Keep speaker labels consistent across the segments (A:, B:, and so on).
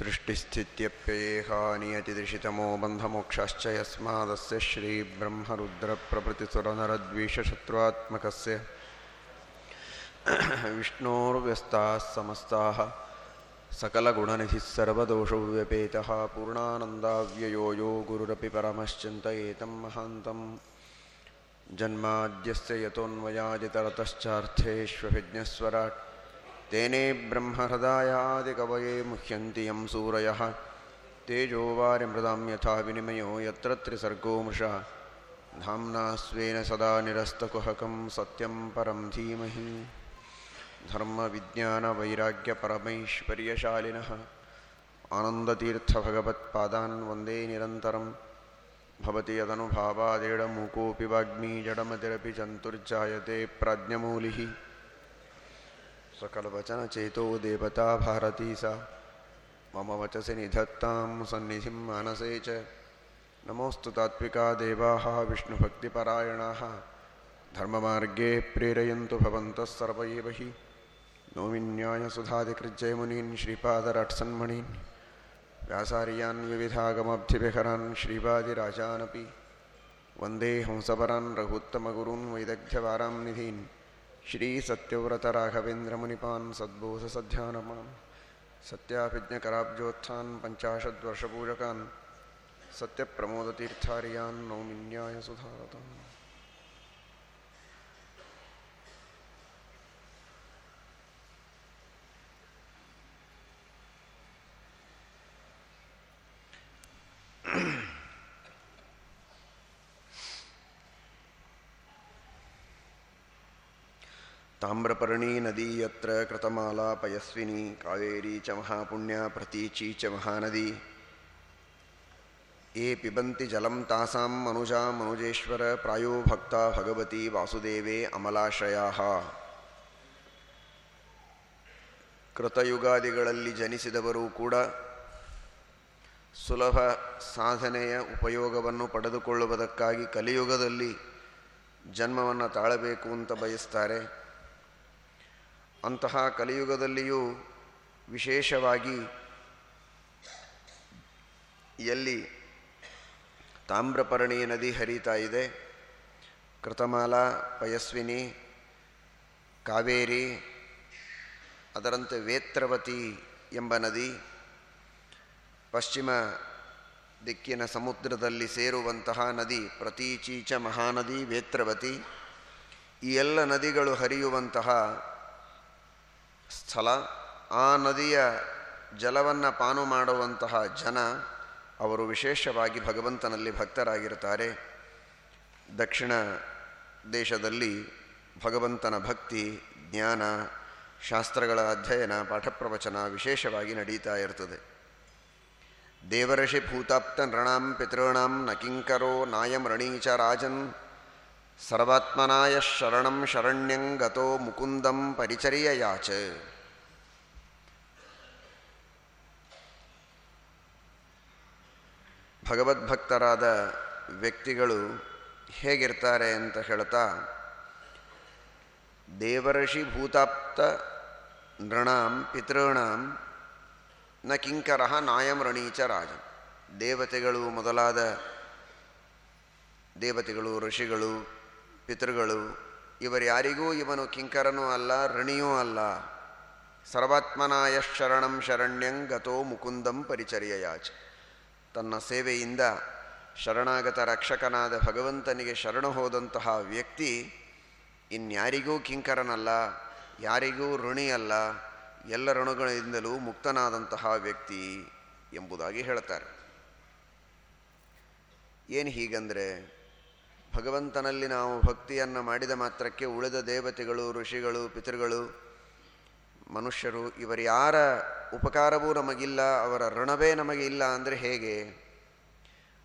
A: सृष्टिस्थित्यप्ययेहानियतिदृशितमो बन्धमोक्षाश्च यस्मादस्य श्रीब्रह्मरुद्रप्रभृतिसुरनरद्वीषशत्रुआत्मकस्य। विष्णोर्व्यस्ताः समस्ताः सकलगुणनिधिः सर्वदोषव्यपेतः पूर्णानन्दाव्ययो यो गुरुरपि परमश्चिन्तयेतं महान्तम्। जन्माद्यस्य यतोऽन्वयादितरतश्चार्थेष्वभिज्ञस्वराट् तेने ब्रह्महृदायादिकवये मुह्यन्ति यं सूरयः। तेजो वारिमृदां यथा विनिमयो यत्र त्रिसर्गो मृषा धाम्ना स्वेन सदा निरस्तकुहकं सत्यं परं धीमहि। धर्मविज्ञानवैराग्यपरमैश्वर्यशालिनः। आनन्दतीर्थभगवत्पादान् वन्दे निरन्तरं। भवति यदनुभावादेडमूकोऽपि वाग्मी जडमतिरपि चन्तुर्जायते प्राज्ञमूलिः सकलवचनचेतो देवता भारती सा। मम वचसि निधत्तां सन्निधिं मानसे च। नमोऽस्तु तात्विका देवाः विष्णुभक्तिपरायणाः। धर्ममार्गे प्रेरयन्तु भवन्तः सर्व एव हि नोमिन्यायसुधादिकृज्जयमुनीन् श्रीपादरट्सन्मणीन्। व्यासार्यान् विविधागमब्धिविहरान् श्रीवादिराजानपि। वंदे हंसपरान्, रघुत्तमगुरून्, वैदग्ध्यवारां निधीन्। श्री सत्यव्रत राघवेन्द्र मुनिपान सद्बोध सध्यानमणम सत्याभिज्ञकराब्जोत्थान पंचाशद्वर्षपूजकान सत्यप्रमोदतीर्थारियान नौमिन्याय सुधारतम्। ताम्रपर्णी नदी यत्र कृतमाला पयस्विनी कावेरी च महापुण्या प्रतीची च महानदी ये पिबन्ति जलं तासां मनुजा मनुजेश्वर प्रायो भक्ता भगवती वासुदेवे ಅಮಲಾಶ್ರಯಾಹ ಕೃತಯುಗಾದಿಗಳಲ್ಲಿ ಜನಿಸಿದವರು ಕೂಡ ಸುಲಭ ಸಾಧನೆಯ ಉಪಯೋಗವನ್ನು ಪಡೆದುಕೊಳ್ಳುವುದಕ್ಕಾಗಿ ಕಲಿಯುಗದಲ್ಲಿ ಜನ್ಮವನ್ನು ತಾಳಬೇಕು ಅಂತ ಬಯಸ್ತಾರೆ ಅಂತಹ ಕಲಿಯುಗದಲ್ಲಿಯೂ ವಿಶೇಷವಾಗಿ ಎಲ್ಲಿ ತಾಮ್ರಪರ್ಣಿ ನದಿ ಹರಿತಾ ಇದೆ, ಕೃತಮಾಲಾ, ಪಯಸ್ವಿನಿ, ಕಾವೇರಿ, ಅದರಂತೆ ವೇತ್ರವತಿ ಎಂಬ ನದಿ ಪಶ್ಚಿಮ ದಿಕ್ಕಿನ ಸಮುದ್ರದಲ್ಲಿ ಸೇರುವಂತಹ ನದಿ ಪ್ರತೀಚೀಚ ಮಹಾನದಿ ವೇತ್ರವತಿ, ಈ ಎಲ್ಲ ನದಿಗಳು ಹರಿಯುವಂತಹ ಸ್ಥಳ, ಆ ನದಿಯ ಜಲವನ್ನು ಪಾನು ಮಾಡುವಂತಹ ಜನ ಅವರು ವಿಶೇಷವಾಗಿ ಭಗವಂತನಲ್ಲಿ ಭಕ್ತರಾಗಿರುತ್ತಾರೆ. ದಕ್ಷಿಣ ದೇಶದಲ್ಲಿ ಭಗವಂತನ ಭಕ್ತಿ, ಜ್ಞಾನ, ಶಾಸ್ತ್ರಗಳ ಅಧ್ಯಯನ, ಪಾಠಪ್ರವಚನ ವಿಶೇಷವಾಗಿ ನಡೀತಾ ಇರ್ತದೆ. ದೇವರ್ಷಿ ಭೂತಾಪ್ತ ನೃಣಾಂ ಪಿತೃಣಾಂ ನಕಿಂಕರೋ ನಾಯಂ ರಣೀಚ ರಾಜನ್ ಸರ್ವಾತ್ಮನಾಯ ಶರಣಂ ಶರಣ್ಯಂಗತೋ ಮುಕುಂದಂ ಪರಿಚರ್ಯಯಾಚ. ಭಗವದ್ಭಕ್ತರಾದ ವ್ಯಕ್ತಿಗಳು ಹೇಗಿರ್ತಾರೆ ಅಂತ ಹೇಳ್ತಾ, ದೇವರ್ಷಿ ಭೂತಾಪ್ತ ನೃಣಾಂ ಪಿತೃಣಾಂ ನ ಕಿಂಕರ ನಾಯಂ ರಣೀಚ ರಾಜ. ದೇವತೆಗಳು ಮೊದಲಾದ ದೇವತೆಗಳು, ಋಷಿಗಳು ಪಿತೃಗಳು ಇವರ್ಯಾರಿಗೂ ಇವನು ಕಿಂಕರನೂ ಅಲ್ಲ, ಋಣಿಯೂ ಅಲ್ಲ. ಸರ್ವಾತ್ಮನಾಯ ಶರಣಂ ಶರಣ್ಯಂ ಗತೋ ಮುಕುಂದಂ ಪರಿಚರ್ಯಯಾಚ. ತನ್ನ ಸೇವೆಯಿಂದ ಶರಣಾಗತ ರಕ್ಷಕನಾದ ಭಗವಂತನಿಗೆ ಶರಣ ಹೋದಂತಹ ವ್ಯಕ್ತಿ ಇನ್ಯಾರಿಗೂ ಕಿಂಕರನಲ್ಲ, ಯಾರಿಗೂ ಋಣಿ ಅಲ್ಲ, ಎಲ್ಲ ಋಣಗಳಿಂದಲೂ ಮುಕ್ತನಾದಂತಹ ವ್ಯಕ್ತಿ ಎಂಬುದಾಗಿ ಹೇಳ್ತಾರೆ. ಏನು ಹೀಗಂದರೆ ಭಗವಂತನಲ್ಲಿ ನಾವು ಭಕ್ತಿಯನ್ನು ಮಾಡಿದ ಮಾತ್ರಕ್ಕೆ ಉಳಿದ ದೇವತೆಗಳು, ಋಷಿಗಳು, ಪಿತೃಗಳು, ಮನುಷ್ಯರು ಇವರ್ಯಾರ ಉಪಕಾರವೂ ನಮಗಿಲ್ಲ, ಅವರ ಋಣವೇ ನಮಗೆ ಇಲ್ಲ ಅಂದರೆ ಹೇಗೆ?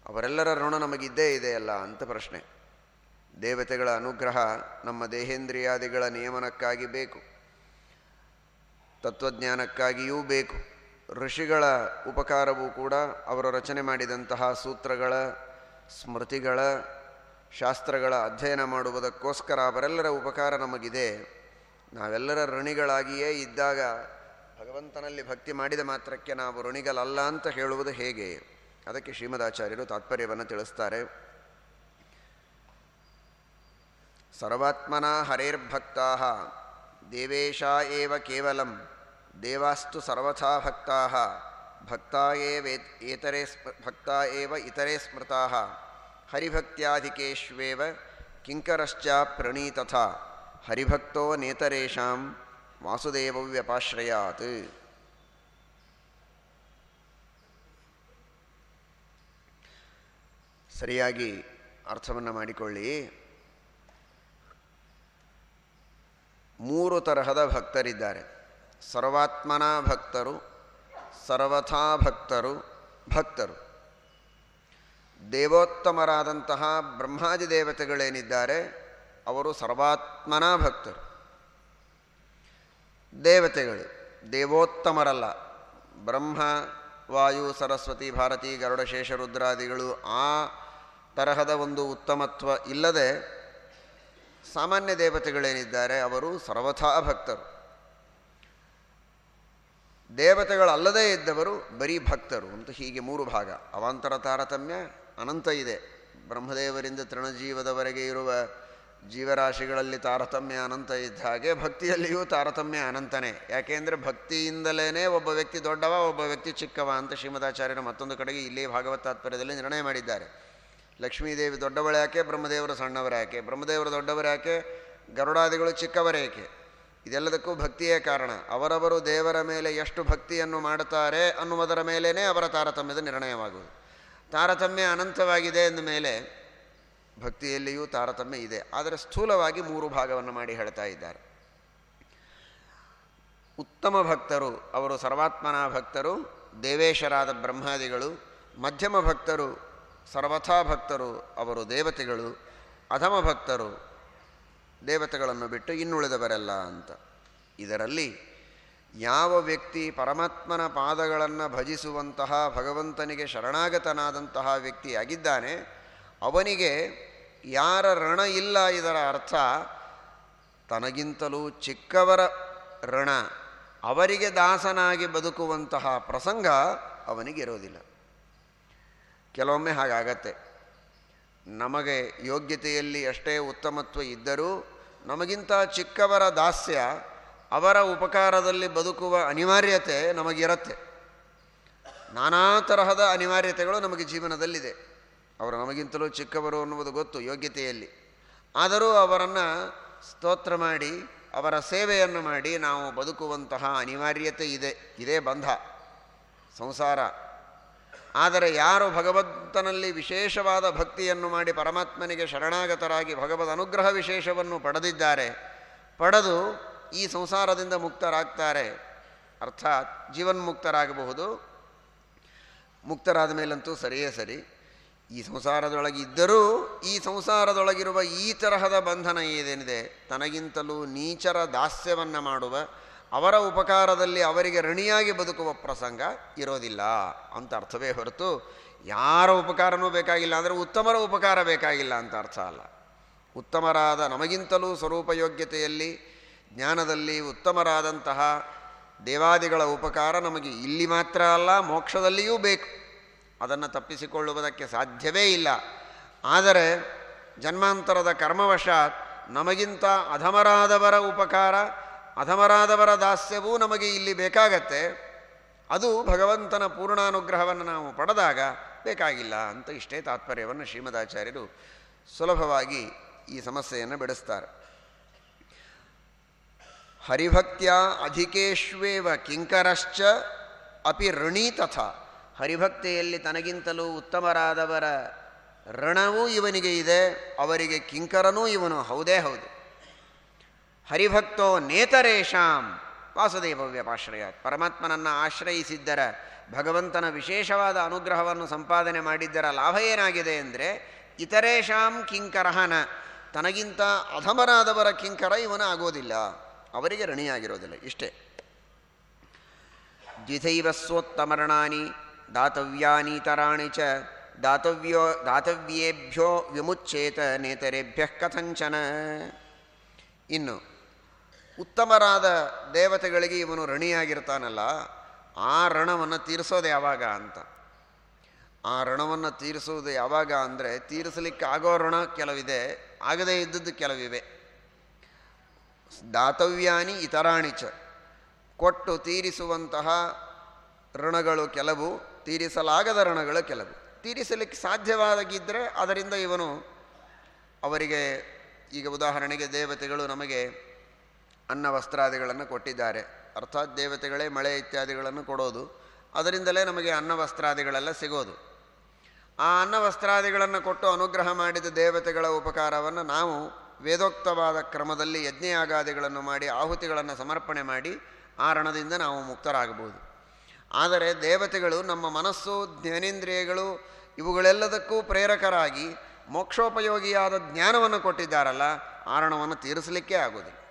A: ಅವರೆಲ್ಲರ ಋಣ ನಮಗಿದ್ದೇ ಇದೆಯಲ್ಲ ಅಂತ ಪ್ರಶ್ನೆ. ದೇವತೆಗಳ ಅನುಗ್ರಹ ನಮ್ಮ ದೇಹೇಂದ್ರಿಯಾದಿಗಳ ನಿಯಮನಕ್ಕಾಗಿ ಬೇಕು. ತತ್ವಜ್ಞಾನಕ್ಕಾಗಿಯೂ ಬೇಕು. ಋಷಿಗಳ ಉಪಕಾರವೂ ಕೂಡ ಅವರು ರಚನೆ ಮಾಡಿದಂತಹ ಸೂತ್ರಗಳ, ಸ್ಮೃತಿಗಳ ಶಾಸ್ತ್ರಗಳ ಅಧ್ಯಯನ ಮಾಡುವುದಕ್ಕೋಸ್ಕರ ಅವರೆಲ್ಲರ ಉಪಕಾರ ನಮಗಿದೆ. ನಾವೆಲ್ಲರ ಋಣಿಗಳಾಗಿಯೇ ಇದ್ದಾಗ ಭಗವಂತನಲ್ಲಿ ಭಕ್ತಿ ಮಾಡಿದ ಮಾತ್ರಕ್ಕೆ ನಾವು ಋಣಿಗಳಲ್ಲ ಅಂತ ಹೇಳುವುದು ಹೇಗೆ? ಅದಕ್ಕೆ ಶ್ರೀಮದಾಚಾರ್ಯರು ತಾತ್ಪರ್ಯವನ್ನು ತಿಳಿಸ್ತಾರೆ. ಸರ್ವಾತ್ಮನ ಹರೇರ್ಭಕ್ತಾ ದೇವೇಶ ಏವ ಕೇವಲಂ, ದೇವಾಸ್ತು ಸರ್ವಥಾ ಭಕ್ತಾ ಭಕ್ತಾ ಏತರೆ ಸ್ಮ, ಭಕ್ತಾ ಇತರೆ ಸ್ಮೃತಾ ಹರಿಭಕ್ತ್ಯಾಧಿಕೇಶ್ವೇವ ಕಿಂಕರಶ್ಚ ಪ್ರಣೀತಥ, ಹರಿಭಕ್ತೋ ನೇತರೇಶಾಂ ವಾಸುದೇವವ್ಯಪಾಶ್ರಯಾತ್ ಸರಿಯಾಗಿ ಅರ್ಥವನ್ನು ಮಾಡಿಕೊಳ್ಳಿ. ಮೂರು ತರಹದ ಭಕ್ತರಿದ್ದಾರೆ. ಸರ್ವಾತ್ಮನ ಭಕ್ತರು, ಸರ್ವಥಾ ಭಕ್ತರು ಭಕ್ತರು. ದೇವೋತ್ತಮರಾದಂತಹ ಬ್ರಹ್ಮಾದಿ ದೇವತೆಗಳೇನಿದ್ದಾರೆ, ಅವರು ಸರ್ವಾತ್ಮನ ಭಕ್ತರು. ದೇವತೆಗಳು, ದೇವೋತ್ತಮರಲ್ಲ. ಬ್ರಹ್ಮ, ವಾಯು, ಸರಸ್ವತಿ, ಭಾರತಿ ಗರುಡಶೇಷ ರುದ್ರಾದಿಗಳು ಆ ತರಹದ ಒಂದು ಉತ್ತಮತ್ವ ಇಲ್ಲದೆ ಸಾಮಾನ್ಯ ದೇವತೆಗಳೇನಿದ್ದಾರೆ, ಅವರು ಸರ್ವಥಾ ಭಕ್ತರು. ದೇವತೆಗಳಲ್ಲದೇ ಇದ್ದವರು ಬರೀ ಭಕ್ತರು ಅಂತ ಹೀಗೆ ಮೂರು ಭಾಗ. ಅವಾಂತರ ತಾರತಮ್ಯ, ಅನಂತ ಇದೆ. ಬ್ರಹ್ಮದೇವರಿಂದ ತೃಣಜೀವದವರೆಗೆ ಇರುವ ಜೀವರಾಶಿಗಳಲ್ಲಿ ತಾರತಮ್ಯ ಅನಂತ ಇದ್ದ ಹಾಗೆ ಭಕ್ತಿಯಲ್ಲಿಯೂ ತಾರತಮ್ಯ ಅನಂತನೇ. ಯಾಕೆಂದರೆ ಭಕ್ತಿಯಿಂದಲೇ ಒಬ್ಬ ವ್ಯಕ್ತಿ ದೊಡ್ಡವ, ಒಬ್ಬ ವ್ಯಕ್ತಿ ಚಿಕ್ಕವ ಅಂತ ಶ್ರೀಮದಾಚಾರ್ಯರು ಮತ್ತೊಂದು ಕಡೆಗೆ ಇಲ್ಲಿ ಭಾಗವತ ತಾತ್ಪರ್ಯದಲ್ಲಿ ನಿರ್ಣಯ ಮಾಡಿದ್ದಾರೆ. ಲಕ್ಷ್ಮೀದೇವಿ ದೊಡ್ಡವಳ್ಯಾಕೆ ಬ್ರಹ್ಮದೇವರು ಸಣ್ಣವರ ಯಾಕೆ ಬ್ರಹ್ಮದೇವರು ದೊಡ್ಡವರ ಯಾಕೆ ಗರುಡಾದಿಗಳು ಚಿಕ್ಕವರೇಕೆ? ಇದೆಲ್ಲದಕ್ಕೂ ಭಕ್ತಿಯೇ ಕಾರಣ. ಅವರವರು ದೇವರ ಮೇಲೆ ಎಷ್ಟು ಭಕ್ತಿಯನ್ನು ಮಾಡುತ್ತಾರೆ ಅನ್ನುವುದರ ಮೇಲೇ ಅವರ ತಾರತಮ್ಯದ ನಿರ್ಣಯವಾಗುವುದು. ತಾರತಮ್ಯ ಅನಂತವಾಗಿದೆ ಎಂದ ಮೇಲೆ ಭಕ್ತಿಯಲ್ಲಿಯೂ ತಾರತಮ್ಯ ಇದೆ. ಆದರೆ ಸ್ಥೂಲವಾಗಿ ಮೂರು ಭಾಗವನ್ನು ಮಾಡಿ ಹೇಳ್ತಾ ಇದ್ದಾರೆ. ಉತ್ತಮ ಭಕ್ತರು ಅವರು ಸರ್ವಾತ್ಮನ ಭಕ್ತರು, ದೇವೇಶರಾದ ಬ್ರಹ್ಮಾದಿಗಳು, ಮಧ್ಯಮ ಭಕ್ತರು, ಸರ್ವಥಾ ಭಕ್ತರು ಅವರು ದೇವತೆಗಳು, ಅಧಮ ಭಕ್ತರು ದೇವತೆಗಳನ್ನು ಬಿಟ್ಟು ಇನ್ನುಳಿದವರೆಲ್ಲ ಅಂತ. ಇದರಲ್ಲಿ ಯಾವ ವ್ಯಕ್ತಿ ಪರಮಾತ್ಮನ ಪಾದಗಳನ್ನು ಭಜಿಸುವಂತಹ ಭಗವಂತನಿಗೆ ಶರಣಾಗತನಾದಂತಹ ವ್ಯಕ್ತಿಯಾಗಿದ್ದಾನೆ, ಅವನಿಗೆ ಯಾರ ಋಣ ಇಲ್ಲ ಇದರ ಅರ್ಥ ತನಗಿಂತಲೂ ಚಿಕ್ಕವರ ಋಣ, ಅವರಿಗೆ ದಾಸನಾಗಿ ಬದುಕುವಂತಹ ಪ್ರಸಂಗ ಅವನಿಗಿರೋದಿಲ್ಲ. ಕೆಲವೊಮ್ಮೆ ಹಾಗಾಗತ್ತೆ. ನಮಗೆ ಯೋಗ್ಯತೆಯಲ್ಲಿ ಅಷ್ಟೇ ಉತ್ತಮತ್ವ ಇದ್ದರೂ ನಮಗಿಂತ ಚಿಕ್ಕವರ ದಾಸ್ಯ, ಅವರ ಉಪಕಾರದಲ್ಲಿ ಬದುಕುವ ಅನಿವಾರ್ಯತೆ ನಮಗಿರತ್ತೆ. ನಾನಾ ತರಹದ ಅನಿವಾರ್ಯತೆಗಳು ನಮಗೆ ಜೀವನದಲ್ಲಿದೆ. ಅವರು ನಮಗಿಂತಲೂ ಚಿಕ್ಕವರು ಅನ್ನುವುದು ಗೊತ್ತು ಯೋಗ್ಯತೆಯಲ್ಲಿ. ಆದರೂ ಅವರನ್ನು ಸ್ತೋತ್ರ ಮಾಡಿ, ಅವರ ಸೇವೆಯನ್ನು ಮಾಡಿ ನಾವು ಬದುಕುವಂತಹ ಅನಿವಾರ್ಯತೆ ಇದೆ, ಇದೇ ಬಂಧ, ಸಂಸಾರ. ಆದರೆ ಯಾರು ಭಗವಂತನಲ್ಲಿ ವಿಶೇಷವಾದ ಭಕ್ತಿಯನ್ನು ಮಾಡಿ ಪರಮಾತ್ಮನಿಗೆ ಶರಣಾಗತರಾಗಿ ಭಗವದ್ ಅನುಗ್ರಹ ವಿಶೇಷವನ್ನು ಪಡೆದಿದ್ದಾರೆ, ಪಡೆದು ಈ ಸಂಸಾರದಿಂದ ಮುಕ್ತರಾಗ್ತಾರೆ. ಅರ್ಥಾತ್ ಜೀವನ್ಮುಕ್ತರಾಗಬಹುದು ಮುಕ್ತರಾದ ಮೇಲಂತೂ ಸರಿಯೇ ಸರಿ. ಈ ಸಂಸಾರದೊಳಗಿದ್ದರೂ ಈ ಸಂಸಾರದೊಳಗಿರುವ ಈ ತರಹದ ಬಂಧನ ಏನೇನಿದೆ? ತನಗಿಂತಲೂ ನೀಚರ ದಾಸ್ಯವನ್ನು ಮಾಡುವ ಅವರ ಉಪಕಾರದಲ್ಲಿ ಅವರಿಗೆ ಋಣಿಯಾಗಿ ಬದುಕುವ ಪ್ರಸಂಗ ಇರೋದಿಲ್ಲ ಅಂತ ಅರ್ಥವೇ ಹೊರತು ಯಾರ ಉಪಕಾರನೂ ಬೇಕಾಗಿಲ್ಲ ಅಂದರೆ ಉತ್ತಮರ ಉಪಕಾರ ಬೇಕಾಗಿಲ್ಲ ಅಂತ ಅರ್ಥ ಅಲ್ಲ. ಉತ್ತಮರಾದ ನಮಗಿಂತಲೂ ಸ್ವರೂಪಯೋಗ್ಯತೆಯಲ್ಲಿ ಜ್ಞಾನದಲ್ಲಿ ಉತ್ತಮರಾದಂತಹ ದೇವಾದಿಗಳ ಉಪಕಾರ ನಮಗೆ ಇಲ್ಲಿ ಮಾತ್ರ ಅಲ್ಲ, ಮೋಕ್ಷದಲ್ಲಿಯೂ ಬೇಕು. ಅದನ್ನು ತಪ್ಪಿಸಿಕೊಳ್ಳುವುದಕ್ಕೆ ಸಾಧ್ಯವೇ ಇಲ್ಲ. ಆದರೆ ಜನ್ಮಾಂತರದ ಕರ್ಮವಶಾತ್ ನಮಗಿಂತ ಅಧಮರಾದವರ ಉಪಕಾರ ಅಧಮರಾದವರ ದಾಸ್ಯವೂ ನಮಗೆ ಇಲ್ಲಿ ಬೇಕಾಗತ್ತೆ. ಅದು ಭಗವಂತನ ಪೂರ್ಣಾನುಗ್ರಹವನ್ನು ನಾವು ಪಡೆದಾಗ ಬೇಕಾಗಿಲ್ಲ ಅಂತ ಇಷ್ಟೇ ತಾತ್ಪರ್ಯವನ್ನು ಶ್ರೀಮದಾಚಾರ್ಯರು ಸುಲಭವಾಗಿ ಈ ಸಮಸ್ಯೆಯನ್ನು ಬಿಡಿಸ್ತಾರೆ. ಹರಿಭಕ್ತಿಯ ಅಧಿಕೇಶ್ವೇವ ಕಿಂಕರಶ್ಚ ಅಪಿ ಋಣಿ ತಥಾ. ಹರಿಭಕ್ತಿಯಲ್ಲಿ ತನಗಿಂತಲೂ ಉತ್ತಮರಾದವರ ಋಣವೂ ಇವನಿಗೆ ಇದೆ, ಅವರಿಗೆ ಕಿಂಕರನೂ ಇವನು, ಹೌದೇ ಹೌದು. ಹರಿಭಕ್ತೋ ನೇತರೇಶಾಂ ವಾಸುದೇವ ವ್ಯಪಾಶ್ರಯ ಪರಮಾತ್ಮನನ್ನು ಆಶ್ರಯಿಸಿದ್ದರ, ಭಗವಂತನ ವಿಶೇಷವಾದ ಅನುಗ್ರಹವನ್ನು ಸಂಪಾದನೆ ಮಾಡಿದ್ದರ ಲಾಭ ಏನಾಗಿದೆ ಅಂದರೆ ಇತರೇಶಾಂ ಕಿಂಕರಹನ. ತನಗಿಂತ ಅಧಮರಾದವರ ಕಿಂಕರ ಇವನ ಆಗೋದಿಲ್ಲ. ಅವರಿಗೆ ಋಣಿಯಾಗಿರೋದಿಲ್ಲ, ಇಷ್ಟೇ. ದ್ವಿಧೈವ ಸ್ವೋತ್ತಮರಣಾನಿ ದಾತವ್ಯಾನೀತರಾಣಿ ಚ. ದಾತವ್ಯೋ, ದಾತವ್ಯೇಭ್ಯೋ ವಿಮುಚ್ಚೇತ ನೇತರೇಭ್ಯ ಕಥಂಚನ. ಇನ್ನು ಉತ್ತಮರಾದ ದೇವತೆಗಳಿಗೆ ಇವನು ಋಣಿಯಾಗಿರ್ತಾನಲ್ಲ, ಆ ಋಣವನ್ನು ತೀರಿಸೋದು ಯಾವಾಗ ಅಂತ. ಆ ಋಣವನ್ನು ತೀರಿಸೋದು ಯಾವಾಗ ಅಂದರೆ, ತೀರಿಸಲಿಕ್ಕೆ ಆಗೋ ಋಣ ಕೆಲವಿದೆ, ಆಗದೇ ಇದ್ದದ್ದು ಕೆಲವಿವೆ. ದಾತವ್ಯಾನಿ ಇತರಾಣಿ ಚ. ಕೊಟ್ಟು ತೀರಿಸುವಂತಹ ಋಣಗಳು ಕೆಲವು, ತೀರಿಸಲಾಗದ ಋಣಗಳು ಕೆಲವು. ತೀರಿಸಲಿಕ್ಕೆ ಸಾಧ್ಯವಾಗಿದ್ದರೆ ಅದರಿಂದ ಇವನು ಅವರಿಗೆ, ಈಗ ಉದಾಹರಣೆಗೆ ದೇವತೆಗಳು ನಮಗೆ ಅನ್ನ ವಸ್ತ್ರಾದಿಗಳನ್ನು ಕೊಟ್ಟಿದ್ದಾರೆ. ಅರ್ಥಾತ್ ದೇವತೆಗಳೇ ಮಳೆ ಇತ್ಯಾದಿಗಳನ್ನು ಕೊಡೋದು. ಅದರಿಂದಲೇ ನಮಗೆ ಅನ್ನ ವಸ್ತ್ರಾದಿಗಳೆಲ್ಲ ಸಿಗೋದು. ಆ ಅನ್ನ ವಸ್ತ್ರಾದಿಗಳನ್ನು ಕೊಟ್ಟು ಅನುಗ್ರಹ ಮಾಡಿದ ದೇವತೆಗಳ ಉಪಕಾರವನ್ನು ನಾವು ವೇದೋಕ್ತವಾದ ಕ್ರಮದಲ್ಲಿ ಯಜ್ಞಯಾಗಾದಿಗಳನ್ನು ಮಾಡಿ ಆಹುತಿಗಳನ್ನು ಸಮರ್ಪಣೆ ಮಾಡಿ ಆ ರಣದಿಂದ ನಾವು ಮುಕ್ತರಾಗಬಹುದು. ಆದರೆ ದೇವತೆಗಳು ನಮ್ಮ ಮನಸ್ಸು, ಜ್ಞಾನೇಂದ್ರಿಯಗಳು ಇವುಗಳೆಲ್ಲದಕ್ಕೂ ಪ್ರೇರಕರಾಗಿ ಮೋಕ್ಷೋಪಯೋಗಿಯಾದ ಜ್ಞಾನವನ್ನು ಕೊಟ್ಟಿದ್ದಾರಲ್ಲ, ಆರಣವನ್ನು ತೀರಿಸಲಿಕ್ಕೆ ಆಗೋದಿಲ್ಲ.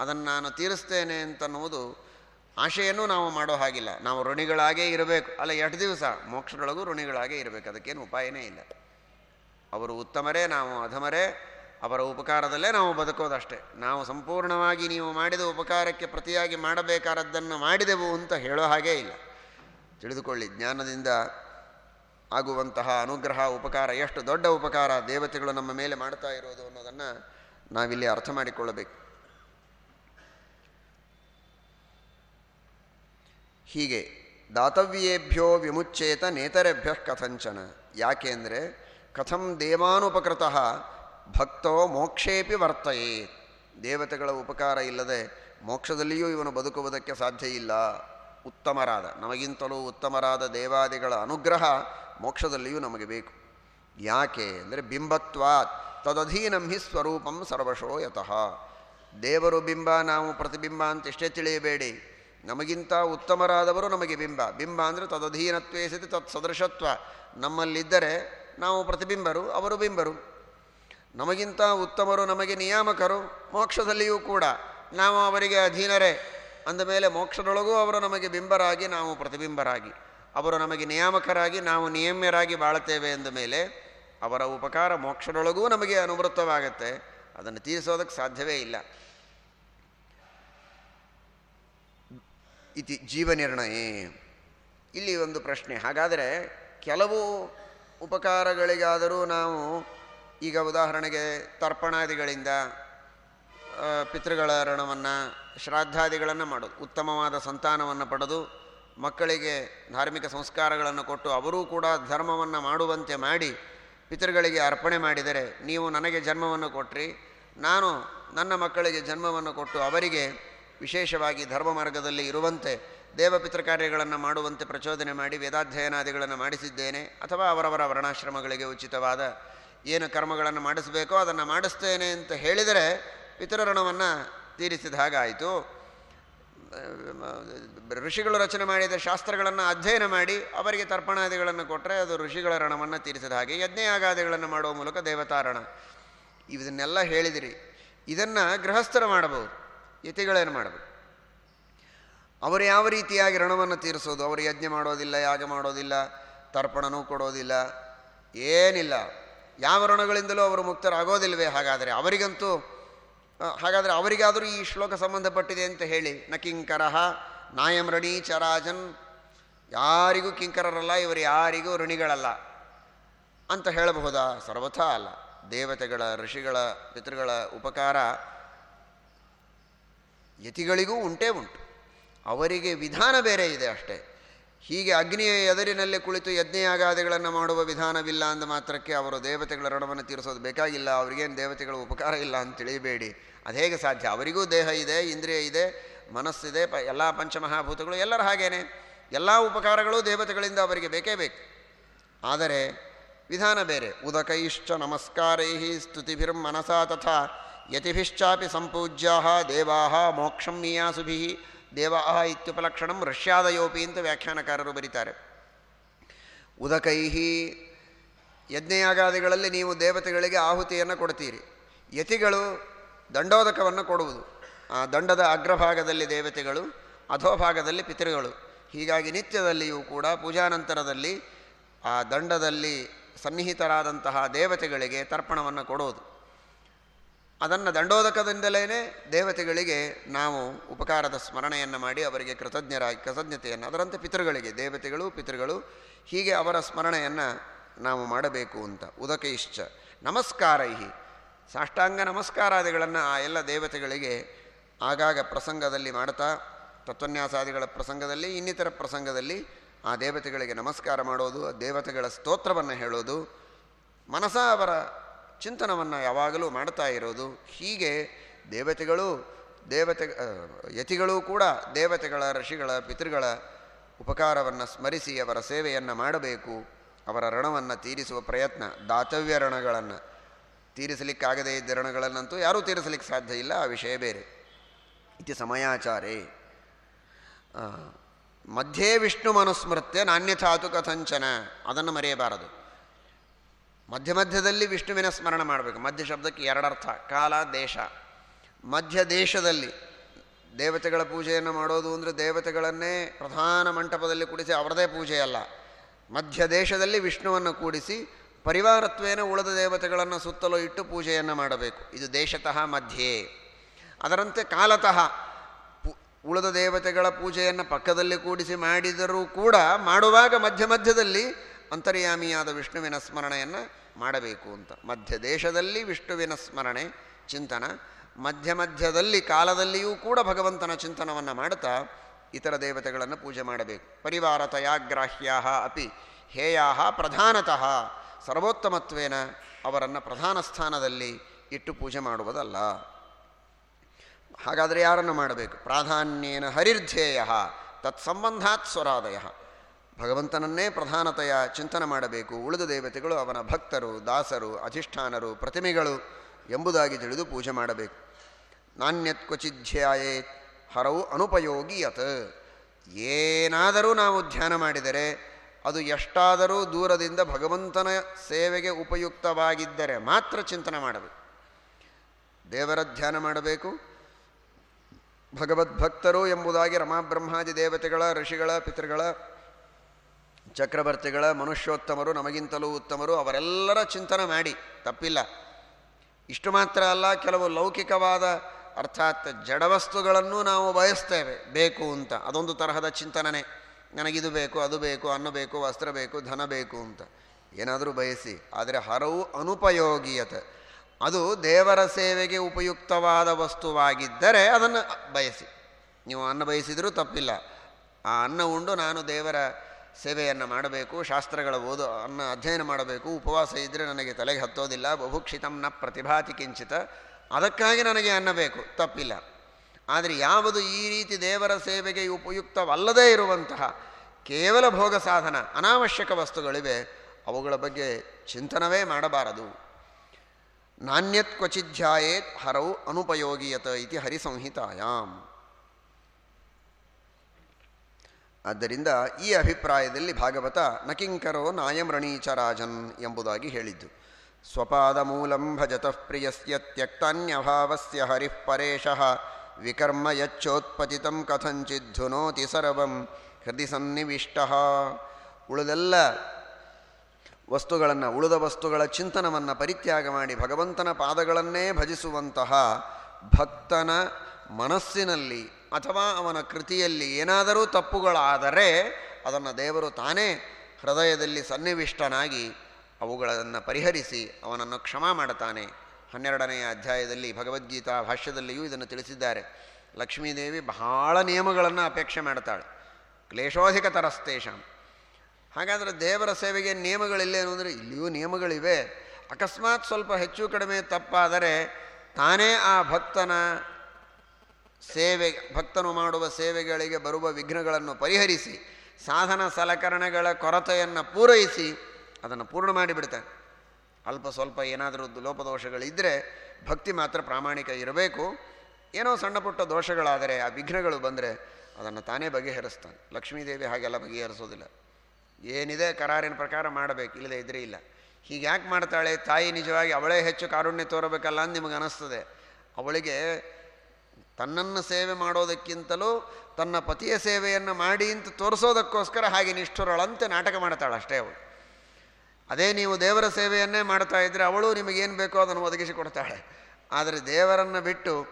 A: ಅದನ್ನು ನಾನು ತೀರಿಸ್ತೇನೆ ಅಂತನ್ನುವುದು ಆಶೆಯನ್ನು ನಾವು ಮಾಡೋ ಹಾಗಿಲ್ಲ. ನಾವು ಋಣಿಗಳಾಗೇ ಇರಬೇಕು. ಅಲ್ಲ ಎರಡು ದಿವಸ? ಮೋಕ್ಷದೊಳಗೂ ಋಣಿಗಳಾಗೇ ಇರಬೇಕು. ಅದಕ್ಕೇನು ಉಪಾಯನೇ ಇಲ್ಲ. ಅವರು ಉತ್ತಮರೇ, ನಾವು ಅಧಮರೇ, ಅವರ ಉಪಕಾರದಲ್ಲೇ ನಾವು ಬದುಕೋದಷ್ಟೇ. ನಾವು ಸಂಪೂರ್ಣವಾಗಿ ನೀವು ಮಾಡಿದ ಉಪಕಾರಕ್ಕೆ ಪ್ರತಿಯಾಗಿ ಮಾಡಬೇಕಾದದ್ದನ್ನು ಮಾಡಿದೆವು ಅಂತ ಹೇಳೋ ಹಾಗೇ ಇಲ್ಲ. ತಿಳಿದುಕೊಳ್ಳಿ, ಜ್ಞಾನದಿಂದ ಆಗುವಂತಹ ಅನುಗ್ರಹ, ಉಪಕಾರ, ಎಷ್ಟು ದೊಡ್ಡ ಉಪಕಾರ ದೇವತೆಗಳು ನಮ್ಮ ಮೇಲೆ ಮಾಡ್ತಾ ಇರೋದು ಅನ್ನೋದನ್ನು ನಾವಿಲ್ಲಿ ಅರ್ಥ ಮಾಡಿಕೊಳ್ಳಬೇಕು. ಹೀಗೆ, ದಾತವ್ಯೇಭ್ಯೋ ವಿಮುಚ್ಚೇತ ನೇತರೆಭ್ಯ ಕಥಂಚನ. ಯಾಕೆಂದರೆ ಕಥಂ ದೇವಾನುಪಕೃತ ಭಕ್ತೋ ಮೋಕ್ಷೇಪಿ ವರ್ತಯೇ ದೇವತೆಗಳ ಉಪಕಾರ ಇಲ್ಲದೆ ಮೋಕ್ಷದಲ್ಲಿಯೂ ಇವನು ಬದುಕುವುದಕ್ಕೆ ಸಾಧ್ಯ ಇಲ್ಲ. ಉತ್ತಮರಾದ, ನಮಗಿಂತಲೂ ಉತ್ತಮರಾದ ದೇವಾದಿಗಳ ಅನುಗ್ರಹ ಮೋಕ್ಷದಲ್ಲಿಯೂ ನಮಗೆ ಬೇಕು. ಯಾಕೆ ಅಂದರೆ, ಬಿಂಬತ್ವಾತ್ ತದಧೀನಂ ಹಿ ಸ್ವರೂಪಂ ಸರ್ವಶೋ ಯತಃ ದೇವರು ಬಿಂಬ, ನಾವು ಪ್ರತಿಬಿಂಬ ಅಂತ ಎಷ್ಟೇ ತಿಳಿಯಬೇಡಿ. ನಮಗಿಂತ ಉತ್ತಮರಾದವರು ನಮಗೆ ಬಿಂಬ. ಬಿಂಬ ಅಂದರೆ ತದಧೀನತ್ವೇ ಸತಿ ತತ್ ಸದೃಶತ್ವ ನಮ್ಮಲ್ಲಿದ್ದರೆ ನಾವು ಪ್ರತಿಬಿಂಬರು, ಅವರು ಬಿಂಬರು. ನಮಗಿಂತ ಉತ್ತಮರು ನಮಗೆ ನಿಯಾಮಕರು, ಮೋಕ್ಷದಲ್ಲಿಯೂ ಕೂಡ. ನಾವು ಅವರಿಗೆ ಅಧೀನರೇ. ಅಂದಮೇಲೆ ಮೋಕ್ಷದೊಳಗೂ ಅವರು ನಮಗೆ ಬಿಂಬರಾಗಿ, ನಾವು ಪ್ರತಿಬಿಂಬರಾಗಿ. ಅವರು ನಮಗೆ ನಿಯಾಮಕರಾಗಿ, ನಾವು ನಿಯಮ್ಯರಾಗಿ ಬಾಳುತ್ತೇವೆ ಎಂದ ಮೇಲೆ ಅವರ ಉಪಕಾರ ಮೋಕ್ಷದೊಳಗೂ ನಮಗೆ ಅನುವೃತ್ತವಾಗತ್ತೆ. ಅದನ್ನು ತೀರಿಸೋದಕ್ಕೆ ಸಾಧ್ಯವೇ ಇಲ್ಲ. ಇತಿ ಜೀವನಿರ್ಣಯ. ಇಲ್ಲಿ ಒಂದು ಪ್ರಶ್ನೆ. ಹಾಗಾದರೆ ಕೆಲವು ಉಪಕಾರಗಳಿಗಾದರೂ ನಾವು ಈಗ ಉದಾಹರಣೆಗೆ ತರ್ಪಣಾದಿಗಳಿಂದ ಪಿತೃಗಳ ಋಣವನ್ನು ಶ್ರಾದ್ದಾದಿಗಳನ್ನು ಮಾಡೋದು, ಉತ್ತಮವಾದ ಸಂತಾನವನ್ನು ಪಡೆದು ಮಕ್ಕಳಿಗೆ ಧಾರ್ಮಿಕ ಸಂಸ್ಕಾರಗಳನ್ನು ಕೊಟ್ಟು ಅವರೂ ಕೂಡ ಧರ್ಮವನ್ನು ಮಾಡುವಂತೆ ಮಾಡಿ ಪಿತೃಗಳಿಗೆ ಅರ್ಪಣೆ ಮಾಡಿದರೆ ನೀವು ನನಗೆ ಜನ್ಮವನ್ನು ಕೊಟ್ರಿ, ನಾನು ನನ್ನ ಮಕ್ಕಳಿಗೆ ಜನ್ಮವನ್ನು ಕೊಟ್ಟು ಅವರಿಗೆ ವಿಶೇಷವಾಗಿ ಧರ್ಮ ಮಾರ್ಗದಲ್ಲಿ ಇರುವಂತೆ ದೇವಪಿತೃ ಕಾರ್ಯಗಳನ್ನು ಮಾಡುವಂತೆ ಪ್ರಚೋದನೆ ಮಾಡಿ ವೇದಾಧ್ಯಯನಾದಿಗಳನ್ನು ಮಾಡಿಸಿದ್ದೇನೆ ಅಥವಾ ಅವರವರ ವರ್ಣಾಶ್ರಮಗಳಿಗೆ ಉಚಿತವಾದ ಏನು ಕರ್ಮಗಳನ್ನು ಮಾಡಿಸಬೇಕೋ ಅದನ್ನು ಮಾಡಿಸ್ತೇನೆ ಅಂತ ಹೇಳಿದರೆ ಪಿತೃಋಣವನ್ನು ತೀರಿಸಿದ ಹಾಗಾಯಿತು. ಋಷಿಗಳು ರಚನೆ ಮಾಡಿದ ಶಾಸ್ತ್ರಗಳನ್ನು ಅಧ್ಯಯನ ಮಾಡಿ ಅವರಿಗೆ ತರ್ಪಣಾದಿಗಳನ್ನು ಕೊಟ್ಟರೆ ಅದು ಋಷಿಗಳ ಋಣವನ್ನು ತೀರಿಸಿದ ಹಾಗೆ ಯಜ್ಞಯಾಗಾದಿಗಳನ್ನು ಮಾಡುವ ಮೂಲಕ ದೇವತಾರಣ ಇದನ್ನೆಲ್ಲ ಹೇಳಿದಿರಿ. ಇದನ್ನು ಗೃಹಸ್ಥರು ಮಾಡಬಹುದು. ಯತಿಗಳೇನು ಮಾಡಬೇಕು ಅವರು ಯಾವ ರೀತಿಯಾಗಿ ಋಣವನ್ನು ತೀರಿಸೋದು? ಅವರು ಯಜ್ಞ ಮಾಡೋದಿಲ್ಲ, ಯಾಗ ಮಾಡೋದಿಲ್ಲ ತರ್ಪಣನೂ ಕೊಡೋದಿಲ್ಲ, ಏನಿಲ್ಲ. ಯಾವ ಋಣಗಳಿಂದಲೂ ಅವರು ಮುಕ್ತರಾಗೋದಿಲ್ವೇ? ಹಾಗಾದರೆ ಅವರಿಗಂತೂ ಹಾಗಾದರೆ ಅವರಿಗಾದರೂ ಈ ಶ್ಲೋಕ ಸಂಬಂಧಪಟ್ಟಿದೆ ಅಂತ ಹೇಳಿ. ನ ಕಿಂಕರಹ ನಾಯಂ ರಣಿ ಚರಾಜನ್ ಯಾರಿಗೂ ಕಿಂಕರರಲ್ಲ, ಇವರು ಯಾರಿಗೂ ಋಣಿಗಳಲ್ಲ ಅಂತ ಹೇಳಬಹುದಾ? ಸರ್ವಥಾ ಅಲ್ಲ. ದೇವತೆಗಳ, ಋಷಿಗಳ, ಪಿತೃಗಳ ಉಪಕಾರ ಯತಿಗಳಿಗೂ ಉಂಟೇ ಉಂಟು. ಅವರಿಗೆ ವಿಧಾನ ಬೇರೆ ಇದೆ ಅಷ್ಟೇ. ಹೀಗೆ ಅಗ್ನಿಯ ಎದರಿನಲ್ಲೇ ಕುಳಿತು ಯಜ್ಞಯಾಗಾದಿಗಳನ್ನು ಮಾಡುವ ವಿಧಾನವಿಲ್ಲ ಅಂದ ಮಾತ್ರಕ್ಕೆ ಅವರು ದೇವತೆಗಳ ಋಣವನ್ನು ತೀರಿಸೋದು ಬೇಕಾಗಿಲ್ಲ. ಅವರಿಗೇನು ದೇವತೆಗಳ ಉಪಕಾರ ಇಲ್ಲ ಅಂತ ತಿಳಿಯಬೇಡಿ ಅದು ಹೇಗೆ ಸಾಧ್ಯ? ಅವರಿಗೂ ದೇಹ ಇದೆ, ಇಂದ್ರಿಯ ಇದೆ ಮನಸ್ಸಿದೆ ಪ, ಎಲ್ಲ ಪಂಚಮಹಾಭೂತಗಳು ಎಲ್ಲರ ಹಾಗೇನೆ. ಎಲ್ಲ ಉಪಕಾರಗಳು ದೇವತೆಗಳಿಂದ ಅವರಿಗೆ ಬೇಕೇ ಬೇಕು. ಆದರೆ ವಿಧಾನ ಬೇರೆ. ಉದಕೈಶ್ಚ ನಮಸ್ಕಾರೈ ಸ್ತುತಿಭಿರ್ ಮನಸಾ ತಥಾ ಯತಿಭಿಶ್ಚಾಪಿ ಸಂಪೂಜ್ಯಾ ದೇವಾ ಮೋಕ್ಷಂ ಮೀಯಾಸುಭಿ ದೇವಾ ಇತ್ಯುಪಲಕ್ಷಣಂ ರಷ್ಯಾದಯೋಪಿ ಅಂತ ವ್ಯಾಖ್ಯಾನಕಾರರು ಬರೀತಾರೆ. ಉದಕೈಹಿ ಯಜ್ಞಯಾಗಾದಿಗಳಲ್ಲಿ ನೀವು ದೇವತೆಗಳಿಗೆ ಆಹುತಿಯನ್ನು ಕೊಡ್ತೀರಿ. ಯತಿಗಳು ದಂಡೋದಕವನ್ನು ಕೊಡುವುದು. ಆ ದಂಡದ ಅಗ್ರಭಾಗದಲ್ಲಿ ದೇವತೆಗಳು, ಅಧೋಭಾಗದಲ್ಲಿ ಪಿತೃಗಳು. ಹೀಗಾಗಿ ನಿತ್ಯದಲ್ಲಿಯೂ ಕೂಡ ಪೂಜಾನಂತರದಲ್ಲಿ ಆ ದಂಡದಲ್ಲಿ ಸನ್ನಿಹಿತರಾದಂತಹ ದೇವತೆಗಳಿಗೆ ತರ್ಪಣವನ್ನು ಕೊಡೋದು ಅದನ್ನು ದಂಡೋದಕದಿಂದಲೇ ದೇವತೆಗಳಿಗೆ ನಾವು ಉಪಕಾರದ ಸ್ಮರಣೆಯನ್ನು ಮಾಡಿ ಅವರಿಗೆ ಕೃತಜ್ಞರಾಗಿ ಕೃತಜ್ಞತೆಯನ್ನು, ಅದರಂತೆ ಪಿತೃಗಳಿಗೆ, ದೇವತೆಗಳು, ಪಿತೃಗಳು, ಹೀಗೆ ಅವರ ಸ್ಮರಣೆಯನ್ನು ನಾವು ಮಾಡಬೇಕು ಅಂತ. ಉದಕೈಶ್ಚ ನಮಸ್ಕಾರೈಹಿ. ಸಾಷ್ಟಾಂಗ ನಮಸ್ಕಾರಾದಿಗಳನ್ನು ಆ ಎಲ್ಲ ದೇವತೆಗಳಿಗೆ ಆಗಾಗ ಪ್ರಸಂಗದಲ್ಲಿ ಮಾಡ್ತಾ ತತ್ವನ್ಯಾಸಾದಿಗಳ ಪ್ರಸಂಗದಲ್ಲಿ, ಇನ್ನಿತರ ಪ್ರಸಂಗದಲ್ಲಿ ಆ ದೇವತೆಗಳಿಗೆ ನಮಸ್ಕಾರ ಮಾಡೋದು ಆ ದೇವತೆಗಳ ಸ್ತೋತ್ರವನ್ನು ಹೇಳೋದು ಮನಸ ಅವರ ಚಿಂತನವನ್ನು ಯಾವಾಗಲೂ ಮಾಡ್ತಾ ಇರೋದು. ಹೀಗೆ ದೇವತೆಗಳು, ದೇವತೆ ಯತಿಗಳು ಕೂಡ ದೇವತೆಗಳ, ಋಷಿಗಳ, ಪಿತೃಗಳ ಉಪಕಾರವನ್ನು ಸ್ಮರಿಸಿ ಅವರ ಸೇವೆಯನ್ನು ಮಾಡಬೇಕು. ಅವರ ಋಣವನ್ನು ತೀರಿಸುವ ಪ್ರಯತ್ನ, ದಾತವ್ಯ ಋಣಗಳನ್ನು ತೀರಿಸಲಿಕ್ಕಾಗದೇ ಇದ್ದ ಋಣಗಳನ್ನಂತೂ ಯಾರೂ ತೀರಿಸಲಿಕ್ಕೆ ಸಾಧ್ಯ ಇಲ್ಲ, ಆ ವಿಷಯ ಬೇರೆ. ಇತಿ ಸಮಯಾಚಾರೇ. ಮಧ್ಯೆ ವಿಷ್ಣು ಮನುಸ್ಮೃತ್ಯ ನಾಣ್ಯಥಾತು ಕಥಂಚನ, ಅದನ್ನು ಮರೆಯಬಾರದು. ಮಧ್ಯ ಮಧ್ಯದಲ್ಲಿ ವಿಷ್ಣುವಿನ ಸ್ಮರಣ ಮಾಡಬೇಕು. ಮಧ್ಯ ಶಬ್ದಕ್ಕೆ ಎರಡರ್ಥ ಕಾಲ, ದೇಶ. ಮಧ್ಯ ದೇಶದಲ್ಲಿ ದೇವತೆಗಳ ಪೂಜೆಯನ್ನು ಮಾಡೋದು ಅಂದರೆ ದೇವತೆಗಳನ್ನೇ ಪ್ರಧಾನ ಮಂಟಪದಲ್ಲಿ ಕೂಡಿಸಿ ಅವರದೇ ಪೂಜೆಯಲ್ಲ ಮಧ್ಯ ದೇಶದಲ್ಲಿ ವಿಷ್ಣುವನ್ನು ಕೂಡಿಸಿ ಪರಿವಾರತ್ವೇನ ಉಳಿದ ದೇವತೆಗಳನ್ನು ಸುತ್ತಲೂ ಇಟ್ಟು ಪೂಜೆಯನ್ನು ಮಾಡಬೇಕು. ಇದು ದೇಶತಃ ಮಧ್ಯೆ. ಅದರಂತೆ ಕಾಲತಃ ಉಳಿದ ದೇವತೆಗಳ ಪೂಜೆಯನ್ನು ಪಕ್ಕದಲ್ಲಿ ಕೂಡಿಸಿ ಮಾಡಿದರೂ ಕೂಡ ಮಾಡುವಾಗ ಮಧ್ಯ ಮಧ್ಯದಲ್ಲಿ ಅಂತರ್ಯಾಮಿಯಾದ ವಿಷ್ಣುವಿನ ಸ್ಮರಣೆಯನ್ನು ಮಾಡಬೇಕು ಅಂತ. ಮಧ್ಯ ದೇಶದಲ್ಲಿ ವಿಷ್ಣುವಿನ ಸ್ಮರಣೆ, ಚಿಂತನ, ಮಧ್ಯ ಮಧ್ಯದಲ್ಲಿ ಕಾಲದಲ್ಲಿಯೂ ಕೂಡ ಭಗವಂತನ ಚಿಂತನವನ್ನು ಮಾಡುತ್ತಾ ಇತರ ದೇವತೆಗಳನ್ನು ಪೂಜೆ ಮಾಡಬೇಕು. ಪರಿವಾರತಯಾಗ್ರಾಹ್ಯಾ ಅಪಿ ಹೇಯಾ ಪ್ರಧಾನತಃ. ಸರ್ವೋತ್ತಮತ್ವೇನ ಅವರನ್ನು ಪ್ರಧಾನ ಸ್ಥಾನದಲ್ಲಿ ಇಟ್ಟು ಪೂಜೆ ಮಾಡುವುದಲ್ಲ. ಹಾಗಾದರೆ ಯಾರನ್ನು ಮಾಡಬೇಕು? ಪ್ರಾಧಾನ್ಯೇನ ಹರಿರ್ಧೇಯ, ತತ್ಸಂಬಂಧಾತ್ ಸ್ವರಾದಯ. ಭಗವಂತನನ್ನೇ ಪ್ರಧಾನತೆಯ ಚಿಂತನೆ ಮಾಡಬೇಕು. ಉಳಿದ ದೇವತೆಗಳು ಅವನ ಭಕ್ತರು, ದಾಸರು, ಅಧಿಷ್ಠಾನರು, ಪ್ರತಿಮೆಗಳು ಎಂಬುದಾಗಿ ತಿಳಿದು ಪೂಜೆ ಮಾಡಬೇಕು. ನಾಣ್ಯತ್ ಕ್ವಚಿಧ್ಯಾಯೇ ಹರವು ಅನುಪಯೋಗಿ ಯತ್. ಏನಾದರೂ ನಾವು ಧ್ಯಾನ ಮಾಡಿದರೆ ಅದು ಎಷ್ಟಾದರೂ ದೂರದಿಂದ ಭಗವಂತನ ಸೇವೆಗೆ ಉಪಯುಕ್ತವಾಗಿದ್ದರೆ ಮಾತ್ರ ಚಿಂತನೆ ಮಾಡಬೇಕು. ದೇವರ ಧ್ಯಾನ ಮಾಡಬೇಕು. ಭಗವದ್ಭಕ್ತರು ಎಂಬುದಾಗಿ ರಮಾಬ್ರಹ್ಮಾದಿ ದೇವತೆಗಳ, ಋಷಿಗಳ, ಪಿತೃಗಳ ಚಕ್ರವರ್ತಿಗಳ, ಮನುಷ್ಯೋತ್ತಮರು, ನಮಗಿಂತಲೂ ಉತ್ತಮರು, ಅವರೆಲ್ಲರ ಚಿಂತನೆ ಮಾಡಿ. ತಪ್ಪಿಲ್ಲ. ಇಷ್ಟು ಮಾತ್ರ ಅಲ್ಲ, ಕೆಲವು ಲೌಕಿಕವಾದ, ಅರ್ಥಾತ್ ಜಡವಸ್ತುಗಳನ್ನು ನಾವು ಬಯಸ್ತೇವೆ. ಬೇಕು ಅಂತ. ಅದೊಂದು ತರಹದ ಚಿಂತನೆ. ನನಗಿದು ಬೇಕು, ಅದು ಬೇಕು, ಅನ್ನ ಬೇಕು, ವಸ್ತ್ರ ಬೇಕು, ಧನ ಬೇಕು ಅಂತ. ಏನಾದರೂ ಬಯಸಿ. ಆದರೆ ಹರವು ಅನುಪಯೋಗಿಯತೆ. ಅದು ದೇವರ ಸೇವೆಗೆ ಉಪಯುಕ್ತವಾದ ವಸ್ತುವಾಗಿದ್ದರೆ ಅದನ್ನು ಬಯಸಿ. ನೀವು ಅನ್ನ ಬಯಸಿದರೂ ತಪ್ಪಿಲ್ಲ. ಆ ಅನ್ನ ಉಂಡು ನಾನು ದೇವರ ಸೇವೆಯನ್ನು ಮಾಡಬೇಕು, ಶಾಸ್ತ್ರಗಳ ಓದು, ಅನ್ನ ಅಧ್ಯಯನ ಮಾಡಬೇಕು, ಉಪವಾಸ ಇದ್ದರೆ ನನಗೆ ತಲೆಗೆ ಹತ್ತೋದಿಲ್ಲ ಬಭುಕ್ಷಿತಂನ ಪ್ರತಿಭಾತಿ ಕಿಂಚಿತ, ಅದಕ್ಕಾಗಿ ನನಗೆ ಅನ್ನಬೇಕು ತಪ್ಪಿಲ್ಲ. ಆದರೆ ಯಾವುದು ಈ ರೀತಿ ದೇವರ ಸೇವೆಗೆ ಉಪಯುಕ್ತವಲ್ಲದೇ ಇರುವಂತಹ ಕೇವಲ ಭೋಗ ಸಾಧನ, ಅನಾವಶ್ಯಕ ವಸ್ತುಗಳಿವೆ, ಅವುಗಳ ಬಗ್ಗೆ ಚಿಂತನವೇ ಮಾಡಬಾರದು. ನಾಣ್ಯತ್ ಕ್ವಚಿಧ್ಯಾಯೇತ್ ಹರೌ ಅನುಪಯೋಗಿಯತ ಇತಿ ಹರಿಸಂಹಿತಾಯಾಮ್ ಆದ್ದರಿಂದ ಈ ಅಭಿಪ್ರಾಯದಲ್ಲಿ ಭಾಗವತ ನಕಿಂಕರೋ ನಾಯಂ ರಣೀಚ ರಾಜನ್ ಎಂಬುದಾಗಿ ಹೇಳಿದ್ದು. ಸ್ವಪಾದ ಮೂಲಂ ಭಜತಃ ಪ್ರಿಯಸ್ಯ ತ್ಯಕ್ತಾನ್ಯಭಾವಸ್ಯ ಹರಿಃ ಪರೇಶಃ ವಿಕರ್ಮ ಯಚ್ಚೋತ್ಪತಿತಂ ಕಥಂಚಿದ್ಧುನೋತಿ ಸರ್ವಂ ಹೃದಯ ಸನ್ನಿವಿಷ್ಟ. ಉಳಿದೆಲ್ಲ ವಸ್ತುಗಳನ್ನು, ಉಳಿದ ವಸ್ತುಗಳ ಚಿಂತನವನ್ನು ಪರಿತ್ಯಾಗ ಮಾಡಿ ಭಗವಂತನ ಪಾದಗಳನ್ನೇ ಭಜಿಸುವಂತಹ ಭಕ್ತನ ಮನಸ್ಸಿನಲ್ಲಿ ಅಥವಾ ಅವನ ಕೃತಿಯಲ್ಲಿ ಏನಾದರೂ ತಪ್ಪುಗಳಾದರೆ ಅದನ್ನು ದೇವರು ತಾನೇ ಹೃದಯದಲ್ಲಿ ಸನ್ನಿವಿಷ್ಟನಾಗಿ ಅವುಗಳನ್ನು ಪರಿಹರಿಸಿ ಅವನನ್ನು ಕ್ಷಮ ಮಾಡುತ್ತಾನೆ. ಹನ್ನೆರಡನೆಯ ಅಧ್ಯಾಯದಲ್ಲಿ ಭಗವದ್ಗೀತಾ ಭಾಷ್ಯದಲ್ಲಿಯೂ ಇದನ್ನು ತಿಳಿಸಿದ್ದಾರೆ. ಲಕ್ಷ್ಮೀದೇವಿ ಬಹಳ ನಿಯಮಗಳನ್ನು ಅಪೇಕ್ಷೆ ಮಾಡ್ತಾಳೆ. ಕ್ಲೇಶೋಧಿಕ ತರಸ್ತೇಷಾಂ. ಹಾಗಾದರೆ ದೇವರ ಸೇವೆಗೆ ನಿಯಮಗಳಿಲ್ಲೇನು ಅಂದರೆ ಇಲ್ಲಿಯೂ ನಿಯಮಗಳಿವೆ. ಅಕಸ್ಮಾತ್ ಸ್ವಲ್ಪ ಹೆಚ್ಚು ಕಡಿಮೆ ತಪ್ಪಾದರೆ ತಾನೇ ಆ ಭಕ್ತನ ಸೇವೆ, ಭಕ್ತನು ಮಾಡುವ ಸೇವೆಗಳಿಗೆ ಬರುವ ವಿಘ್ನಗಳನ್ನು ಪರಿಹರಿಸಿ, ಸಾಧನ ಸಲಕರಣೆಗಳ ಕೊರತೆಯನ್ನು ಪೂರೈಸಿ, ಅದನ್ನು ಪೂರ್ಣ ಮಾಡಿಬಿಡ್ತಾನೆ. ಅಲ್ಪ ಸ್ವಲ್ಪ ಏನಾದರೂ ಲೋಪದೋಷಗಳಿದ್ದರೆ ಭಕ್ತಿ ಮಾತ್ರ ಪ್ರಾಮಾಣಿಕ ಇರಬೇಕು. ಏನೋ ಸಣ್ಣ ಪುಟ್ಟ ದೋಷಗಳಾದರೆ ಆ ವಿಘ್ನಗಳು ಬಂದರೆ ಅದನ್ನು ತಾನೇ ಬಗೆಹರಿಸ್ತಾನೆ. ಲಕ್ಷ್ಮೀದೇವಿ ಹಾಗೆಲ್ಲ ಬಗೆಹರಿಸೋದಿಲ್ಲ. ಏನಿದೆ ಕರಾರಿನ ಪ್ರಕಾರ ಮಾಡಬೇಕು, ಇಲ್ಲದೆ ಇದ್ರೆ ಇಲ್ಲ. ಹೀಗೆ ಯಾಕೆ ಮಾಡ್ತಾಳೆ? ತಾಯಿ ನಿಜವಾಗಿ ಅವಳೇ ಹೆಚ್ಚು ಕಾರುಣ್ಯ ತೋರಬೇಕಲ್ಲ ಅಂತ ನಿಮಗೆ ಅನ್ನಿಸ್ತದೆ ಅವಳಿಗೆ ತನ್ನನ್ನು ಸೇವೆ ಮಾಡೋದಕ್ಕಿಂತಲೂ ತನ್ನ ಪತಿಯ ಸೇವೆಯನ್ನು ಮಾಡಿ ಅಂತ ತೋರಿಸೋದಕ್ಕೋಸ್ಕರ ಹಾಗೆ ನಿಷ್ಠುರಳಂತೆ ನಾಟಕ ಮಾಡ್ತಾಳೆ ಅಷ್ಟೇ ಅವಳು. ಅದೇ ನೀವು ದೇವರ ಸೇವೆಯನ್ನೇ ಮಾಡ್ತಾ ಇದ್ದರೆ ಅವಳು ನಿಮಗೇನು ಬೇಕೋ ಅದನ್ನು ಒದಗಿಸಿ ಕೊಡ್ತಾಳೆ. ಆದರೆ ದೇವರನ್ನು ಬಿಟ್ಟು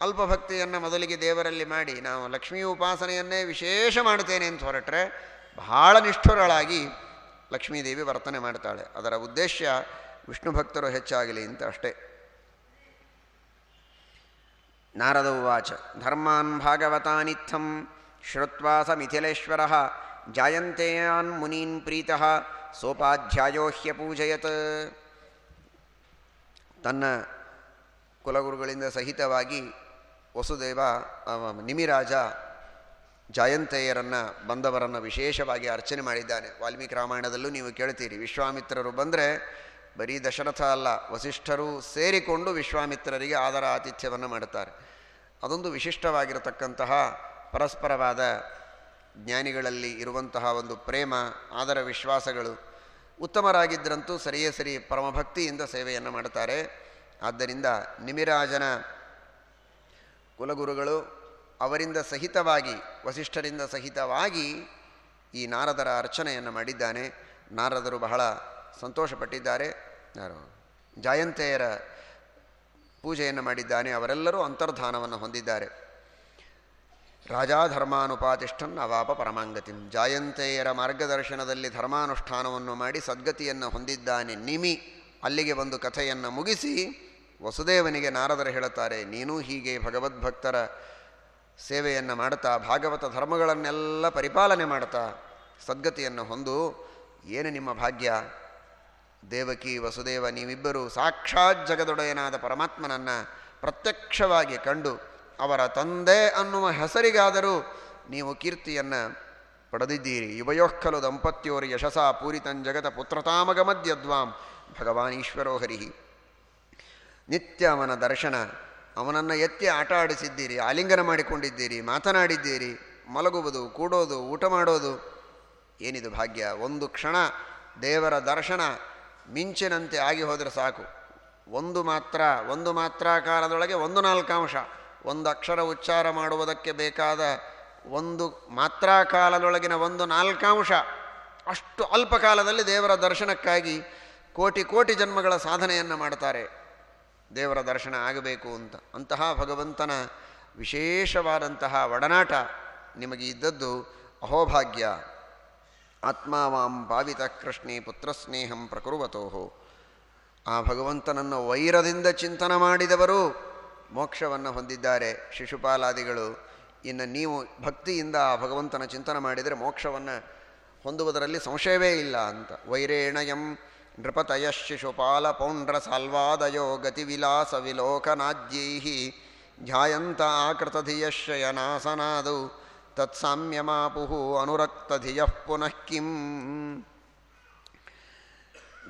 A: ಅಲ್ಪಭಕ್ತಿಯನ್ನು ಮೊದಲಿಗೆ ದೇವರಲ್ಲಿ ಮಾಡಿ ನಾವು ಲಕ್ಷ್ಮೀ ಉಪಾಸನೆಯನ್ನೇ ವಿಶೇಷ ಮಾಡ್ತೇನೆ ಅಂತ ಹೊರಟ್ರೆ ಬಹಳ ನಿಷ್ಠುರಳಾಗಿ ಲಕ್ಷ್ಮೀದೇವಿ ವರ್ತನೆ ಮಾಡ್ತಾಳೆ. ಅದರ ಉದ್ದೇಶ ವಿಷ್ಣು ಭಕ್ತರು ಹೆಚ್ಚಾಗಲಿ ಅಂತ ಅಷ್ಟೇ. ನಾರದ ಉಚ ಧರ್ಮಾನ್ ಭಾಗವತಾನಿತ್ಥಂ ಶ್ರುತ್ವಾ ಸ ಮಿಥಿಲೇಶ್ವರ ಜಾಯಂತೆಯಾನ್ ಮುನೀನ್ ಪ್ರೀತಃ ಸೋಪಾಧ್ಯಾಯೋ ಹ್ಯಪೂಜಯತ್ ತನ್ನ ಕುಲಗುರುಗಳಿಂದ ಸಹಿತವಾಗಿ ವಸುದೇವ ನಿಮಿರಾಜ ಜಯಂತೆಯರನ್ನು, ಬಂದವರನ್ನು ವಿಶೇಷವಾಗಿ ಅರ್ಚನೆ ಮಾಡಿದ್ದಾನೆ. ವಾಲ್ಮೀಕಿ ರಾಮಾಯಣದಲ್ಲೂ ನೀವು ಕೇಳ್ತೀರಿ. ವಿಶ್ವಾಮಿತ್ರರು ಬಂದರೆ ಬರೀ ದಶರಥ ಅಲ್ಲ, ವಸಿಷ್ಠರು ಸೇರಿಕೊಂಡು ವಿಶ್ವಾಮಿತ್ರರಿಗೆ ಆದರ ಆತಿಥ್ಯವನ್ನು ಮಾಡುತ್ತಾರೆ. ಅದೊಂದು ವಿಶಿಷ್ಟವಾಗಿರತಕ್ಕಂತಹ ಪರಸ್ಪರವಾದ ಜ್ಞಾನಿಗಳಲ್ಲಿ ಇರುವಂತಹ ಒಂದು ಪ್ರೇಮ, ಆದರ ವಿಶ್ವಾಸಗಳು. ಉತ್ತಮರಾಗಿದ್ದರಂತೂ ಸರಿಯೇ ಸರಿ ಪರಮಭಕ್ತಿಯಿಂದ ಸೇವೆಯನ್ನು ಮಾಡುತ್ತಾರೆ. ಆದ್ದರಿಂದ ನಿಮಿರಾಜನ ಕುಲಗುರುಗಳು ಅವರಿಂದ ಸಹಿತವಾಗಿ, ವಸಿಷ್ಠರಿಂದ ಸಹಿತವಾಗಿ ಈ ನಾರದರ ಅರ್ಚನೆಯನ್ನು ಮಾಡಿದ್ದಾನೆ. ನಾರದರು ಬಹಳ ಸಂತೋಷಪಟ್ಟಿದ್ದಾರೆ. ಯಾರು? ಜಾಯಂತೆಯರ ಪೂಜೆಯನ್ನು ಮಾಡಿದ್ದಾನೆ. ಅವರೆಲ್ಲರೂ ಅಂತರ್ಧಾನವನ್ನು ಹೊಂದಿದ್ದಾರೆ. ರಾಜಾಧರ್ಮಾನುಪಾತಿಷ್ಠನ್ ಅವಾಪ ಪರಮಾಂಗತಿಂ. ಜಾಯಂತೆಯರ ಮಾರ್ಗದರ್ಶನದಲ್ಲಿ ಧರ್ಮಾನುಷ್ಠಾನವನ್ನು ಮಾಡಿ ಸದ್ಗತಿಯನ್ನು ಹೊಂದಿದ್ದಾನೆ. ನಿಮಿ ಅಲ್ಲಿಗೆ ಒಂದು ಕಥೆಯನ್ನು ಮುಗಿಸಿ ವಸುದೇವನಿಗೆ ನಾರದರು ಹೇಳುತ್ತಾರೆ, ನೀನು ಹೀಗೆ ಭಗವದ್ಭಕ್ತರ ಸೇವೆಯನ್ನು ಮಾಡ್ತಾ ಭಾಗವತ ಧರ್ಮಗಳನ್ನೆಲ್ಲ ಪರಿಪಾಲನೆ ಮಾಡ್ತಾ ಸದ್ಗತಿಯನ್ನು ಹೊಂದು, ಏನು ನಿಮ್ಮ ಭಾಗ್ಯ? ದೇವಕಿ ವಸುದೇವ, ನೀವಿಬ್ಬರು ಸಾಕ್ಷಾತ್ ಜಗದೊಡೆಯನಾದ ಪರಮಾತ್ಮನನ್ನು ಪ್ರತ್ಯಕ್ಷವಾಗಿ ಕಂಡು ಅವರ ತಂದೆ ಅನ್ನುವ ಹೆಸರಿಗಾದರೂ ನೀವು ಕೀರ್ತಿಯನ್ನು ಪಡೆದಿದ್ದೀರಿ. ಯುವಯೋಃಖಲು ದಂಪತ್ಯೋರು ಯಶಸ ಪೂರಿತಂ ಜಗತ ಪುತ್ರತಾಮಗಮದ್ಯದ್ವಾಂ ಭಗವಾನ್ ಈಶ್ವರೋ ಹರಿಹಿ ನಿತ್ಯ ಅವನ ದರ್ಶನ, ಅವನನ್ನು ಎತ್ತಿ ಆಟ ಆಡಿಸಿದ್ದೀರಿ, ಆಲಿಂಗನ ಮಾಡಿಕೊಂಡಿದ್ದೀರಿ, ಮಾತನಾಡಿದ್ದೀರಿ, ಮಲಗುವುದು, ಕೂಡೋದು, ಊಟ ಮಾಡೋದು. ಏನಿದು ಭಾಗ್ಯ? ಒಂದು ಕ್ಷಣ ದೇವರ ದರ್ಶನ ಮಿಂಚಿನಂತೆ ಆಗಿ ಹೋದರೆ ಸಾಕು. ಒಂದು ಮಾತ್ರ, ಒಂದು ಮಾತ್ರಾಕಾರದೊಳಗೆ ಒಂದು ನಾಲ್ಕಾಂಶ. ಒಂದು ಅಕ್ಷರ ಉಚ್ಚಾರ ಮಾಡುವುದಕ್ಕೆ ಬೇಕಾದ ಒಂದು ಮಾತ್ರಾ ಕಾಲದೊಳಗಿನ ಒಂದು ನಾಲ್ಕಾಂಶ. ಅಷ್ಟು ಅಲ್ಪ ಕಾಲದಲ್ಲಿ ದೇವರ ದರ್ಶನಕ್ಕಾಗಿ ಕೋಟಿ ಕೋಟಿ ಜನ್ಮಗಳ ಸಾಧನೆಯನ್ನು ಮಾಡ್ತಾರೆ ದೇವರ ದರ್ಶನ ಆಗಬೇಕು ಅಂತ. ಅಂತಹ ಭಗವಂತನ ವಿಶೇಷವಾದಂತಹ ಒಡನಾಟ ನಿಮಗೆ ಇದ್ದದ್ದು ಅಹೋಭಾಗ್ಯ. ಆತ್ಮಾವಾಂ ಭಾವಿತ ಕೃಷ್ಣೇ ಪುತ್ರಸ್ನೇಹಂ ಪ್ರಕುರುವತೋಹು. ಆ ಭಗವಂತನನ್ನು ವೈರದಿಂದ ಚಿಂತನ ಮಾಡಿದವರು ಮೋಕ್ಷವನ್ನು ಹೊಂದಿದ್ದಾರೆ. ಶಿಶುಪಾಲಾದಿಗಳು, ಇನ್ನು ನೀವು ಭಕ್ತಿಯಿಂದ ಆ ಭಗವಂತನ ಚಿಂತನೆ ಮಾಡಿದರೆ ಮೋಕ್ಷವನ್ನು ಹೊಂದುವುದರಲ್ಲಿ ಸಂಶಯವೇ ಇಲ್ಲ ಅಂತ. ವೈರೇಣಯಂ ನೃಪತಯ ಶಿಶುಪಾಲ ಪೌಂಡ್ರ ಸಾಲ್ವಾದಯೋ ಗತಿವಿಲಾಸ ವಿಲೋಕನಾಜ್ಯೈ ಧ್ಯಾಯಂತ ಆಕೃತಧಿಯಶಯನಾಸನಾದೌ ತತ್ಸಾಮ್ಯಮಾಪುಃ ಅನುರಕ್ತಧಿಯಃ ಪುನಃ ಕಿಂ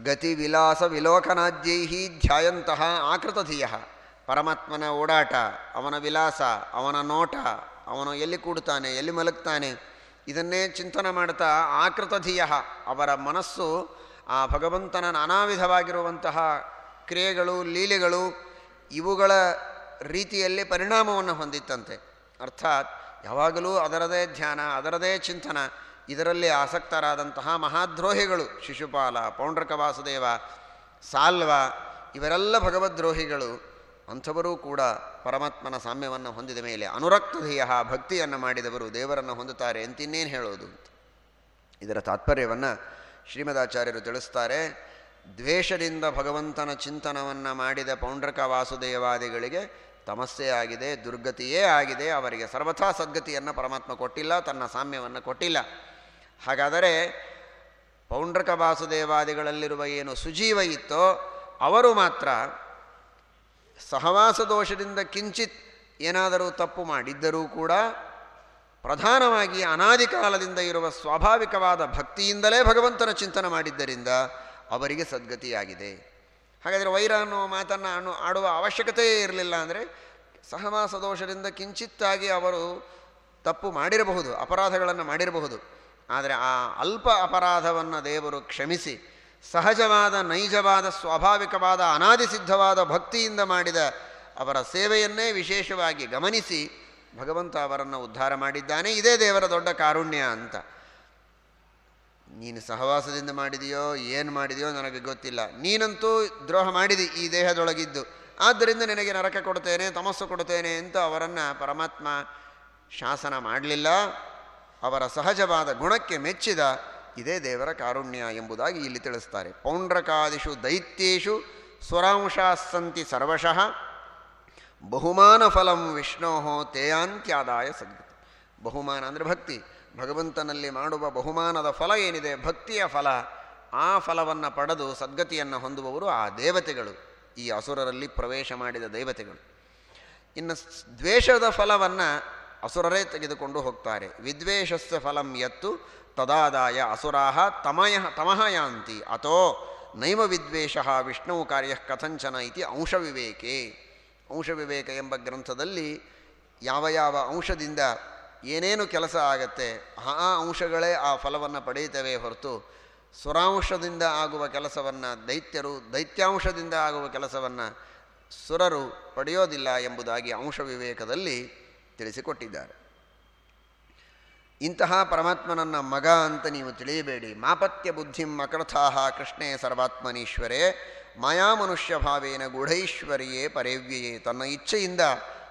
A: ಗತಿವಿಲಾಸ ವಿಲೋಕನಾದ್ಯೈ ಧ್ಯಾಯಂತಹ ಆಕೃತಧಿಯ ಪರಮಾತ್ಮನ ಓಡಾಟ ಅವನ ವಿಲಾಸ, ಅವನ ನೋಟ, ಅವನು ಎಲ್ಲಿ ಕೂಡುತ್ತಾನೆ, ಎಲ್ಲಿ ಮಲಗ್ತಾನೆ, ಇದನ್ನೇ ಚಿಂತನೆ ಮಾಡ್ತಾ ಆಕೃತಧಿಯ ಅವರ ಮನಸ್ಸು ಆ ಭಗವಂತನ ನಾನಾ ವಿಧವಾಗಿರುವಂತಹ ಕ್ರಿಯೆಗಳು, ಲೀಲೆಗಳು ಇವುಗಳ ರೀತಿಯಲ್ಲಿ ಪರಿಣಾಮವನ್ನು ಹೊಂದಿತ್ತಂತೆ. ಅರ್ಥಾತ್ ಯಾವಾಗಲೂ ಅದರದೇ ಧ್ಯಾನ, ಅದರದೇ ಚಿಂತನ, ಇದರಲ್ಲಿ ಆಸಕ್ತರಾದಂತಹ ಮಹಾದ್ರೋಹಿಗಳು ಶಿಶುಪಾಲ, ಪೌಂಡ್ರಕ ವಾಸುದೇವ, ಸಾಲ್ವ, ಇವರೆಲ್ಲ ಭಗವದ್ರೋಹಿಗಳು. ಅಂಥವರೂ ಕೂಡ ಪರಮಾತ್ಮನ ಸಾಮ್ಯವನ್ನು ಹೊಂದಿದ ಮೇಲೆ ಅನುರಕ್ತಧೇಯ ಭಕ್ತಿಯನ್ನು ಮಾಡಿದವರು ದೇವರನ್ನು ಹೊಂದುತ್ತಾರೆ ಅಂತಿನ್ನೇನು ಹೇಳೋದು ಇದರ ತಾತ್ಪರ್ಯವನ್ನು ಶ್ರೀಮದಾಚಾರ್ಯರು ತಿಳಿಸ್ತಾರೆ. ದ್ವೇಷದಿಂದ ಭಗವಂತನ ಚಿಂತನವನ್ನು ಮಾಡಿದ ಪೌಂಡ್ರಕ ವಾಸುದೇವಾದಿಗಳಿಗೆ ತಮಸ್ಸೆ ಆಗಿದೆ, ದುರ್ಗತಿಯೇ ಆಗಿದೆ, ಅವರಿಗೆ ಸರ್ವಥಾ ಸದ್ಗತಿಯನ್ನು ಪರಮಾತ್ಮ ಕೊಟ್ಟಿಲ್ಲ, ತನ್ನ ಸಾಮ್ಯವನ್ನು ಕೊಟ್ಟಿಲ್ಲ. ಹಾಗಾದರೆ ಪೌಂಡ್ರಕ ವಾಸುದೇವಾದಿಗಳಲ್ಲಿರುವ ಏನು ಸುಜೀವ ಇತ್ತೋ, ಅವರು ಮಾತ್ರ ಸಹವಾಸ ದೋಷದಿಂದ ಕಿಂಚಿತ್ ಏನಾದರೂ ತಪ್ಪು ಮಾಡಿದ್ದರೂ ಕೂಡ ಪ್ರಧಾನವಾಗಿ ಅನಾದಿ ಕಾಲದಿಂದ ಇರುವ ಸ್ವಾಭಾವಿಕವಾದ ಭಕ್ತಿಯಿಂದಲೇ ಭಗವಂತನ ಚಿಂತನೆ ಮಾಡಿದ್ದರಿಂದ ಅವರಿಗೆ ಸದ್ಗತಿಯಾಗಿದೆ. ಹಾಗಾದರೆ ವೈರ ಅನ್ನುವ ಮಾತನ್ನು ಅನ್ನು ಆಡುವ ಅವಶ್ಯಕತೆಯೇ ಇರಲಿಲ್ಲ ಅಂದರೆ ಸಹವಾಸ ದೋಷದಿಂದ ಕಿಂಚಿತ್ತಾಗಿ ಅವರು ತಪ್ಪು ಮಾಡಿರಬಹುದು, ಅಪರಾಧಗಳನ್ನು ಮಾಡಿರಬಹುದು. ಆದರೆ ಆ ಅಲ್ಪ ಅಪರಾಧವನ್ನು ದೇವರು ಕ್ಷಮಿಸಿ, ಸಹಜವಾದ, ನೈಜವಾದ, ಸ್ವಾಭಾವಿಕವಾದ, ಅನಾದಿಸಿದ್ಧವಾದ ಭಕ್ತಿಯಿಂದ ಮಾಡಿದ ಅವರ ಸೇವೆಯನ್ನೇ ವಿಶೇಷವಾಗಿ ಗಮನಿಸಿ ಭಗವಂತ ಅವರನ್ನು ಉದ್ಧಾರ ಮಾಡಿದ್ದಾನೆ. ಇದೇ ದೇವರ ದೊಡ್ಡ ಕಾರುಣ್ಯ ಅಂತ. ನೀನು ಸಹವಾಸದಿಂದ ಮಾಡಿದೆಯೋ, ಏನು ಮಾಡಿದೆಯೋ ನನಗೆ ಗೊತ್ತಿಲ್ಲ. ನೀನಂತೂ ದ್ರೋಹ ಮಾಡಿದಿ, ಈ ದೇಹದೊಳಗಿದ್ದು. ಆದ್ದರಿಂದ ನಿನಗೆ ನರಕ ಕೊಡ್ತೇನೆ ತಮಸ್ಸು ಕೊಡ್ತೇನೆ ಅಂತ ಅವರನ್ನು ಪರಮಾತ್ಮ ಶಾಸನ ಮಾಡಲಿಲ್ಲ. ಅವರ ಸಹಜವಾದ ಗುಣಕ್ಕೆ ಮೆಚ್ಚಿದ ಇದೇ ದೇವರ ಕಾರುಣ್ಯ ಎಂಬುದಾಗಿ ಇಲ್ಲಿ ತಿಳಿಸ್ತಾರೆ. ಪೌಂಡ್ರಕಾದಿಷು ದೈತ್ಯೇಷು ಸ್ವರಾಂಶಾಸ್ಸಂತಿ ಸರ್ವಶಃ. ಬಹುಮಾನ ಫಲಂ ವಿಷ್ಣೋ ತೇಯಾಂತ್ಯಾದಾಯ ಸದ್ಗತಿ. ಬಹುಮಾನ ಅಂದರೆ ಭಕ್ತಿ. ಭಗವಂತನಲ್ಲಿ ಮಾಡುವ ಬಹುಮಾನದ ಫಲ ಏನಿದೆ, ಭಕ್ತಿಯ ಫಲ, ಆ ಫಲವನ್ನು ಪಡೆದು ಸದ್ಗತಿಯನ್ನು ಹೊಂದುವವರು ಆ ದೇವತೆಗಳು, ಈ ಅಸುರರಲ್ಲಿ ಪ್ರವೇಶ ಮಾಡಿದ ದೇವತೆಗಳು. ಇನ್ನು ದ್ವೇಷದ ಫಲವನ್ನು ಅಸುರರೇ ತೆಗೆದುಕೊಂಡು ಹೋಗ್ತಾರೆ. ವಿದ್ವೇಷಸ್ಯ ಫಲಂ ಎತ್ತು ತದಾದಾಯ ಅಸುರಾಹ ತಮಯ, ತಮಃ ಯಾಂತಿ, ಅಥೋ ನೈವ ವಿದ್ವೇಷ ವಿಷ್ಣು ಕಾರ್ಯ ಕಥಂಚನ ಇತಿ ಅಂಶವಿವೇಕೆ. ಅಂಶವಿವೇಕ ಎಂಬ ಗ್ರಂಥದಲ್ಲಿ ಯಾವ ಯಾವ ಅಂಶದಿಂದ ಏನೇನು ಕೆಲಸ ಆಗತ್ತೆ, ಆ ಅಂಶಗಳೇ ಆ ಫಲವನ್ನು ಪಡೆಯುತ್ತವೆ ಹೊರತು ಸುರಾಂಶದಿಂದ ಆಗುವ ಕೆಲಸವನ್ನು ದೈತ್ಯರು, ದೈತ್ಯಾಂಶದಿಂದ ಆಗುವ ಕೆಲಸವನ್ನು ಸುರರು ಪಡೆಯೋದಿಲ್ಲ ಎಂಬುದಾಗಿ ಅಂಶ ವಿವೇಕದಲ್ಲಿ ತಿಳಿಸಿಕೊಟ್ಟಿದ್ದಾರೆ. ಇಂತಹ ಪರಮಾತ್ಮನನ್ನ ಮಗ ಅಂತ ನೀವು ತಿಳಿಯಬೇಡಿ. ಮಾಪತ್ಯ ಬುದ್ಧಿಂ ಅಕೃಥಾಹ ಕೃಷ್ಣೇ ಸರ್ವಾತ್ಮನೀಶ್ವರೇ, ಮಾಯಾ ಮನುಷ್ಯ ಭಾವೇನ ಗೂಢೈಶ್ವರಿಯೇ ಪರೇವ್ಯಯೇ, ತನ್ನ ಇಚ್ಛೆಯಿಂದ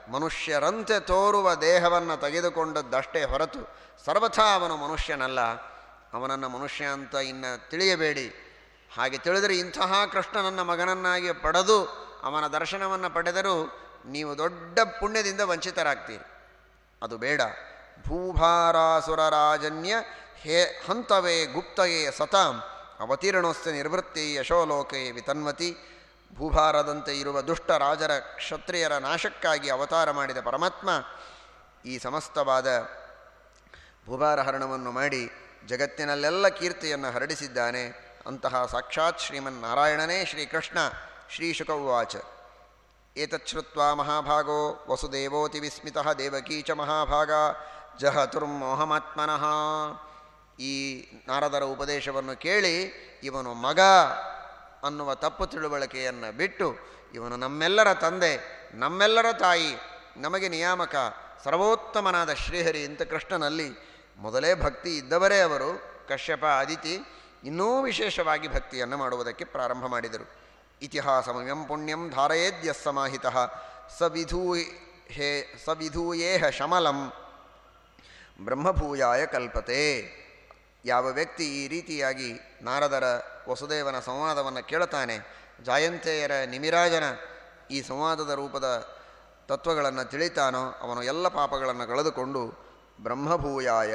A: ಮನುಷ್ಯರಂತೆ ತೋರುವ ದೇಹವನ್ನು ತೆಗೆದುಕೊಂಡದ್ದಷ್ಟೇ ಹೊರತು ಸರ್ವಥಾ ಅವನು ಮನುಷ್ಯನಲ್ಲ. ಅವನನ್ನು ಮನುಷ್ಯ ಅಂತ ಇನ್ನು ತಿಳಿಯಬೇಡಿ. ಹಾಗೆ ತಿಳಿದರೆ ಇಂತಹ ಕೃಷ್ಣನನ್ನ ಮಗನನ್ನಾಗಿ ಪಡೆದು ಅವನ ದರ್ಶನವನ್ನು ಪಡೆದರೂ ನೀವು ದೊಡ್ಡ ಪುಣ್ಯದಿಂದ ವಂಚಿತರಾಗ್ತೀರಿ. ಅದು ಬೇಡ. ಭೂಭಾರಾಸುರ ರಾಜನ್ಯ ಹೇ ಹಂತವೇ ಗುಪ್ತಯೇ ಸತಾಂ ಅವತೀರ್ಣೋಸ್ತ ನಿರ್ವೃತ್ತಿ ಯಶೋಲೋಕೆ ವಿತನ್ವತಿ ಭೂಭಾರದಂತೆ ಇರುವ ದುಷ್ಟ ರಾಜರ ಕ್ಷತ್ರಿಯರ ನಾಶಕ್ಕಾಗಿ ಅವತಾರ ಮಾಡಿದ ಪರಮಾತ್ಮ ಈ ಸಮಸ್ತವಾದ ಭೂಭಾರಹರಣವನ್ನು ಮಾಡಿ ಜಗತ್ತಿನಲ್ಲೆಲ್ಲ ಕೀರ್ತಿಯನ್ನು ಹರಡಿಸಿದ್ದಾನೆ. ಅಂತಹ ಸಾಕ್ಷಾತ್ ಶ್ರೀಮನ್ನಾರಾಯಣನೇ ಶ್ರೀಕೃಷ್ಣ ಶ್ರೀಶುಕ ಉವಾಚ. ಏತಚ್ಛ್ರುತ್ವಾ ಮಹಾಭಾಗೋ ವಸುದೇವೋತಿ ವಿಸ್ಮಿತ ದೇವಕೀ ಚ ಮಹಾಭಾಗ ಜಹತುರ್ಮೋಹಮಾತ್ಮನಃ ಈ ನಾರದರ ಉಪದೇಶವನ್ನು ಕೇಳಿ ಇವನು ಮಗ ಅನ್ನುವ ತಪ್ಪು ತಿಳುವಳಿಕೆಯನ್ನು ಬಿಟ್ಟು ಇವನು ನಮ್ಮೆಲ್ಲರ ತಂದೆ, ನಮ್ಮೆಲ್ಲರ ತಾಯಿ, ನಮಗೆ ನಿಯಾಮಕ, ಸರ್ವೋತ್ತಮನಾದ ಶ್ರೀಹರಿ ಅಂತ ಕೃಷ್ಣನಲ್ಲಿ ಮೊದಲೇ ಭಕ್ತಿ ಇದ್ದವರೇ ಅವರು, ಕಶ್ಯಪ, ಅದಿತಿ, ಇನ್ನೂ ವಿಶೇಷವಾಗಿ ಭಕ್ತಿಯನ್ನು ಮಾಡುವುದಕ್ಕೆ ಪ್ರಾರಂಭ ಮಾಡಿದರು. ಇತಿಹಾಸಮಯಂ ಪುಣ್ಯಂ ಧಾರಯೇದ್ಯ ಸಮಾಹಿತ ಸವಿಧೂ ಹೇ, ಸವಿಧೂಯೇಹ ಶಮಲಂ ಬ್ರಹ್ಮಭೂಯಾಯ ಕಲ್ಪತೆ. ಯಾವ ವ್ಯಕ್ತಿ ಈ ರೀತಿಯಾಗಿ ನಾರದರ ವಸುದೇವನ ಸಂವಾದವನ್ನು ಕೇಳುತ್ತಾನೆ, ಜಾಯಂತೆಯರ ನಿಮಿರಾಜನ ಈ ಸಂವಾದದ ರೂಪದ ತತ್ವಗಳನ್ನು ತಿಳಿತಾನೋ ಅವನು ಎಲ್ಲ ಪಾಪಗಳನ್ನು ಕಳೆದುಕೊಂಡು ಬ್ರಹ್ಮಭೂಯಾಯ.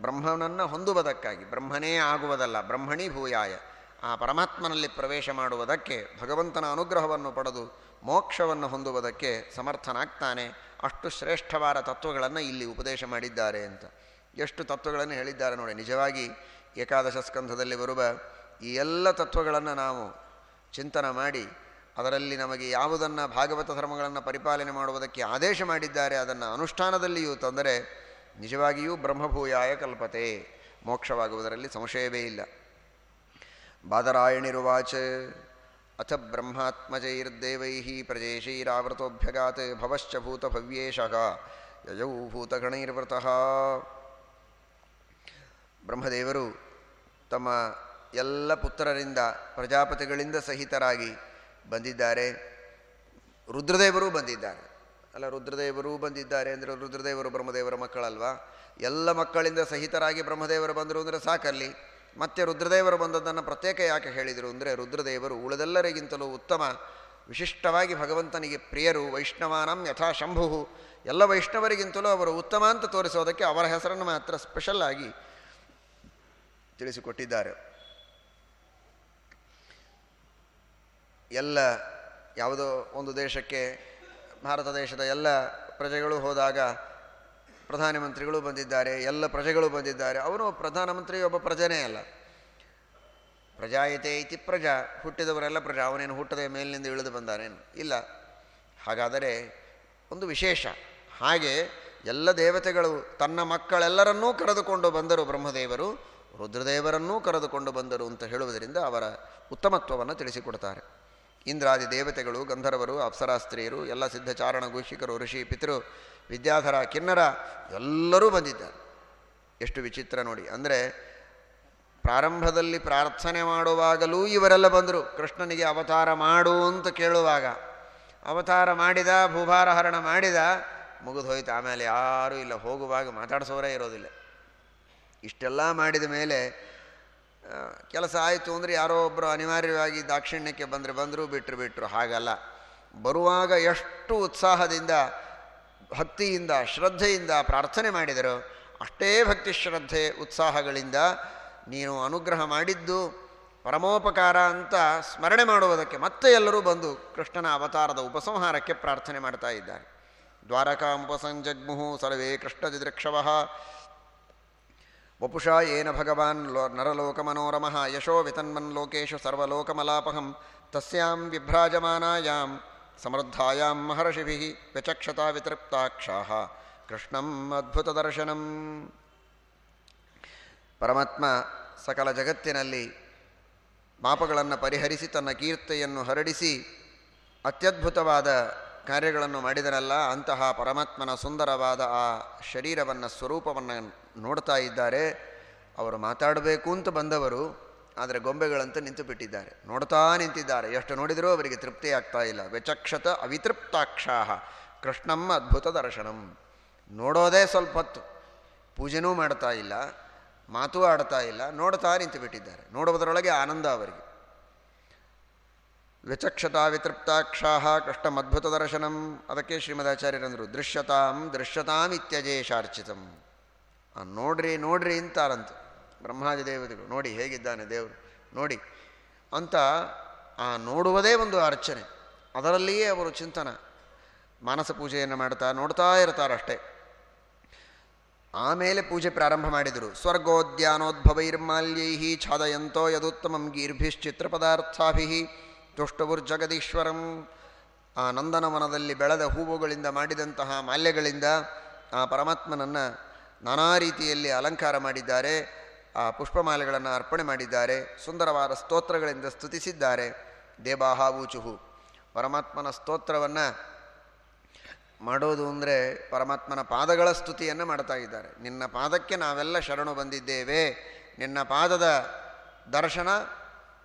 A: ಬ್ರಹ್ಮನನ್ನು ಹೊಂದುವುದಕ್ಕಾಗಿ, ಬ್ರಹ್ಮನೇ ಆಗುವುದಲ್ಲ, ಬ್ರಹ್ಮಣಿ ಭೂಯಾಯ. ಆ ಪರಮಾತ್ಮನಲ್ಲಿ ಪ್ರವೇಶ ಮಾಡುವುದಕ್ಕೆ, ಭಗವಂತನ ಅನುಗ್ರಹವನ್ನು ಪಡೆದು ಮೋಕ್ಷವನ್ನು ಹೊಂದುವುದಕ್ಕೆ ಸಮರ್ಥನಾಗ್ತಾನೆ. ಅಷ್ಟು ಶ್ರೇಷ್ಠವಾದ ತತ್ವಗಳನ್ನು ಇಲ್ಲಿ ಉಪದೇಶ ಮಾಡಿದ್ದಾರೆ ಅಂತ. ಎಷ್ಟು ತತ್ವಗಳನ್ನು ಹೇಳಿದ್ದಾರೆ ನೋಡಿ. ನಿಜವಾಗಿ ಏಕಾದಶ ಸ್ಕಂಧದಲ್ಲಿ ಬರುವ ಈ ಎಲ್ಲ ತತ್ವಗಳನ್ನು ನಾವು ಚಿಂತನ ಮಾಡಿ, ಅದರಲ್ಲಿ ನಮಗೆ ಯಾವುದನ್ನು ಭಾಗವತ ಧರ್ಮಗಳನ್ನು ಪರಿಪಾಲನೆ ಮಾಡುವುದಕ್ಕೆ ಆದೇಶ ಮಾಡಿದ್ದಾರೆ, ಅದನ್ನು ಅನುಷ್ಠಾನದಲ್ಲಿಯೂ ತಂದರೆ ನಿಜವಾಗಿಯೂ ಬ್ರಹ್ಮಭೂಯಾಯ ಕಲ್ಪತೆ. ಮೋಕ್ಷವಾಗುವುದರಲ್ಲಿ ಸಂಶಯವೇ ಇಲ್ಲ. ಬಾದರಾಯಣಿರುವಾಚ, ಅಥ ಬ್ರಹ್ಮಾತ್ಮಜೈರ್ದೇವೈ ಪ್ರಜೇಶೈರಾವೃತೋಭ್ಯಗಾತ್ ಭವಶ್ಚ ಭೂತಭವ್ಯೇಶಃ ಯಜೌ ಭೂತಗಣೈರ್ವೃತಃ. ಬ್ರಹ್ಮದೇವರು ತಮ್ಮ ಎಲ್ಲ ಪುತ್ರರಿಂದ, ಪ್ರಜಾಪತಿಗಳಿಂದ ಸಹಿತರಾಗಿ ಬಂದಿದ್ದಾರೆ. ರುದ್ರದೇವರೂ ಬಂದಿದ್ದಾರೆ. ಅಲ್ಲ, ರುದ್ರದೇವರೂ ಬಂದಿದ್ದಾರೆ ಅಂದರೆ ರುದ್ರದೇವರು ಬ್ರಹ್ಮದೇವರ ಮಕ್ಕಳಲ್ವಾ? ಎಲ್ಲ ಮಕ್ಕಳಿಂದ ಸಹಿತರಾಗಿ ಬ್ರಹ್ಮದೇವರು ಬಂದರು ಅಂದರೆ ಸಾಕಲ್ಲಿ. ಮತ್ತೆ ರುದ್ರದೇವರು ಬಂದದ್ದನ್ನು ಪ್ರತ್ಯೇಕ ಯಾಕೆ ಹೇಳಿದರು ಅಂದರೆ, ರುದ್ರದೇವರು ಉಳಿದೆಲ್ಲರಿಗಿಂತಲೂ ಉತ್ತಮ, ವಿಶಿಷ್ಟವಾಗಿ ಭಗವಂತನಿಗೆ ಪ್ರಿಯರು, ವೈಷ್ಣವಾನಂ ಯಥಾ ಶಂಭು ಎಲ್ಲ ವೈಷ್ಣವರಿಗಿಂತಲೂ ಅವರು ಉತ್ತಮ ಅಂತ ತೋರಿಸೋದಕ್ಕೆ ಅವರ ಹೆಸರನ್ನು ಮಾತ್ರ ಸ್ಪೆಷಲ್ ಆಗಿ ತಿಳಿಸಿಕೊಟ್ಟಿದ್ದಾರೆ. ಎಲ್ಲ ಯಾವುದೋ ಒಂದು ದೇಶಕ್ಕೆ, ಭಾರತ ದೇಶದ ಎಲ್ಲ ಪ್ರಜೆಗಳು ಹೋದಾಗ ಪ್ರಧಾನಮಂತ್ರಿಗಳು ಬಂದಿದ್ದಾರೆ, ಎಲ್ಲ ಪ್ರಜೆಗಳು ಬಂದಿದ್ದಾರೆ. ಅವರು ಪ್ರಧಾನಮಂತ್ರಿ ಒಬ್ಬ ಪ್ರಜೆನೇ ಅಲ್ಲ. ಪ್ರಜಾಯಿತೆ ಇತಿ ಪ್ರಜಾ, ಹುಟ್ಟಿದವರೆಲ್ಲ ಪ್ರಜಾ, ಅವನೇನು ಹುಟ್ಟದ ಮೇಲಿನಿಂದ ಇಳಿದು ಬಂದಾನೇನು? ಇಲ್ಲ. ಹಾಗಾದರೆ ಒಂದು ವಿಶೇಷ, ಹಾಗೆ ಎಲ್ಲ ದೇವತೆಗಳು ತನ್ನ ಮಕ್ಕಳೆಲ್ಲರನ್ನೂ ಕರೆದುಕೊಂಡು ಬಂದರು ಬ್ರಹ್ಮದೇವರು. ರುದ್ರದೇವರನ್ನೂ ಕರೆದುಕೊಂಡು ಬಂದರು ಅಂತ ಹೇಳುವುದರಿಂದ ಅವರ ಉತ್ತಮತ್ವವನ್ನು ತಿಳಿಸಿಕೊಡ್ತಾರೆ. ಇಂದ್ರಾದಿ ದೇವತೆಗಳು, ಗಂಧರ್ವರು, ಅಪ್ಸರಾಸ್ತ್ರೀಯರು, ಎಲ್ಲ ಸಿದ್ಧಚಾರಣ ಘೋಷಿಕರು, ಋಷಿ, ಪಿತೃ, ವಿದ್ಯಾಧರ, ಕಿನ್ನರ ಎಲ್ಲರೂ ಬಂದಿದ್ದಾರೆ. ಎಷ್ಟು ವಿಚಿತ್ರ ನೋಡಿ. ಅಂದರೆ ಪ್ರಾರಂಭದಲ್ಲಿ ಪ್ರಾರ್ಥನೆ ಮಾಡುವಾಗಲೂ ಇವರೆಲ್ಲ ಬಂದರು. ಕೃಷ್ಣನಿಗೆ ಅವತಾರ ಮಾಡು ಅಂತ ಕೇಳುವಾಗ, ಅವತಾರ ಮಾಡಿದ, ಭೂಭಾರ ಹರಣ ಮಾಡಿದ ಮುಗಿದು ಹೋಯ್ತು ಆಮೇಲೆ ಯಾರೂ ಇಲ್ಲ, ಹೋಗುವಾಗ ಮಾತಾಡಿಸೋರೇ ಇರೋದಿಲ್ಲ. ಇಷ್ಟೆಲ್ಲ ಮಾಡಿದ ಮೇಲೆ ಕೆಲಸ ಆಯಿತು ಅಂದರೆ ಯಾರೋ ಒಬ್ಬರು ಅನಿವಾರ್ಯವಾಗಿ ದಾಕ್ಷಿಣ್ಯಕ್ಕೆ ಬಂದರೆ ಬಂದರೂ ಬಿಟ್ಟರು ಬಿಟ್ಟರು ಹಾಗಲ್ಲ. ಬರುವಾಗ ಎಷ್ಟು ಉತ್ಸಾಹದಿಂದ, ಭಕ್ತಿಯಿಂದ, ಶ್ರದ್ಧೆಯಿಂದ ಪ್ರಾರ್ಥನೆ ಮಾಡಿದರು ಅಷ್ಟೇ ಭಕ್ತಿ, ಶ್ರದ್ಧೆ, ಉತ್ಸಾಹಗಳಿಂದ ನೀನು ಅನುಗ್ರಹ ಮಾಡಿದ್ದು ಪರಮೋಪಕಾರ ಅಂತ ಸ್ಮರಣೆ ಮಾಡುವುದಕ್ಕೆ ಮತ್ತೆ ಎಲ್ಲರೂ ಬಂದು ಕೃಷ್ಣನ ಅವತಾರದ ಉಪಸಂಹಾರಕ್ಕೆ ಪ್ರಾರ್ಥನೆ ಮಾಡ್ತಾ ಇದ್ದಾರೆ. ದ್ವಾರಕಾಮುಪಸಂಜಗ್ಮುಹು ಸರ್ವೇ ಕೃಷ್ಣದಿದೃಕ್ಷವ ವಪುಷಾ ಏನ ಭಗವಾನ್ ಲೋ ನರಲೋಕಮನೋರಮಃ ಯಶೋ ವಿತನ್ಮನ್ ಲೋಕೇಶು ಸರ್ವಲೋಕಮಲಾಪಹಂ ತಸ್ಯಾಂ ವಿಭ್ರಾಜಮಾನಾಯಾಂ ಸಮೃದ್ಧಾಯಾಂ ಮಹರ್ಷಿಭಿಃ ವ್ಯಚಕ್ಷತಾ ವಿತೃಪ್ತಾಕ್ಷಾಹ. ಕೃಷ್ಣಂ ಅದ್ಭುತದರ್ಶನಂ ಪರಮಾತ್ಮ ಸಕಲ ಜಗತ್ತಿನಲ್ಲಿ ಪಾಪಗಳನ್ನು ಪರಿಹರಿಸಿ ತನ್ನ ಕೀರ್ತಿಯನ್ನು ಹರಡಿಸಿ ಅತ್ಯದ್ಭುತವಾದ ಕಾರ್ಯಗಳನ್ನು ಮಾಡಿದರಲ್ಲ, ಅಂತಹ ಪರಮಾತ್ಮನ ಸುಂದರವಾದ ಆ ಶರೀರವನ್ನು, ಸ್ವರೂಪವನ್ನು ನೋಡ್ತಾ ಇದ್ದಾರೆ. ಅವರು ಮಾತಾಡಬೇಕು ಅಂತ ಬಂದವರು, ಆದರೆ ಗೊಂಬೆಗಳಂತ ನಿಂತು ಬಿಟ್ಟಿದ್ದಾರೆ ನೋಡ್ತಾ ನಿಂತಿದ್ದಾರೆ. ಎಷ್ಟು ನೋಡಿದರೂ ಅವರಿಗೆ ತೃಪ್ತಿ ಆಗ್ತಾ ಇಲ್ಲ. ವಿಚಕ್ಷತ ಅವಿತೃಪ್ತಾಕ್ಷಾಹ ಕೃಷ್ಣಮ್ಮ ಅದ್ಭುತ ದರ್ಶನಂ. ನೋಡೋದೇ ಸ್ವಲ್ಪ ಹೊತ್ತು. ಪೂಜೆನೂ ಮಾಡ್ತಾ ಇಲ್ಲ, ಮಾತೂ ಆಡ್ತಾ ಇಲ್ಲ, ನೋಡ್ತಾ ನಿಂತು ಬಿಟ್ಟಿದ್ದಾರೆ ನೋಡುವುದರೊಳಗೆ ಆನಂದ ಅವರಿಗೆ. ವ್ಯಚಕ್ಷತಾ ವಿತೃಪ್ತಾಕ್ಷಾಹ ಕಷ್ಟಮದ್ಭುತ ದರ್ಶನಂ ಅದಕ್ಕೆ ಶ್ರೀಮದಾಚಾರ್ಯರಂದರು, ದೃಶ್ಯತಾಂ ದೃಶ್ಯತಾಂ ಇತ್ಯಜೇಶಾರ್ಚಿತಂ ನೋಡ್ರಿ ನೋಡ್ರಿ ಅಂತಾರಂತ. ಬ್ರಹ್ಮಾದಿ ದೇವತೆಗಳು, ನೋಡಿ ಹೇಗಿದ್ದಾನೆ ದೇವರು, ನೋಡಿ. ಅಂತ ಆ ನೋಡುವುದೇ ಒಂದು ಅರ್ಚನೆ. ಅದರಲ್ಲಿಯೇ ಅವರು ಚಿಂತನ. ಮಾನಸ ಪೂಜೆಯನ್ನು ಮಾಡ್ತಾ, ನೋಡ್ತಾ ಇರ್ತಾರಷ್ಟೇ. ಆಮೇಲೆ ಪೂಜೆ ಪ್ರಾರಂಭ ಮಾಡಿದರು. ಸ್ವರ್ಗೋದ್ಯಾನೋದ್ಭವೈರ್ಮಾಲ್ಯೈ ಛಾದಯಂತೋ ಯದುತ್ತಮಂ ಗೀರ್ಭಿಶ್ಚಿತ್ರಪದಾರ್ಥಾಭಿ ತುಷ್ಟುರ್ಜಗದೀಶ್ವರಂ ಆ ನಂದನವನದಲ್ಲಿ ಬೆಳೆದ ಹೂವುಗಳಿಂದ ಮಾಡಿದಂತಹ ಮಾಲ್ಯಗಳಿಂದ ಆ ಪರಮಾತ್ಮನನ್ನು ನಾನಾ ರೀತಿಯಲ್ಲಿ ಅಲಂಕಾರ ಮಾಡಿದ್ದಾರೆ, ಆ ಪುಷ್ಪಮಾಲೆಗಳನ್ನು ಅರ್ಪಣೆ ಮಾಡಿದ್ದಾರೆ, ಸುಂದರವಾದ ಸ್ತೋತ್ರಗಳಿಂದ ಸ್ತುತಿಸಿದ್ದಾರೆ. ದೇವಾಹ ಊಚುಹು ಪರಮಾತ್ಮನ ಸ್ತೋತ್ರವನ್ನು ಮಾಡೋದು ಅಂದರೆ ಪರಮಾತ್ಮನ ಪಾದಗಳ ಸ್ತುತಿಯನ್ನು ಮಾಡ್ತಾ ಇದ್ದಾರೆ. ನಿನ್ನ ಪಾದಕ್ಕೆ ನಾವೆಲ್ಲ ಶರಣು ಬಂದಿದ್ದೇವೆ. ನಿನ್ನ ಪಾದದ ದರ್ಶನ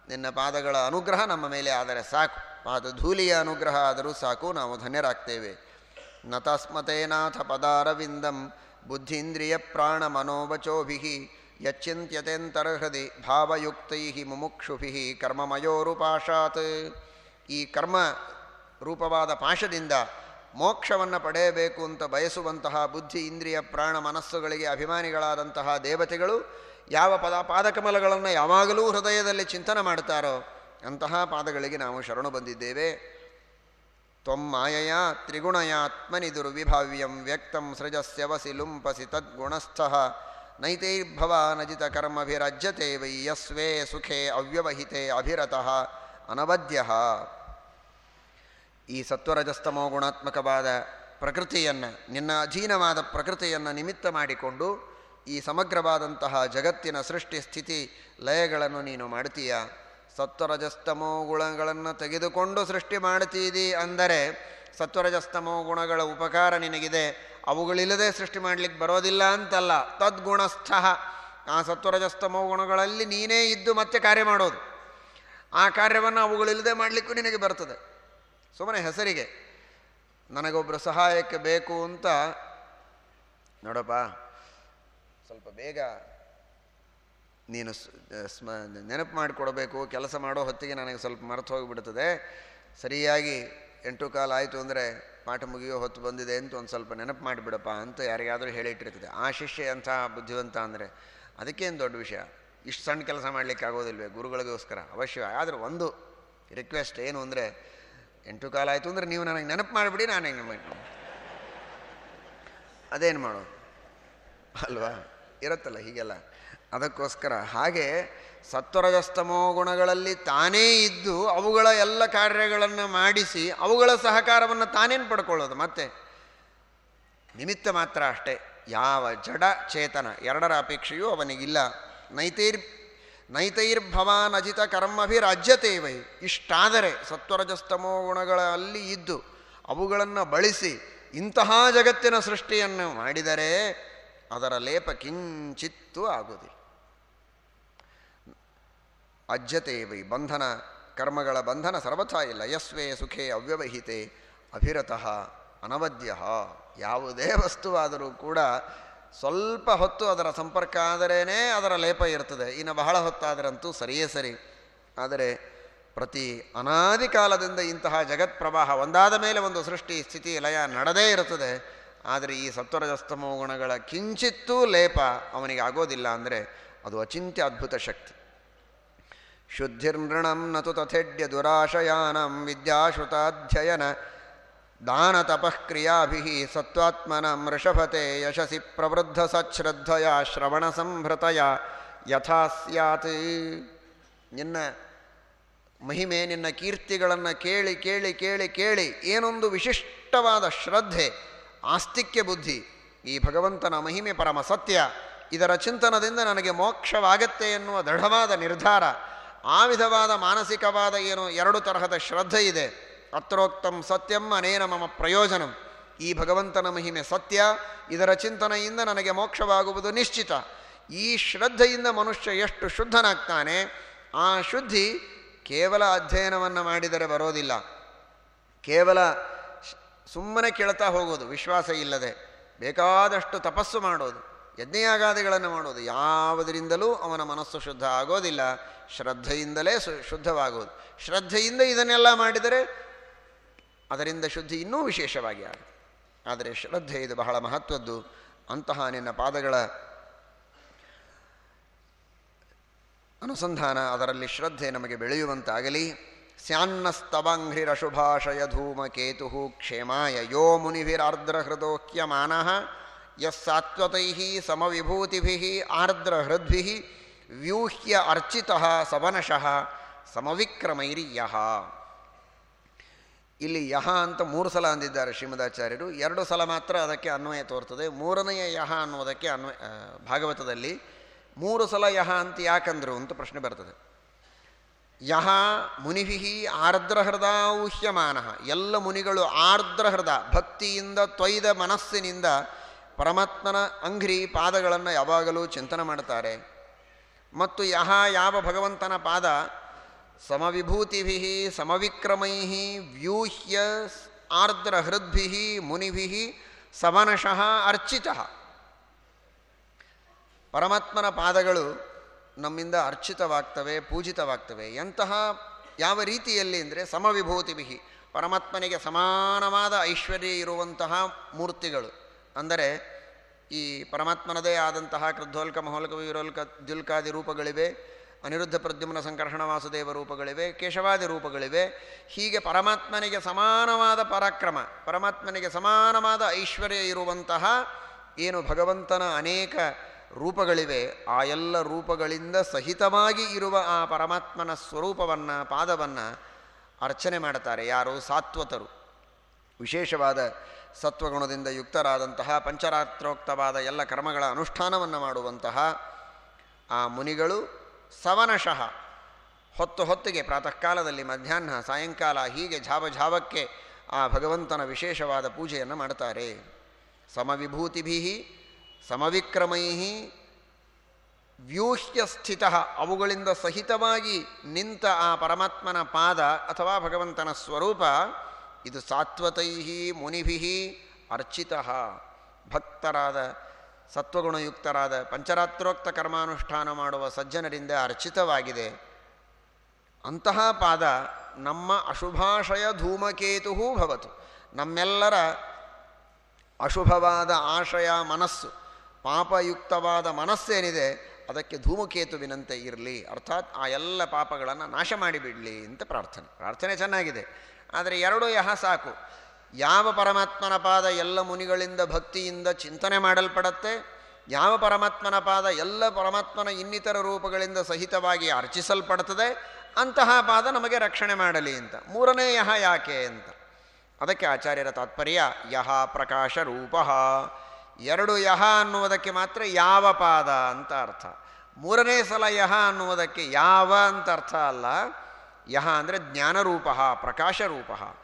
A: ನಿನ್ನ ಪಾದಗಳ ಅನುಗ್ರಹ ನಮ್ಮ ಮೇಲೆ ಆದರೆ ಸಾಕು. ಪಾದ ಧೂಲಿಯ ಅನುಗ್ರಹ ಆದರೂ ಸಾಕು. ನಾವು ಧನ್ಯರಾಗ್ತೇವೆ. ನತಸ್ಮತೇನಾಥ ತಸ್ಮತೇನಾಥ ಪದಾರವಿಂದಂ ಬುದ್ಧೀಂದ್ರಿಯ ಪ್ರಾಣ ಮನೋವಚೋಭಿ ಯಚ್ಚಿಂತ್ಯತೆಂತರ್ಹೃದಿ ಭಾವಯುಕ್ತೈ ಮುಮುಕ್ಷುಭಿ ಕರ್ಮಮಯೋರುಪಾಶಾತ್. ಈ ಕರ್ಮ ರೂಪವಾದ ಪಾಶದಿಂದ ಮೋಕ್ಷವನ್ನು ಪಡೆಯಬೇಕು ಅಂತ ಬಯಸುವಂತಹ ಬುದ್ಧಿ ಇಂದ್ರಿಯ ಪ್ರಾಣ ಮನಸ್ಸುಗಳಿಗೆ ಅಭಿಮಾನಿಗಳಾದಂತಹ ದೇವತೆಗಳು ಯಾವ ಪದ ಪಾದಕಮಲಗಳನ್ನು ಯಾವಾಗಲೂ ಹೃದಯದಲ್ಲಿ ಚಿಂತನೆ ಮಾಡ್ತಾರೋ ಅಂತಹ ಪಾದಗಳಿಗೆ ನಾವು ಶರಣು ಬಂದಿದ್ದೇವೆ. ತ್ವಂ ಮಾಯಯ ತ್ರಿಗುಣಯಾತ್ಮನಿ ದುರ್ವಿಭಾವ್ಯಂ ವ್ಯಕ್ತಂ ಸೃಜಸ್ಯವಸಿ ಲುಂಪಸಿ ತದ್ಗುಣಸ್ಥಃ. ನೈತೈರ್ಭವಾನಜಿತ ಕರ್ಮಭಿರಜ್ಯತೆ ವೈ ಯಸ್ವೇ ಸುಖೇ ಅವ್ಯವಹಿತೆ ಅಭಿರತಃ ಅನವದ್ಯ ಈ ಸತ್ವರಜಸ್ತಮೋ ಗುಣಾತ್ಮಕವಾದ ಪ್ರಕೃತಿಯನ್ನು, ನಿನ್ನ ಅಧೀನವಾದ ಪ್ರಕೃತಿಯನ್ನು ನಿಮಿತ್ತ ಮಾಡಿಕೊಂಡು ಈ ಸಮಗ್ರವಾದಂತಹ ಜಗತ್ತಿನ ಸೃಷ್ಟಿ ಸ್ಥಿತಿ ಲಯಗಳನ್ನು ನೀನು ಮಾಡ್ತೀಯ? ಸತ್ವರಜಸ್ತಮೋ ಗುಣಗಳನ್ನು ತೆಗೆದುಕೊಂಡು ಸೃಷ್ಟಿ ಮಾಡ್ತೀದಿ ಅಂದರೆ ಸತ್ವರಜಸ್ತಮೋ ಗುಣಗಳ ಉಪಕಾರ ನಿನಗಿದೆ. ಅವುಗಳಿಲ್ಲದೆ ಸೃಷ್ಟಿ ಮಾಡಲಿಕ್ಕೆ ಬರೋದಿಲ್ಲ ಅಂತಲ್ಲ. ತದ್ಗುಣಸ್ಥ. ಆ ಸತ್ವರಜಸ್ತಮೋ ಗುಣಗಳಲ್ಲಿ ನೀನೇ ಇದ್ದು ಮತ್ತೆ ಕಾರ್ಯ ಮಾಡೋದು. ಆ ಕಾರ್ಯವನ್ನು ಅವುಗಳಿಲ್ಲದೆ ಮಾಡಲಿಕ್ಕೂ ನಿನಗೆ ಬರ್ತದೆ. ಸುಮ್ಮನೆ ಹೆಸರಿಗೆ. ನನಗೊಬ್ಬರು ಸಹಾಯಕ್ಕೆ ಬೇಕು ಅಂತ ನೋಡಪ್ಪ. ಸ್ವಲ್ಪ ಬೇಗ ನೀನು ಸ್ಮ, ನೆನಪು ಮಾಡಿಕೊಡಬೇಕು, ಕೆಲಸ ಮಾಡೋ ಹೊತ್ತಿಗೆ ನನಗೆ ಸ್ವಲ್ಪ ಮರೆತು ಹೋಗಿಬಿಡ್ತದೆ. ಸರಿಯಾಗಿ ಎಂಟು ಕಾಲ ಆಯಿತು ಅಂದರೆ ಪಾಠ ಮುಗಿಯೋ ಹೊತ್ತು ಬಂದಿದೆ ಅಂತ ಒಂದು ಸ್ವಲ್ಪ ನೆನಪು ಮಾಡಿಬಿಡಪ್ಪ ಅಂತ ಯಾರಿಗಾದರೂ ಹೇಳಿಟ್ಟಿರ್ತದೆ ಆ ಶಿಷ್ಯ ಅಂತಹ ಬುದ್ಧಿವಂತ ಅಂದರೆ ಅದಕ್ಕೇನು ದೊಡ್ಡ ವಿಷಯ? ಇಷ್ಟು ಸಣ್ಣ ಕೆಲಸ ಮಾಡಲಿಕ್ಕೆ ಆಗೋದಿಲ್ವೇ? ಗುರುಗಳಿಗೋಸ್ಕರ ಅವಶ್ಯ. ಆದರೆ ಒಂದು ರಿಕ್ವೆಸ್ಟ್ ಏನು ಅಂದರೆ ಎಂಟು ಕಾಲ ಆಯಿತು ಅಂದರೆ ನೀವು ನನಗೆ ನೆನಪು ಮಾಡಿಬಿಡಿ, ನಾನು ಹೆಂಗೆ ಅದೇನು ಮಾಡೋದು? ಅಲ್ವಾ? ಇರುತ್ತಲ್ಲ ಹೀಗೆಲ್ಲ. ಅದಕ್ಕೋಸ್ಕರ ಹಾಗೆ ಸತ್ವರಜಸ್ತಮೋ ಗುಣಗಳಲ್ಲಿ ತಾನೇ ಇದ್ದು ಅವುಗಳ ಎಲ್ಲ ಕಾರ್ಯಗಳನ್ನು ಮಾಡಿಸಿ ಅವುಗಳ ಸಹಕಾರವನ್ನು ತಾನೇನು ಪಡ್ಕೊಳ್ಳೋದು? ಮತ್ತೆ ನಿಮಿತ್ತ ಮಾತ್ರ ಅಷ್ಟೇ. ಯಾವ ಜಡ ಚೇತನ ಎರಡರ ಅಪೇಕ್ಷೆಯೂ ಅವನಿಗಿಲ್ಲ. ನೈತೈರ್ ನೈತೈರ್ಭವಾನ್ ಅಜಿತ ಕರ್ಮಭಿರಾಜ್ಯತೆ ವೈ ಇಷ್ಟಾದರೆ ಸತ್ವರಜಸ್ತಮೋ ಗುಣಗಳಲ್ಲಿ ಇದ್ದು ಅವುಗಳನ್ನು ಬಳಸಿ ಇಂತಹ ಜಗತ್ತಿನ ಸೃಷ್ಟಿಯನ್ನು ಮಾಡಿದರೆ ಅದರ ಲೇಪ ಕಿಂಚಿತ್ತೂ ಆಗುವುದಿಲ್ಲ. ಅಜ್ಜತೆ ವೈ ಬಂಧನ, ಕರ್ಮಗಳ ಬಂಧನ ಸರ್ವಥಾ ಇಲ್ಲ. ಯಸ್ವೇ ಸುಖೇ ಅವ್ಯವಹಿತೆ ಅಭಿರತಃ ಅನವಧ್ಯ ಯಾವುದೇ ವಸ್ತುವಾದರೂ ಕೂಡ ಸ್ವಲ್ಪ ಹೊತ್ತು ಅದರ ಸಂಪರ್ಕ ಆದರೇ ಅದರ ಲೇಪ ಇರ್ತದೆ. ಇನ್ನು ಬಹಳ ಹೊತ್ತಾದರಂತೂ ಸರಿಯೇ ಸರಿ. ಆದರೆ ಪ್ರತಿ ಅನಾದಿ ಕಾಲದಿಂದ ಇಂತಹ ಜಗತ್ ಪ್ರವಾಹ ಒಂದಾದ ಮೇಲೆ ಒಂದು ಸೃಷ್ಟಿ ಸ್ಥಿತಿ ಲಯ ನಡೆದೇ ಇರುತ್ತದೆ. ಆದರೆ ಈ ಸತ್ವರಜಸ್ತಮೋ ಗುಣಗಳ ಕಿಂಚಿತ್ತೂ ಲೇಪ ಅವನಿಗೆ ಆಗೋದಿಲ್ಲ ಅಂದರೆ ಅದು ಅಚಿಂತ್ಯ ಅದ್ಭುತ ಶಕ್ತಿ. ಶುದ್ಧಿರ್ನೃಣಂ ನತು ತಥೆಡ್ಯ ದುರಾಶಯಾನಂ ವಿದ್ಯಾಶ್ರುತಾಧ್ಯಯನ ದಾನ ತಪಃಕ್ರಿಯಾಭಿ ಸತ್ವಾತ್ಮನಂ ಋಷಭತೆ ಯಶಸಿ ಪ್ರವೃದ್ಧ ಸಚ್ಶ್ರದ್ಧಯ ಶ್ರವಣ ಸಂಭೃತಯ ಯಥಾ ಸ್ಯಾತ್. ನಿನ್ನ ಮಹಿಮೆ, ನಿನ್ನ ಕೀರ್ತಿಗಳನ್ನು ಕೇಳಿ ಕೇಳಿ ಕೇಳಿ ಕೇಳಿ, ಏನೊಂದು ವಿಶಿಷ್ಟವಾದ ಶ್ರದ್ಧೆ ಆಸ್ತಿಕ್ಯ ಬುದ್ಧಿ, ಈ ಭಗವಂತನ ಮಹಿಮೆ ಪರಮ ಸತ್ಯ, ಇದರ ಚಿಂತನದಿಂದ ನನಗೆ ಮೋಕ್ಷವಾಗತ್ತೆ ಎನ್ನುವ ದೃಢವಾದ ನಿರ್ಧಾರ, ಆ ವಿಧವಾದ ಮಾನಸಿಕವಾದ ಏನು ಎರಡು ತರಹದ ಶ್ರದ್ಧೆ ಇದೆ. ಅತ್ರೋಕ್ತಂ ಸತ್ಯಂ ಅನೇನ ಮಮ ಪ್ರಯೋಜನಂ. ಈ ಭಗವಂತನ ಮಹಿಮೆ ಸತ್ಯ, ಇದರ ಚಿಂತನೆಯಿಂದ ನನಗೆ ಮೋಕ್ಷವಾಗುವುದು ನಿಶ್ಚಿತ. ಈ ಶ್ರದ್ಧೆಯಿಂದ ಮನುಷ್ಯ ಎಷ್ಟು ಶುದ್ಧನಾಗ್ತಾನೆ, ಆ ಶುದ್ಧಿ ಕೇವಲ ಅಧ್ಯಯನವನ್ನು ಮಾಡಿದರೆ ಬರೋದಿಲ್ಲ. ಕೇವಲ ಸುಮ್ಮನೆ ಕೇಳ್ತಾ ಹೋಗೋದು, ವಿಶ್ವಾಸ ಇಲ್ಲದೆ, ಬೇಕಾದಷ್ಟು ತಪಸ್ಸು ಮಾಡೋದು, ಯಜ್ಞಯಾಗಾದಿಗಳನ್ನು ಮಾಡೋದು, ಯಾವುದರಿಂದಲೂ ಅವನ ಮನಸ್ಸು ಶುದ್ಧ ಆಗೋದಿಲ್ಲ, ಶ್ರದ್ಧೆಯಿಂದಲೇ ಸು ಶುದ್ಧವಾಗೋದು. ಶ್ರದ್ಧೆಯಿಂದ ಇದನ್ನೆಲ್ಲ ಮಾಡಿದರೆ ಅದರಿಂದ ಶುದ್ಧಿ ಇನ್ನೂ ವಿಶೇಷವಾಗಿ ಆಗುತ್ತೆ. ಆದರೆ ಶ್ರದ್ಧೆ ಇದು ಬಹಳ ಮಹತ್ವದ್ದು. ಅಂತಹ ನಿನ್ನ ಪಾದಗಳ ಅನುಸಂಧಾನ, ಅದರಲ್ಲಿ ಶ್ರದ್ಧೆ ನಮಗೆ ಬೆಳೆಯುವಂತಾಗಲಿ. ಸ್ಯಾನ್ನಸ್ತವಾಂಘ್ರಿರಶುಭಾಷಯ ಧೂಮಕೇತು ಕ್ಷೇಮಾಯ ಯೋ ಮುನಿಭಿರಾರ್ದ್ರಹೃದೋಕ್ಯಮಾನ ಯಸ್ಸಾತ್ವತೈ ಸಮವಿಭೂತಿಭಿ ಆರ್ದ್ರಹೃದ್ಭಿ ವ್ಯೂಹ್ಯ ಅರ್ಚಿತ ಸವನಶಃ ಸಮವಿಕ್ರಮೈರಿ ಯಹ ಇಲ್ಲಿ ಯಹ ಅಂತ ಮೂರು ಸಲ ಅಂದಿದ್ದಾರೆ ಶ್ರೀಮದಾಚಾರ್ಯರು. ಎರಡು ಸಲ ಮಾತ್ರ ಅದಕ್ಕೆ ಅನ್ವಯ ತೋರ್ತದೆ. ಮೂರನೆಯ ಯಹ ಅನ್ನುವುದಕ್ಕೆ ಅನ್ವಯ ಭಾಗವತದಲ್ಲಿ ಮೂರು ಸಲ ಯಹ ಅಂತ ಯಾಕಂದ್ರು ಅಂತ ಪ್ರಶ್ನೆ ಬರ್ತದೆ. ಯಹ ಮುನಿಭಿ ಆರ್ದ್ರಹೃದಾವುಹ್ಯಮಾನ ಎಲ್ಲ ಮುನಿಗಳು ಆರ್ದ್ರಹೃದ, ಭಕ್ತಿಯಿಂದ ತ್ವೈದ ಮನಸ್ಸಿನಿಂದ ಪರಮಾತ್ಮನ ಅಂಗ್ರಿ ಪಾದಗಳನ್ನು ಯಾವಾಗಲೂ ಚಿಂತನೆ ಮಾಡ್ತಾರೆ ಮತ್ತು ಯಹ ಯಾವ ಭಗವಂತನ ಪಾದ? ಸಮವಿಭೂತಿಭಿ ಸಮವಿಕ್ರಮೈ ವ್ಯೂಹ್ಯ ಆರ್ದ್ರಹೃದ್ಭಿ ಮುನಿಭಿ ಸಮನಶಃ ಅರ್ಚಿತ. ಪರಮಾತ್ಮನ ಪಾದಗಳು ನಮ್ಮಿಂದ ಅರ್ಚಿತವಾಗ್ತವೆ, ಪೂಜಿತವಾಗ್ತವೆ. ಎಂತಹ ಯಾವ ರೀತಿಯಲ್ಲಿ ಅಂದರೆ ಸಮವಿಭೂತಿಭಿ, ಪರಮಾತ್ಮನಿಗೆ ಸಮಾನವಾದ ಐಶ್ವರ್ಯ ಇರುವಂತಹ ಮೂರ್ತಿಗಳು. ಅಂದರೆ ಈ ಪರಮಾತ್ಮನದೇ ಆದಂತಹ ಕೃದ್ಧೋಲ್ಕ, ಮಹೋಲ್ಕ, ವಿರೋಲ್ಕ ದ್ಯುಲ್ಕಾದಿ ರೂಪಗಳಿವೆ, ಅನಿರುದ್ಧ ಪ್ರದ್ಯುಮ್ನ ಸಂಕರ್ಷಣ, ವಾಸುದೇವ ರೂಪಗಳಿವೆ, ಕೇಶವಾದಿ ರೂಪಗಳಿವೆ. ಹೀಗೆ ಪರಮಾತ್ಮನಿಗೆ ಸಮಾನವಾದ ಪರಾಕ್ರಮ, ಪರಮಾತ್ಮನಿಗೆ ಸಮಾನವಾದ ಐಶ್ವರ್ಯ ಇರುವಂತಹ ಏನು ಭಗವಂತನ ಅನೇಕ ರೂಪಗಳಿವೆ. ಆ ಎಲ್ಲ ರೂಪಗಳಿಂದ ಸಹಿತವಾಗಿ ಇರುವ ಆ ಪರಮಾತ್ಮನ ಸ್ವರೂಪವನ್ನು, ಪಾದವನ್ನು ಅರ್ಚನೆ ಮಾಡ್ತಾರೆ ಯಾರು? ಸಾತ್ವತರು. ವಿಶೇಷವಾದ ಸತ್ವಗುಣದಿಂದ ಯುಕ್ತರಾದಂತಹ, ಪಂಚರಾತ್ರೋಕ್ತವಾದ ಎಲ್ಲ ಕರ್ಮಗಳ ಅನುಷ್ಠಾನವನ್ನು ಮಾಡುವಂತಹ ಆ ಮುನಿಗಳು ಸವನಶಃ. ಹೊತ್ತು ಹೊತ್ತಿಗೆ ಪ್ರಾತಃ ಕಾಲದಲ್ಲಿ ಮಧ್ಯಾಹ್ನ, ಸಾಯಂಕಾಲ ಹೀಗೆ ಝಾವ ಝಾವಕ್ಕೆ ಆ ಭಗವಂತನ ವಿಶೇಷವಾದ ಪೂಜೆಯನ್ನು ಮಾಡ್ತಾರೆ ಸಮವಿಭೂತಿಭಿ ಸಮವಿಕ್ರಮೈ ವ್ಯೂಹ್ಯ ಸ್ಥಿತ ಅವುಗಳಿಂದ ಸಹಿತವಾಗಿ ನಿಂತ ಆ ಪರಮಾತ್ಮನ ಪಾದ ಅಥವಾ ಭಗವಂತನ ಸ್ವರೂಪ, ಇದು ಸಾತ್ವತೈ ಮುನಿಭಿ ಅರ್ಚಿತ. ಭಕ್ತರಾದ, ಸತ್ವಗುಣಯುಕ್ತರಾದ, ಪಂಚರಾತ್ರೋಕ್ತ ಕರ್ಮಾನುಷ್ಠಾನ ಮಾಡುವ ಸಜ್ಜನರಿಂದ ಅರ್ಚಿತವಾಗಿದೆ. ಅಂತಹ ಪಾದ ನಮ್ಮ ಅಶುಭಾಶಯ ಧೂಮಕೇತು ಭವತು. ನಮ್ಮೆಲ್ಲರ ಅಶುಭವಾದ ಆಶಯ, ಮನಸ್ಸು ಪಾಪಯುಕ್ತವಾದ ಮನಸ್ಸೇನಿದೆ, ಅದಕ್ಕೆ ಧೂಮಕೇತುವಿನಂತೆ ಇರಲಿ. ಅರ್ಥಾತ್ ಆ ಎಲ್ಲ ಪಾಪಗಳನ್ನು ನಾಶ ಮಾಡಿಬಿಡಲಿ ಅಂತ ಪ್ರಾರ್ಥನೆ. ಪ್ರಾರ್ಥನೆ ಚೆನ್ನಾಗಿದೆ. ಆದರೆ ಎರಡು ಯಹ ಸಾಕು. ಯಾವ ಪರಮಾತ್ಮನ ಪಾದ ಎಲ್ಲ ಮುನಿಗಳಿಂದ ಭಕ್ತಿಯಿಂದ ಚಿಂತನೆ ಮಾಡಲ್ಪಡತ್ತೆ? ಯಾವ ಪರಮಾತ್ಮನ ಪಾದ ಎಲ್ಲ ಪರಮಾತ್ಮನ ಇನ್ನಿತರ ರೂಪಗಳಿಂದ ಸಹಿತವಾಗಿ ಅರ್ಚಿಸಲ್ಪಡ್ತದೆ? ಅಂತಹ ಪಾದ ನಮಗೆ ರಕ್ಷಣೆ ಮಾಡಲಿ ಅಂತ. ಮೂರನೇ ಯಹ ಯಾಕೆ ಅಂತ. ಅದಕ್ಕೆ ಆಚಾರ್ಯರ ತಾತ್ಪರ್ಯ, ಯಹ ಪ್ರಕಾಶ ರೂಪ. ಎರಡು ಯಹ ಅನ್ನುವುದಕ್ಕೆ ಮಾತ್ರ ಯಾವ ಪಾದ ಅಂತ ಅರ್ಥ. ಮೂರನೇ ಸಲ ಯಹ ಅನ್ನುವುದಕ್ಕೆ ಯಾವ ಅಂತ ಅರ್ಥ ಅಲ್ಲ. ಯಹ ಅಂದರೆ ಜ್ಞಾನರೂಪ, ಪ್ರಕಾಶರೂಪ.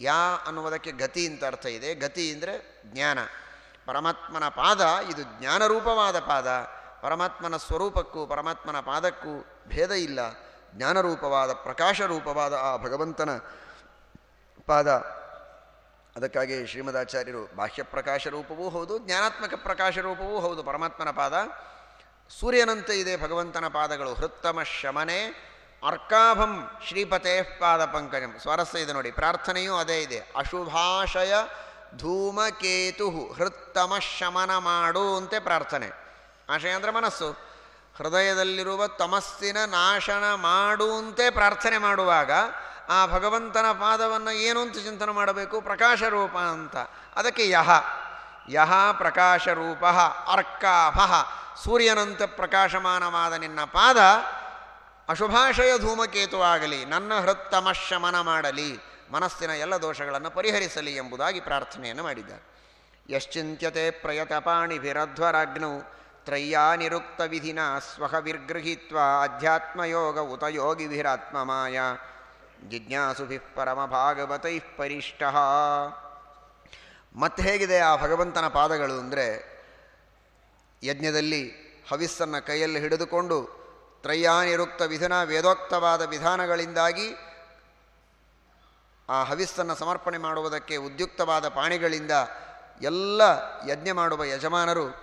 A: ಯಾ ಅನ್ನುವುದಕ್ಕೆ ಗತಿ ಅಂತ ಅರ್ಥ ಇದೆ. ಗತಿ ಅಂದರೆ ಜ್ಞಾನ. ಪರಮಾತ್ಮನ ಪಾದ, ಇದು ಜ್ಞಾನರೂಪವಾದ ಪಾದ. ಪರಮಾತ್ಮನ ಸ್ವರೂಪಕ್ಕೂ, ಪರಮಾತ್ಮನ ಪಾದಕ್ಕೂ ಭೇದ ಇಲ್ಲ. ಜ್ಞಾನರೂಪವಾದ, ಪ್ರಕಾಶರೂಪವಾದ ಆ ಭಗವಂತನ ಪಾದ. ಅದಕ್ಕಾಗಿ ಶ್ರೀಮದಾಚಾರ್ಯರು ಬಾಹ್ಯ ಪ್ರಕಾಶ ರೂಪವೂ ಹೌದು, ಜ್ಞಾನಾತ್ಮಕ ಪ್ರಕಾಶ ರೂಪವೂ ಹೌದು. ಪರಮಾತ್ಮನ ಪಾದ. ಸೂರ್ಯನಂತೆ ಇದೆ ಭಗವಂತನ ಪಾದಗಳು. ಹೃತ್ತಮ ಶಮನೆ ಅರ್ಕಾಭಂ ಶ್ರೀಪತೆ ಪಾದ ಪಂಕಜಂ. ಸ್ವಾರಸ್ಯ ಇದೆ ನೋಡಿ. ಪ್ರಾರ್ಥನೆಯೂ ಅದೇ ಇದೆ. ಅಶುಭಾಶಯ ಧೂಮಕೇತು ಹೃತ್ತಮ ಶಮನ ಮಾಡು ಅಂತೆ ಪ್ರಾರ್ಥನೆ. ಆಶಯ ಅಂದರೆ ಮನಸ್ಸು. ಹೃದಯದಲ್ಲಿರುವ ತಮಸ್ಸಿನ ನಾಶನ ಮಾಡುವಂತೆ ಪ್ರಾರ್ಥನೆ ಮಾಡುವಾಗ ಆ ಭಗವಂತನ ಪಾದವನ್ನು ಏನು ಅಂತ ಚಿಂತನೆ ಮಾಡಬೇಕು? ಪ್ರಕಾಶ ರೂಪ ಅಂತ. ಅದಕ್ಕೆ ಯಹ. ಯಹ ಪ್ರಕಾಶ ರೂಪ ಅರ್ಕಾಭ. ಸೂರ್ಯನಂತ ಪ್ರಕಾಶಮಾನವಾದ ನಿನ್ನ ಪಾದ ಅಶುಭಾಶಯ ಧೂಮಕೇತು ಆಗಲಿ, ನನ್ನ ಹೃತ್ತಮ ಶಮನ ಮಾಡಲಿ, ಮನಸ್ಸಿನ ಎಲ್ಲ ದೋಷಗಳನ್ನು ಪರಿಹರಿಸಲಿ ಎಂಬುದಾಗಿ ಪ್ರಾರ್ಥನೆಯನ್ನು ಮಾಡಿದ್ದಾರೆ. ಯಶ್ಚಿಂತ್ಯತೆ ಪ್ರಯತಪಾಣಿಭಿರಧ್ವರಾಗ್ನೌ ತ್ರಯ್ಯಾನಿರುಕ್ತ ವಿಧಿನ ಸ್ವಹ ವಿರ್ಗೃಹೀತ್ವ ಅಧ್ಯಾತ್ಮಯೋಗ ಉತ ಯೋಗಿಭಿರಾತ್ಮಮಾಯ ಜಿಜ್ಞಾಸುಭಿ ಪರಮ ಭಾಗವತೈ ಪರಿಷ್ಟ. ಮತ್ತೆ ಹೇಗಿದೆ ಆ ಭಗವಂತನ ಪಾದಗಳು ಅಂದರೆ ಯಜ್ಞದಲ್ಲಿ ಹವಿಸ್ಸನ್ನು ಕೈಯಲ್ಲಿ ಹಿಡಿದುಕೊಂಡು ತ್ರಯ್ಯಾನಿರುಕ್ತ ವಿಧನ ವೇದೋಕ್ತವಾದ ವಿಧಾನಗಳಿಂದಾಗಿ ಆ ಹವಿಸ್ಸನ್ನು ಸಮರ್ಪಣೆ ಮಾಡುವುದಕ್ಕೆ ಉದ್ಯುಕ್ತವಾದ ಪಾಣಿಗಳಿಂದ ಎಲ್ಲ ಯಜ್ಞ ಮಾಡುವ ಯಜಮಾನರು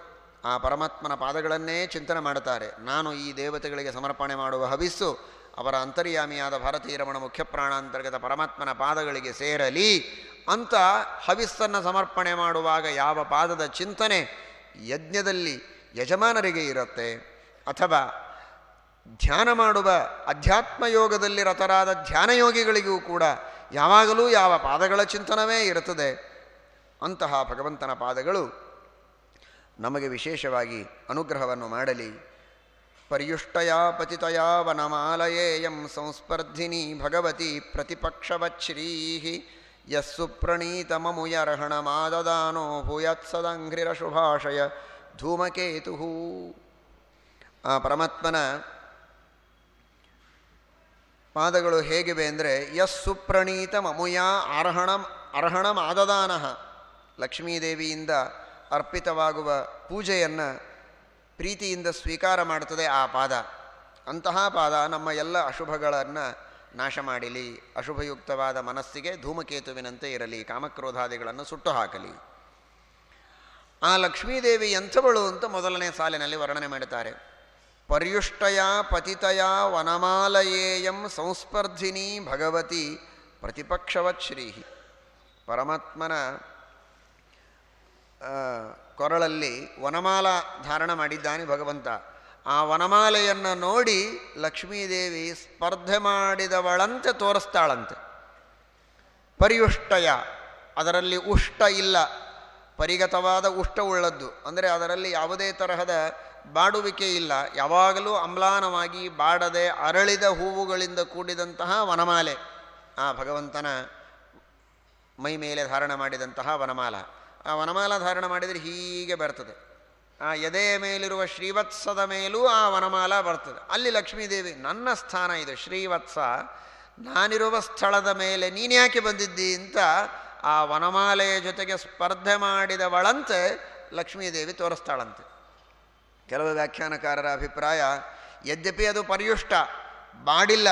A: ಆ ಪರಮಾತ್ಮನ ಪಾದಗಳನ್ನೇ ಚಿಂತನೆ ಮಾಡುತ್ತಾರೆ. ನಾನು ಈ ದೇವತೆಗಳಿಗೆ ಸಮರ್ಪಣೆ ಮಾಡುವ ಹವಿಸ್ಸು ಅವರ ಅಂತರ್ಯಾಮಿಯಾದ ಭಾರತೀಯ ರಮಣ ಮುಖ್ಯ ಪ್ರಾಣಾಂತರ್ಗತ ಪರಮಾತ್ಮನ ಪಾದಗಳಿಗೆ ಸೇರಲಿ ಅಂತ ಹವಿಸ್ಸನ್ನು ಸಮರ್ಪಣೆ ಮಾಡುವಾಗ ಯಾವ ಪಾದದ ಚಿಂತನೆ ಯಜ್ಞದಲ್ಲಿ ಯಜಮಾನರಿಗೆ ಇರುತ್ತೆ ಅಥವಾ ಧ್ಯಾನ ಮಾಡುವ ಅಧ್ಯಾತ್ಮ ಯೋಗದಲ್ಲಿ ರತರಾದ ಧ್ಯಾನಯೋಗಿಗಳಿಗೂ ಕೂಡ ಯಾವಾಗಲೂ ಯಾವ ಪಾದಗಳ ಚಿಂತನವೇ ಇರುತ್ತದೆ ಅಂತಹ ಭಗವಂತನ ಪಾದಗಳು ನಮಗೆ ವಿಶೇಷವಾಗಿ ಅನುಗ್ರಹವನ್ನು ಮಾಡಲಿ. ಪರ್ಯುಷ್ಟಯ ಪತಿತಯ ವನಮಾಲಯೇಯಂ ಸಂಸ್ಪರ್ಧಿನಿ ಭಗವತಿ ಪ್ರತಿಪಕ್ಷವಚ್ಛ್ರೀ ಯಸ್ಸು ಪ್ರಣೀತಮಮುಯರ್ಹಣಮಾದದಾನೋ ಭೂಯತ್ಸದಂಘ್ರಿರಶುಭಾಷಯ ಧೂಮಕೇತು ಆ ಪರಮಾತ್ಮನ ಪಾದಗಳು ಹೇಗಿವೆ ಅಂದರೆ ಯಸ್ಸುಪ್ರಣೀತ ಮಮುಯ ಅರ್ಹಣಂ ಅರ್ಹಣಂ ಆದದಾನಃ ಲಕ್ಷ್ಮೀದೇವಿಯಿಂದ ಅರ್ಪಿತವಾಗುವ ಪೂಜೆಯನ್ನು ಪ್ರೀತಿಯಿಂದ ಸ್ವೀಕಾರ ಮಾಡುತ್ತದೆ ಆ ಪಾದ. ಅಂತಹ ಪಾದ ನಮ್ಮ ಎಲ್ಲ ಅಶುಭಗಳನ್ನು ನಾಶ ಮಾಡಲಿ. ಅಶುಭಯುಕ್ತವಾದ ಮನಸ್ಸಿಗೆ ಧೂಮಕೇತುವಿನಂತೆ ಇರಲಿ. ಕಾಮಕ್ರೋಧಾದಿಗಳನ್ನು ಸುಟ್ಟು ಹಾಕಲಿ. ಆ ಲಕ್ಷ್ಮೀದೇವಿ ಎಂಥವಳು ಅಂತ ಮೊದಲನೇ ಸಾಲಿನಲ್ಲಿ ವರ್ಣನೆ ಮಾಡುತ್ತಾರೆ. ಪರ್ಯುಷ್ಟಯ ಪತಿತಯ ವನಮಾಲಯೇಯಂ ಸಂಸ್ಪರ್ಧಿನಿ ಭಗವತಿ ಪ್ರತಿಪಕ್ಷವತ್ ಶ್ರೀಹಿ. ಪರಮಾತ್ಮನ ಕೊರಳಲ್ಲಿ ವನಮಾಲ ಧಾರಣ ಮಾಡಿದ್ದಾನೆ ಭಗವಂತ. ಆ ವನಮಾಲೆಯನ್ನು ನೋಡಿ ಲಕ್ಷ್ಮೀದೇವಿ ಸ್ಪರ್ಧೆ ಮಾಡಿದವಳಂತೆ ತೋರಿಸ್ತಾಳಂತೆ. ಪರಿಯುಷ್ಟಯ, ಅದರಲ್ಲಿ ಉಷ್ಟ ಇಲ್ಲ. ಪರಿಗತವಾದ ಉಷ್ಟವುಳ್ಳದ್ದು ಅಂದರೆ ಅದರಲ್ಲಿ ಯಾವುದೇ ತರಹದ ಬಾಡುವಿಕೆ ಇಲ್ಲ. ಯಾವಾಗಲೂ ಅಮ್ಲಾನವಾಗಿ ಬಾಡದೆ ಅರಳಿದ ಹೂವುಗಳಿಂದ ಕೂಡಿದಂತಹ ವನಮಾಲೆ. ಆ ಭಗವಂತನ ಮೈ ಮೇಲೆ ಧಾರಣ ಮಾಡಿದಂತಹ ವನಮಾಲ. ಆ ವನಮಾಲ ಧಾರಣ ಮಾಡಿದರೆ ಹೀಗೆ ಬರ್ತದೆ. ಆ ಎದೆಯ ಮೇಲಿರುವ ಶ್ರೀವತ್ಸದ ಮೇಲೂ ಆ ವನಮಾಲ ಬರ್ತದೆ. ಅಲ್ಲಿ ಲಕ್ಷ್ಮೀದೇವಿ, ನನ್ನ ಸ್ಥಾನ ಇದು, ಶ್ರೀವತ್ಸ. ನಾನಿರುವ ಸ್ಥಳದ ಮೇಲೆ ನೀನು ಯಾಕೆ ಬಂದಿದ್ದಿ ಅಂತ ಆ ವನಮಾಲೆಯ ಜೊತೆಗೆ ಸ್ಪರ್ಧೆ ಮಾಡಿದವಳಂತೆ ಲಕ್ಷ್ಮೀದೇವಿ ತೋರಿಸ್ತಾಳಂತೆ. ಕೆಲವು ವ್ಯಾಖ್ಯಾನಕಾರರ ಅಭಿಪ್ರಾಯ, ಯದ್ಯಪಿ ಅದು ಪರ್ಯುಷ್ಟ ಮಾಡಿಲ್ಲ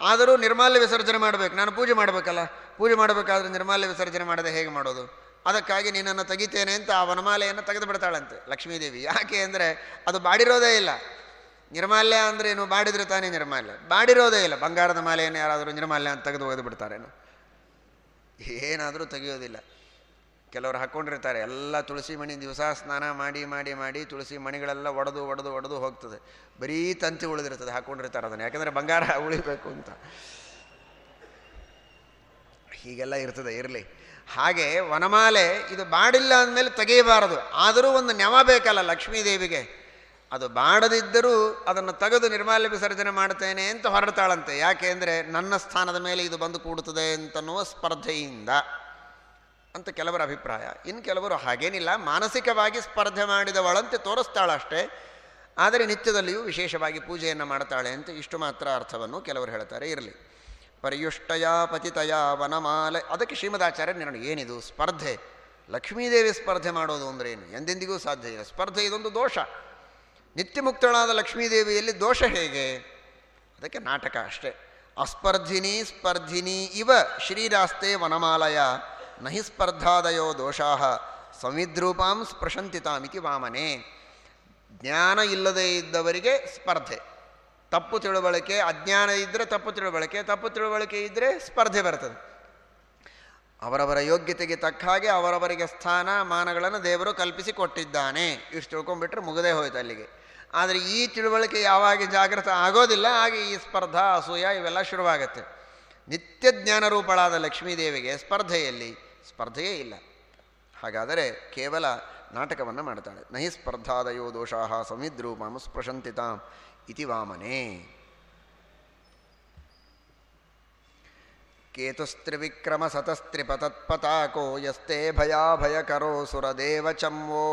A: ಆದರೂ ನಿರ್ಮಾಲ್ಯ ವಿಸರ್ಜನೆ ಮಾಡಬೇಕು. ನಾನು ಪೂಜೆ ಮಾಡಬೇಕಲ್ಲ? ಪೂಜೆ ಮಾಡಬೇಕಾದ್ರೆ ನಿರ್ಮಾಲ್ಯ ವಿಸರ್ಜನೆ ಮಾಡದೆ ಹೇಗೆ ಮಾಡೋದು? ಅದಕ್ಕಾಗಿ ನಿನ್ನನ್ನು ತೆಗಿತೇನೆ ಅಂತ ಆ ವನಮಾಲೆಯನ್ನು ತೆಗೆದು ಬಿಡ್ತಾಳಂತೆ ಲಕ್ಷ್ಮೀದೇವಿ. ಯಾಕೆ ಅಂದರೆ ಅದು ಬಾಡಿರೋದೇ ಇಲ್ಲ. ನಿರ್ಮಾಲ್ಯ ಅಂದರೆ ಏನು? ಬಾಡಿದ್ರೆ ತಾನೇ ನಿರ್ಮಾಲ್ಯ. ಬಾಡಿರೋದೇ ಇಲ್ಲ. ಬಂಗಾರದ ಮಾಲೆಯನ್ನು ಯಾರಾದರೂ ನಿರ್ಮಾಲ್ಯ ಅಂತ ತೆಗೆದು ಒಗೆದು ಬಿಡ್ತಾರೇನು. ಏನಾದರೂ ತೆಗೆಯೋದಿಲ್ಲ. ಕೆಲವರು ಹಾಕ್ಕೊಂಡಿರ್ತಾರೆ ಎಲ್ಲ ತುಳಸಿ ಮಣಿ ದಿವಸ ಸ್ನಾನ ಮಾಡಿ ಮಾಡಿ ಮಾಡಿ ತುಳಸಿ ಮಣಿಗಳೆಲ್ಲ ಒಡೆದು ಒಡೆದು ಒಡೆದು ಹೋಗ್ತದೆ. ಬರೀ ತಂತಿ ಉಳಿದಿರ್ತದೆ ಹಾಕ್ಕೊಂಡಿರ್ತಾರೆ ಅದನ್ನು. ಯಾಕಂದರೆ ಬಂಗಾರ ಉಳಿಬೇಕು ಅಂತ. ಹೀಗೆಲ್ಲ ಇರ್ತದೆ, ಇರಲಿ. ಹಾಗೆ ವನಮಾಲೆ ಇದು ಬಾಡಿಲ್ಲ ಅಂದಮೇಲೆ ತೆಗೆಯಬಾರದು. ಆದರೂ ಒಂದು ನೆವ ಬೇಕಲ್ಲ ಲಕ್ಷ್ಮೀದೇವಿಗೆ. ಅದು ಬಾಡದಿದ್ದರೂ ಅದನ್ನು ತೆಗೆದು ನಿರ್ಮಾಲ್ಯ ವಿಸರ್ಜನೆ ಮಾಡ್ತೇನೆ ಅಂತ ಹೊರಡ್ತಾಳಂತೆ. ಯಾಕೆಂದರೆ ನನ್ನ ಸ್ಥಾನದ ಮೇಲೆ ಇದು ಬಂದು ಕೂಡುತ್ತದೆ ಅಂತನ್ನುವ ಸ್ಪರ್ಧೆಯಿಂದ ಅಂತ ಕೆಲವರ ಅಭಿಪ್ರಾಯ. ಇನ್ನು ಕೆಲವರು ಹಾಗೇನಿಲ್ಲ. ಮಾನಸಿಕವಾಗಿ ಸ್ಪರ್ಧೆ ಮಾಡಿದವಳಂತೆ ತೋರಿಸ್ತಾಳಷ್ಟೇ. ಆದರೆ ನಿತ್ಯದಲ್ಲಿಯೂ ವಿಶೇಷವಾಗಿ ಪೂಜೆಯನ್ನು ಮಾಡ್ತಾಳೆ ಅಂತ ಇಷ್ಟು ಮಾತ್ರ ಅರ್ಥವನ್ನು ಕೆಲವರು ಹೇಳ್ತಾರೆ. ಇರಲಿ. ಪರ್ಯುಷ್ಟಯ ಪತಿತಯ ವನಮಾಲೆ. ಅದಕ್ಕೆ ಶ್ರೀಮದಾಚಾರ್ಯ ನಿರ್ಣಯ ಏನಿದು? ಸ್ಪರ್ಧೆ. ಲಕ್ಷ್ಮೀದೇವಿ ಸ್ಪರ್ಧೆ ಮಾಡೋದು ಅಂದರೆ ಏನು? ಎಂದೆಂದಿಗೂ ಸಾಧ್ಯ ಇಲ್ಲ. ಸ್ಪರ್ಧೆ ಇದೊಂದು ದೋಷ. ನಿತ್ಯಮುಕ್ತಳಾದ ಲಕ್ಷ್ಮೀದೇವಿಯಲ್ಲಿ ದೋಷ ಹೇಗೆ? ಅದಕ್ಕೆ ನಾಟಕ ಅಷ್ಟೇ. ಅಸ್ಪರ್ಧಿನಿ ಸ್ಪರ್ಧಿನಿ ಇವ ಶ್ರೀರಾಸ್ತೆ ವನಮಾಲಯ. ನಹಿ ಸ್ಪರ್ಧಾದಯೋ ದೋಷಾ ಸಂವಿದ್ರೂಪಾಂ ಸ್ಪೃಶಂತಿತಾಮಿತಿ ವಾಮನೆ. ಜ್ಞಾನ ಇಲ್ಲದೇ ಇದ್ದವರಿಗೆ ಸ್ಪರ್ಧೆ. ತಪ್ಪು ತಿಳುವಳಿಕೆ, ಅಜ್ಞಾನ ಇದ್ದರೆ ತಪ್ಪು ತಿಳುವಳಿಕೆ ತಪ್ಪು ತಿಳುವಳಿಕೆ ಇದ್ದರೆ ಸ್ಪರ್ಧೆ ಬರ್ತದೆ. ಅವರವರ ಯೋಗ್ಯತೆಗೆ ತಕ್ಕ ಹಾಗೆ ಅವರವರಿಗೆ ಸ್ಥಾನ, ಮಾನಗಳನ್ನು ದೇವರು ಕಲ್ಪಿಸಿ ಕೊಟ್ಟಿದ್ದಾನೆ. ಇಷ್ಟು ತಿಳ್ಕೊಂಡ್ಬಿಟ್ರೆ ಮುಗದೇ ಹೋಯ್ತು ಅಲ್ಲಿಗೆ. ಆದರೆ ಈ ತಿಳುವಳಿಕೆ ಯಾವಾಗ ಜಾಗೃತ ಆಗೋದಿಲ್ಲ, ಹಾಗೆ ಈ ಸ್ಪರ್ಧಾ, ಅಸೂಯ ಇವೆಲ್ಲ ಶುರುವಾಗತ್ತೆ. ನಿತ್ಯ ಜ್ಞಾನರೂಪಳಾದ ಲಕ್ಷ್ಮೀದೇವಿಗೆ ಸ್ಪರ್ಧೆಯಲ್ಲಿ ಸ್ಪರ್ಧೆಯೇ ಇಲ್ಲ. ಹಾಗಾದರೆ ಕೇವಲ ನಾಟಕವನ್ನು ಮಾಡ್ತಾಳೆ. ನಹಿ ಸ್ಪರ್ಧಾದಯೋ ದೋಷಾ ಸಂವಿದ್ರೂಪಾಂ ಸ್ಪೃಶಂತಿತಾಂ. ಇತಿ ವಾಮನೆ ಕೇತುಸ್ತ್ರಿವಿಕ್ರಮ ಸತಸ್ತ್ರಿಪತತ್ಪತಾಕೋ ಯಸ್ತೆ ಭಯಾಭಯಕರೋ ಸುರದೇವಚಂವೋ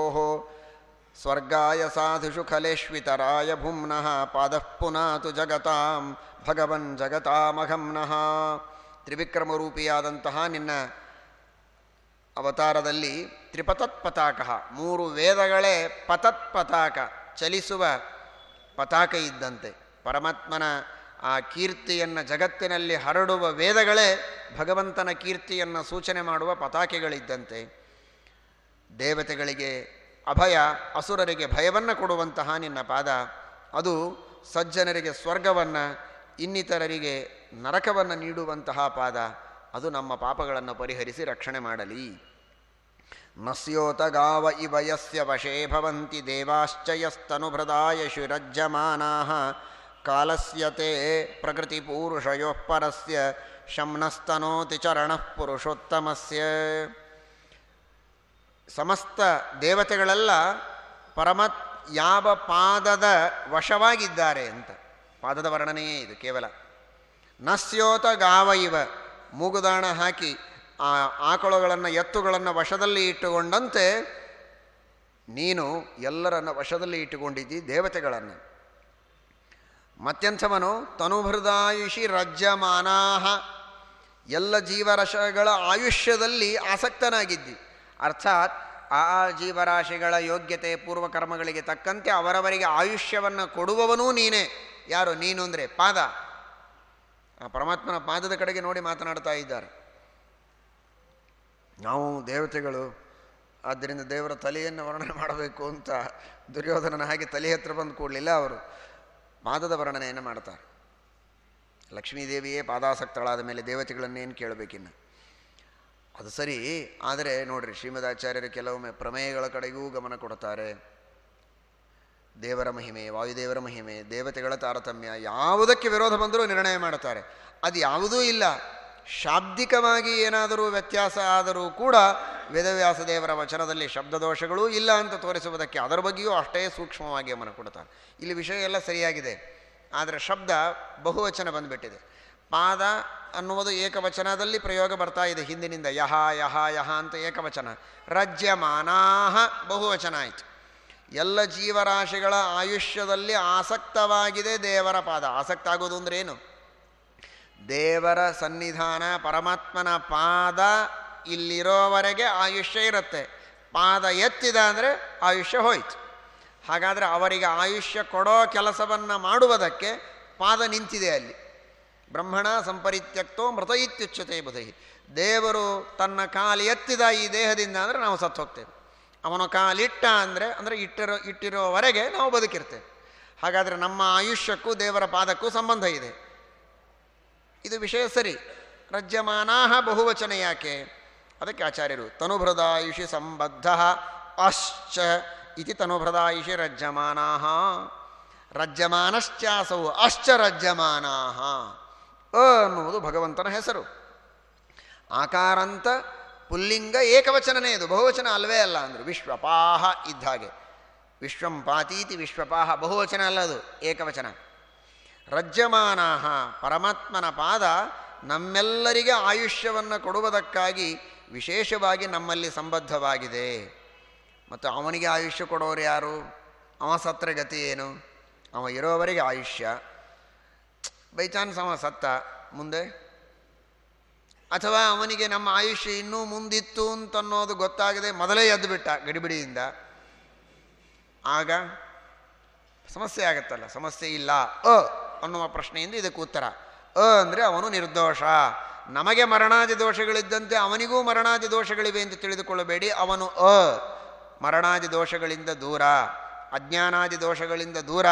A: ಸ್ವರ್ಗಾಯ ಸಾಧುಷು ಖಲೇಶ್ವಿತರಾಯ पुनातु जगतां ಜಗತಾಂ ಭಗವನ್ ಜಗತಾಮಘಂನಃ ತ್ರಿವಿಕ್ರಮರೂಪಿಯಾದಂತಹ ನಿನ್ನ ಅವತಾರದಲ್ಲಿ ತ್ರಿಪತತ್ಪತಾಕ, ಮೂರು ವೇದಗಳೇ ಪತತ್ಪತಾಕ ಚಲಿಸುವ ಪತಾಕ ಇದ್ದಂತೆ. ಪರಮಾತ್ಮನ ಆ ಕೀರ್ತಿಯನ್ನು ಜಗತ್ತಿನಲ್ಲಿ ಹರಡುವ ವೇದಗಳೇ ಭಗವಂತನ ಕೀರ್ತಿಯನ್ನು ಸೂಚನೆ ಮಾಡುವ ಪತಾಕೆಗಳಿದ್ದಂತೆ. ದೇವತೆಗಳಿಗೆ ಅಭಯ, ಅಸುರರಿಗೆ ಭಯವನ್ನು ಕೊಡುವಂತಹ ನಿನ್ನ ಪಾದ. ಅದು ಸಜ್ಜನರಿಗೆ ಸ್ವರ್ಗವನ್ನು, ಇನ್ನಿತರರಿಗೆ ನರಕವನ್ನು ನೀಡುವಂತಹ ಪಾದ. ಅದು ನಮ್ಮ ಪಾಪಗಳನ್ನು ಪರಿಹರಿಸಿ ರಕ್ಷಣೆ ಮಾಡಲಿ. ನಸ್ಯೋತ ಗಾವ ಇವ ಯಸ್ಯ ವಶೇ ಭವಂತಿ ದೇವಾಶ್ಚಯಸ್ತನುಭೃದಾಯ ಶಿರಜ್ಜಮಾನಾ ಕಾಲಸ್ಯತೆ ಪ್ರಕೃತಿಪೂರುಷಯೋ ಪರಸ್ಯ, ಶಮ್ನಸ್ತನೋತಿ ಚರಣಃ ಪುರುಷೋತ್ತಮಸ್ಯ. ಸಮಸ್ತ ದೇವತೆಗಳೆಲ್ಲ ಪರಮತ್ ಯಾವ ಪಾದದ ವಶವಾಗಿದ್ದಾರೆ ಅಂತ. ಪಾದದ ವರ್ಣನೆಯೇ ಇದು ಕೇವಲ. ನಸ್ಯೋತ ಗಾವ ಇವ, ಮೂಗುದಾಣ ಹಾಕಿ ಆ ಆಕಳುಗಳನ್ನು ಎತ್ತುಗಳನ್ನು ವಶದಲ್ಲಿ ಇಟ್ಟುಕೊಂಡಂತೆ ನೀನು ಎಲ್ಲರನ್ನ ವಶದಲ್ಲಿ ಇಟ್ಟುಕೊಂಡಿದ್ದಿ ದೇವತೆಗಳನ್ನು. ಮತ್ಯಂಥವನು ತನುಭೃದಾಯುಷಿ ರಜ್ಯಮಾನಾಹ. ಎಲ್ಲ ಜೀವರಾಶಗಳ ಆಯುಷ್ಯದಲ್ಲಿ ಆಸಕ್ತನಾಗಿದ್ದಿ. ಅರ್ಥಾತ್ ಆ ಜೀವರಾಶಿಗಳ ಯೋಗ್ಯತೆ ಪೂರ್ವಕರ್ಮಗಳಿಗೆ ತಕ್ಕಂತೆ ಅವರವರಿಗೆ ಆಯುಷ್ಯವನ್ನು ಕೊಡುವವನೂ ನೀನೇ. ಯಾರು? ನೀನು ಅಂದರೆ ಪಾದ. ಆ ಪರಮಾತ್ಮನ ಪಾದದ ಕಡೆಗೆ ನೋಡಿ ಮಾತನಾಡ್ತಾ ಇದ್ದಾರೆ. ನಾವು ದೇವತೆಗಳು, ಆದ್ದರಿಂದ ದೇವರ ತಲೆಯನ್ನು ವರ್ಣನೆ ಮಾಡಬೇಕು ಅಂತ ದುರ್ಯೋಧನನ ಹಾಗೆ ತಲೆ ಹತ್ರ ಬಂದು ಕೂಡಲಿಲ್ಲ ಅವರು. ಪಾದದ ವರ್ಣನೆಯನ್ನು ಮಾಡ್ತಾರೆ. ಲಕ್ಷ್ಮೀದೇವಿಯೇ ಪಾದಾಸಕ್ತಳಾದ ಮೇಲೆ ದೇವತೆಗಳನ್ನೇನು ಕೇಳಬೇಕಿನ್ನು? ಅದು ಸರಿ, ಆದರೆ ನೋಡ್ರಿ, ಶ್ರೀಮದಾಚಾರ್ಯರು ಕೆಲವೊಮ್ಮೆ ಪ್ರಮೇಯಗಳ ಕಡೆಗೂ ಗಮನ ಕೊಡ್ತಾರೆ. ದೇವರ ಮಹಿಮೆ, ವಾಯುದೇವರ ಮಹಿಮೆ, ದೇವತೆಗಳ ತಾರತಮ್ಯ, ಯಾವುದಕ್ಕೆ ವಿರೋಧ ಬಂದರೂ ನಿರ್ಣಯ ಮಾಡ್ತಾರೆ. ಅದು ಯಾವುದೂ ಇಲ್ಲ. ಶಾಬ್ದಿಕವಾಗಿ ಏನಾದರೂ ವ್ಯತ್ಯಾಸ ಆದರೂ ಕೂಡ ವೇದವ್ಯಾಸ ದೇವರ ವಚನದಲ್ಲಿ ಶಬ್ದದೋಷಗಳೂ ಇಲ್ಲ ಅಂತ ತೋರಿಸುವುದಕ್ಕೆ ಅದರ ಬಗ್ಗೆಯೂ ಅಷ್ಟೇ ಸೂಕ್ಷ್ಮವಾಗಿ ಗಮನ ಕೊಡ್ತಾರೆ ಇಲ್ಲಿ ವಿಷಯ ಎಲ್ಲ ಸರಿಯಾಗಿದೆ. ಆದರೆ ಶಬ್ದ ಬಹುವಚನ ಬಂದುಬಿಟ್ಟಿದೆ. ಪಾದ ಅನ್ನುವುದು ಏಕವಚನದಲ್ಲಿ ಪ್ರಯೋಗ ಬರ್ತಾ ಇದೆ ಹಿಂದಿನಿಂದ. ಯಹ ಯಹ ಯಹ ಅಂತ ಏಕವಚನ. ರಜ್ಯಮಾನಾಹ ಬಹುವಚನ ಆಯಿತು. ಎಲ್ಲ ಜೀವರಾಶಿಗಳ ಆಯುಷ್ಯದಲ್ಲಿ ಆಸಕ್ತವಾಗಿದೆ ದೇವರ ಪಾದ. ಆಸಕ್ತ ಆಗೋದು ಅಂದ್ರೇನು ದೇವರ ಸನ್ನಿಧಾನ, ಪರಮಾತ್ಮನ ಪಾದ ಇಲ್ಲಿರೋವರೆಗೆ ಆಯುಷ್ಯ ಇರುತ್ತೆ. ಪಾದ ಎತ್ತಿದ ಅಂದರೆ ಆಯುಷ್ಯ ಹೋಯ್ತು. ಹಾಗಾದರೆ ಅವರಿಗೆ ಆಯುಷ್ಯ ಕೊಡೋ ಕೆಲಸವನ್ನು ಮಾಡುವುದಕ್ಕೆ ಪಾದ ನಿಂತಿದೆ ಅಲ್ಲಿ. ಬ್ರಹ್ಮಣ ಸಂಪರಿತ್ಯಕ್ತೋ ಮೃತ ಇತ್ಯುಚ್ಯತೆ ಬುಧೈ ದೇವರು ತನ್ನ ಕಾಲು ಎತ್ತಿದ ಈ ದೇಹದಿಂದ ಅಂದರೆ ನಾವು ಸತ್ತು ಹೋಗ್ತೇವೆ. ಅವನು ಕಾಲಿಟ್ಟ ಅಂದರೆ ಅಂದರೆ ಇಟ್ಟಿರೋ, ಇಟ್ಟಿರೋವರೆಗೆ ನಾವು ಬದುಕಿರ್ತೇವೆ. ಹಾಗಾದರೆ ನಮ್ಮ ಆಯುಷ್ಯಕ್ಕೂ ದೇವರ ಪಾದಕ್ಕೂ ಸಂಬಂಧ ಇದೆ. ಇದು ವಿಷಯ ಸರಿ. ರಜ್ಯಮಾನಾಹ ಬಹುವಚನ ಯಾಕೆ? ಅದಕ್ಕೆ ಆಚಾರ್ಯರು ತನುಭೃದಾಯುಷಿ ಸಂಬದ್ಧ ಅಶ್ಚ ಇತಿ ತನುಭೃದಾಯುಷಿ ರಜ್ಯಮಾನಾಹ. ರಜ್ಯಮಾನಶ್ಚಾಸವು ಅಶ್ಚ ರಜ್ಯಮಾನಾಹ. ಅ ಅನ್ನುವುದು ಭಗವಂತನ ಹೆಸರು. ಆಕಾರಂತ ಪುಲ್ಲಿಂಗ ಏಕವಚನನೇ ಇದು. ಬಹುವಚನ ಅಲ್ವೇ ಅಲ್ಲ ಅಂದರು. ವಿಶ್ವಪಾಹ ಇದ್ದಾಗೆ ವಿಶ್ವಂ ಪಾತೀತಿ ವಿಶ್ವಪಾಹ. ಬಹುವಚನ ಅಲ್ಲ ಅದು ಏಕವಚನ. ರಜ್ಯಮಾನಾಹ, ಪರಮಾತ್ಮನ ಪಾದ ನಮ್ಮೆಲ್ಲರಿಗೆ ಆಯುಷ್ಯವನ್ನು ಕೊಡುವುದಕ್ಕಾಗಿ ವಿಶೇಷವಾಗಿ ನಮ್ಮಲ್ಲಿ ಸಂಬದ್ಧವಾಗಿದೆ. ಮತ್ತು ಅವನಿಗೆ ಆಯುಷ್ಯ ಕೊಡೋರು ಯಾರು? ಅವ ಸತ್ರ ಗತಿ ಏನು? ಅವ ಇರೋವರೆಗೆ ಆಯುಷ್ಯ. ಬೈ ಚಾನ್ಸ್ ಅವ ಸತ್ತ. ಮುಂದೆ? ಅಥವಾ ಅವನಿಗೆ ನಮ್ಮ ಆಯುಷ್ಯ ಇನ್ನೂ ಮುಂದಿತ್ತು ಅಂತನ್ನೋದು ಗೊತ್ತಾಗದೆ ಮೊದಲೇ ಎದ್ದು ಬಿಟ್ಟ ಗಡಿಬಿಡಿಯಿಂದ. ಆಗ ಸಮಸ್ಯೆ ಆಗತ್ತಲ್ಲ, ಸಮಸ್ಯೆ ಇಲ್ಲ. ಅ ಅನ್ನುವ ಪ್ರಶ್ನೆಯಿಂದ ಇದಕ್ಕೆ ಉತ್ತರ. ಅ ಅಂದರೆ ಅವನು ನಿರ್ದೋಷ. ನಮಗೆ ಮರಣಾದಿ ದೋಷಗಳಿದ್ದಂತೆ ಅವನಿಗೂ ಮರಣಾದಿ ದೋಷಗಳಿವೆ ಎಂದು ತಿಳಿದುಕೊಳ್ಳಬೇಡಿ. ಅವನು ಅ. ಮರಣಾದಿ ದೋಷಗಳಿಂದ ದೂರ. ಅಜ್ಞಾನಾದಿ ದೋಷಗಳಿಂದ ದೂರ.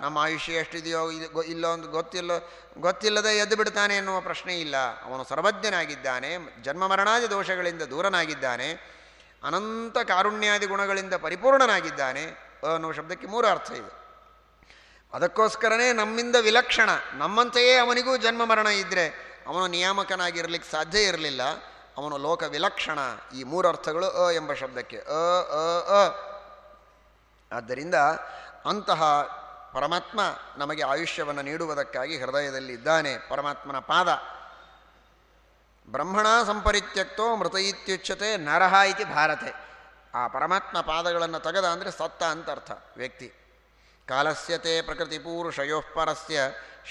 A: ನಮ್ಮ ಆಯುಷ್ಯ ಎಷ್ಟಿದೆಯೋ ಇಲ್ಲೋ ಒಂದು ಗೊತ್ತಿಲ್ಲ, ಗೊತ್ತಿಲ್ಲದೆ ಎದ್ದು ಬಿಡ್ತಾನೆ ಎನ್ನುವ ಪ್ರಶ್ನೆ ಇಲ್ಲ. ಅವನು ಸರ್ವಜ್ಞನಾಗಿದ್ದಾನೆ, ಜನ್ಮ ಮರಣಾದಿ ದೋಷಗಳಿಂದ ದೂರನಾಗಿದ್ದಾನೆ, ಅನಂತ ಕಾರುಣ್ಯಾದಿ ಗುಣಗಳಿಂದ ಪರಿಪೂರ್ಣನಾಗಿದ್ದಾನೆ. ಅನ್ನುವ ಶಬ್ದಕ್ಕೆ ಮೂರು ಅರ್ಥ ಇದೆ. ಅದಕ್ಕೋಸ್ಕರನೇ ನಮ್ಮಿಂದ ವಿಲಕ್ಷಣ. ನಮ್ಮಂತೆಯೇ ಅವನಿಗೂ ಜನ್ಮ ಮರಣ ಇದ್ದರೆ ಅವನು ನಿಯಾಮಕನಾಗಿರಲಿಕ್ಕೆ ಸಾಧ್ಯ ಇರಲಿಲ್ಲ. ಅವನು ಲೋಕ ವಿಲಕ್ಷಣ. ಈ ಮೂರು ಅರ್ಥಗಳು ಅ ಎಂಬ ಶಬ್ದಕ್ಕೆ. ಅ ಅ ಅ. ಆದ್ದರಿಂದ ಅಂತಹ ಪರಮಾತ್ಮ ನಮಗೆ ಆಯುಷ್ಯವನ್ನು ನೀಡುವುದಕ್ಕಾಗಿ ಹೃದಯದಲ್ಲಿ ಇದ್ದಾನೆ. ಪರಮಾತ್ಮನ ಪಾದ. ಬ್ರಹ್ಮಣ ಸಂಪರಿತ್ಯಕ್ತೋ ಮೃತ ಇತ್ಯುಚ್ಯತೆ ನರಹ ಇತಿ ಭಾರತೆ. ಆ ಪರಮಾತ್ಮ ಪಾದಗಳನ್ನು ತೆಗೆದ ಅಂದರೆ ಸತ್ತ ಅಂತ ಅರ್ಥ. ವ್ಯಕ್ತಿ. ಕಾಲಸ್ಯತೆ ಪ್ರಕೃತಿ ಪೂರುಷಯೋ ಪರಸ್ಯ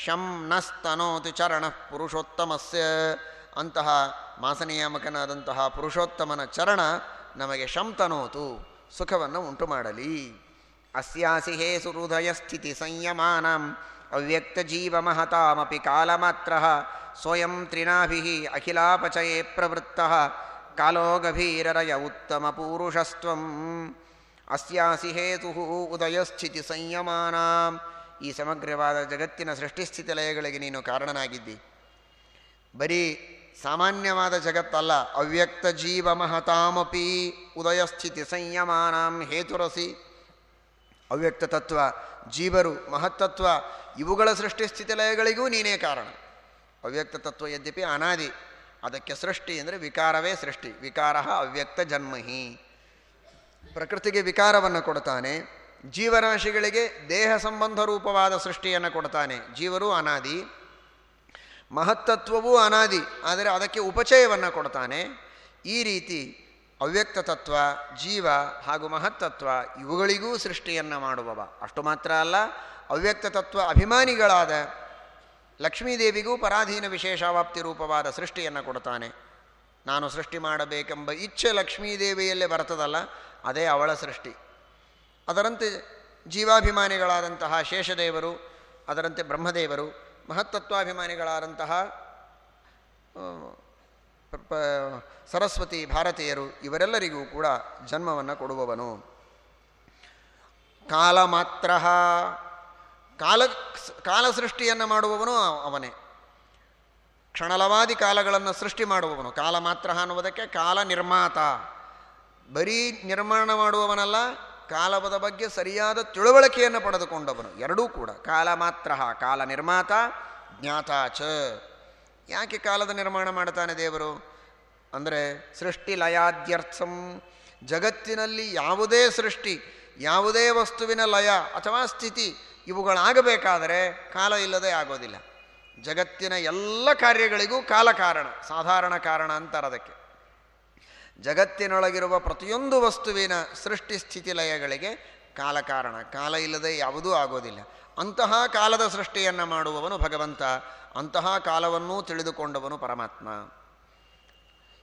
A: ಶಂ ನಸ್ತನೋತಿ ಚರಣ ಪುರುಷೋತ್ತಮಸ್ಯ ಅಂತಹ ಮಾಸನಿಯಾಮಕನಾದಂತಹ ಪುರುಷೋತ್ತಮನ ಚರಣ ನಮಗೆ ಶಂತನೋತು ಸುಖವನ್ನು ಉಂಟು ಮಾಡಲಿ। ಅಸ್ಯಾಸಿ ಹೇ ಸುಹೃದಯ ಸ್ಥಿತಿ ಸಂಯಮಾನಂ ಮಹತಾಮಪಿ ಕಾಲಮಾತ್ರ ಸ್ವಯಂ ತ್ರಿನಾಭಿ ಅಖಿಲಾಪಚಯೇ ಪ್ರವೃತ್ತ ಕಾಲೋ ಗಭೀರರಯ ಉತ್ತಮ ಪೂರುಷಸ್ತ್ವಂ ಅಸ್ಯಾಸಿ ಹೇತು ಉದಯಸ್ಥಿತಿ ಸಂಯಮಾನ. ಈ ಸಮಗ್ರವಾದ ಜಗತ್ತಿನ ಸೃಷ್ಟಿಸ್ಥಿತಿ ಲಯಗಳಿಗೆ ನೀನು ಕಾರಣನಾಗಿದ್ದಿ. ಬರೀ ಸಾಮಾನ್ಯವಾದ ಜಗತ್ತಲ್ಲ, ಅವ್ಯಕ್ತ ಜೀವ ಮಹತಾಮಪಿ ಉದಯಸ್ಥಿತಿ ಸಂಯಮಾನಾಂ ಹೇತುರಸಿ. ಅವ್ಯಕ್ತ ತತ್ವ, ಜೀವರು ಮಹತ್ತತ್ವ, ಇವುಗಳ ಸೃಷ್ಟಿಸ್ಥಿತಿ ಲಯಗಳಿಗೂ ನೀನೇ ಕಾರಣ. ಅವ್ಯಕ್ತ ತತ್ವ ಯದ್ಯಪಿ ಅನಾದಿ, ಅದಕ್ಕೆ ಸೃಷ್ಟಿ ಅಂದರೆ ವಿಕಾರವೇ ಸೃಷ್ಟಿ, ವಿಕಾರ ಅವ್ಯಕ್ತ ಜನ್ಮಹಿ. ಪ್ರಕೃತಿಗೆ ವಿಕಾರವನ್ನು ಕೊಡ್ತಾನೆ, ಜೀವರಾಶಿಗಳಿಗೆ ದೇಹ ಸಂಬಂಧ ರೂಪವಾದ ಸೃಷ್ಟಿಯನ್ನು ಕೊಡ್ತಾನೆ, ಜೀವರು ಅನಾದಿ ಮಹತ್ತತ್ವವೂ ಅನಾದಿ, ಆದರೆ ಅದಕ್ಕೆ ಉಪಚಯವನ್ನು ಕೊಡ್ತಾನೆ. ಈ ರೀತಿ ಅವ್ಯಕ್ತ ತತ್ವ, ಜೀವ ಹಾಗೂ ಮಹತ್ತತ್ವ ಇವುಗಳಿಗೂ ಸೃಷ್ಟಿಯನ್ನು ಮಾಡುವವ. ಅಷ್ಟು ಮಾತ್ರ ಅಲ್ಲ, ಅವ್ಯಕ್ತ ತತ್ವ ಅಭಿಮಾನಿಗಳಾದ ಲಕ್ಷ್ಮೀದೇವಿಗೂ ಪರಾಧೀನ ವಿಶೇಷಾವಾಪ್ತಿ ರೂಪವಾದ ಸೃಷ್ಟಿಯನ್ನು ಕೊಡ್ತಾನೆ. ನಾನು ಸೃಷ್ಟಿ ಮಾಡಬೇಕೆಂಬ ಇಚ್ಛೆ ಲಕ್ಷ್ಮೀದೇವಿಯಲ್ಲೇ ಬರ್ತದಲ್ಲ, ಅದೇ ಅವಳ ಸೃಷ್ಟಿ. ಅದರಂತೆ ಜೀವಾಭಿಮಾನಿಗಳಾದಂತಹ ಶೇಷದೇವರು, ಅದರಂತೆ ಬ್ರಹ್ಮದೇವರು, ಮಹತ್ತತ್ವಾಭಿಮಾನಿಗಳಾದಂತಹ ಸರಸ್ವತಿ ಭಾರತೀಯರು, ಇವರೆಲ್ಲರಿಗೂ ಕೂಡ ಜನ್ಮವನ್ನು ಕೊಡುವವನು. ಕಾಲ ಮಾತ್ರ ಕಾಲ ಕಾಲ ಸೃಷ್ಟಿಯನ್ನು ಮಾಡುವವನು ಅವನೇ. ಕ್ಷಣಲವಾದಿ ಕಾಲಗಳನ್ನು ಸೃಷ್ಟಿ ಮಾಡುವವನು. ಕಾಲ ಮಾತ್ರ ಅನ್ನುವುದಕ್ಕೆ ಕಾಲ ನಿರ್ಮಾತ. ಬರೀ ನಿರ್ಮಾಣ ಮಾಡುವವನಲ್ಲ, ಕಾಲವದ ಬಗ್ಗೆ ಸರಿಯಾದ ತಿಳುವಳಿಕೆಯನ್ನು ಪಡೆದುಕೊಂಡವನು. ಎರಡೂ ಕೂಡ. ಕಾಲ ಮಾತ್ರ, ಕಾಲ ನಿರ್ಮಾತ ಜ್ಞಾತಾಚ ಯಾಕೆ ಕಾಲದ ನಿರ್ಮಾಣ ಮಾಡ್ತಾನೆ ದೇವರು? ಅಂದರೆ ಸೃಷ್ಟಿ ಲಯಾದ್ಯರ್ಥಂ. ಜಗತ್ತಿನಲ್ಲಿ ಯಾವುದೇ ಸೃಷ್ಟಿ, ಯಾವುದೇ ವಸ್ತುವಿನ ಲಯ ಅಥವಾ ಸ್ಥಿತಿ ಇವುಗಳಾಗಬೇಕಾದರೆ ಕಾಲ ಇಲ್ಲದೆ ಆಗೋದಿಲ್ಲ. ಜಗತ್ತಿನ ಎಲ್ಲ ಕಾರ್ಯಗಳಿಗೂ ಕಾಲ ಕಾರಣ, ಸಾಧಾರಣ ಕಾರಣ ಅಂತಾರೆ ಅದಕ್ಕೆ. ಜಗತ್ತಿನೊಳಗಿರುವ ಪ್ರತಿಯೊಂದು ವಸ್ತುವಿನ ಸೃಷ್ಟಿ ಸ್ಥಿತಿ ಲಯಗಳಿಗೆ ಕಾಲ ಕಾರಣ. ಕಾಲ ಇಲ್ಲದೆ ಯಾವುದೂ ಆಗೋದಿಲ್ಲ. ಅಂತಹ ಕಾಲದ ಸೃಷ್ಟಿಯನ್ನು ಮಾಡುವವನು ಭಗವಂತ, ಅಂತಹ ಕಾಲವನ್ನೂ ತಿಳಿದುಕೊಂಡವನು ಪರಮಾತ್ಮ.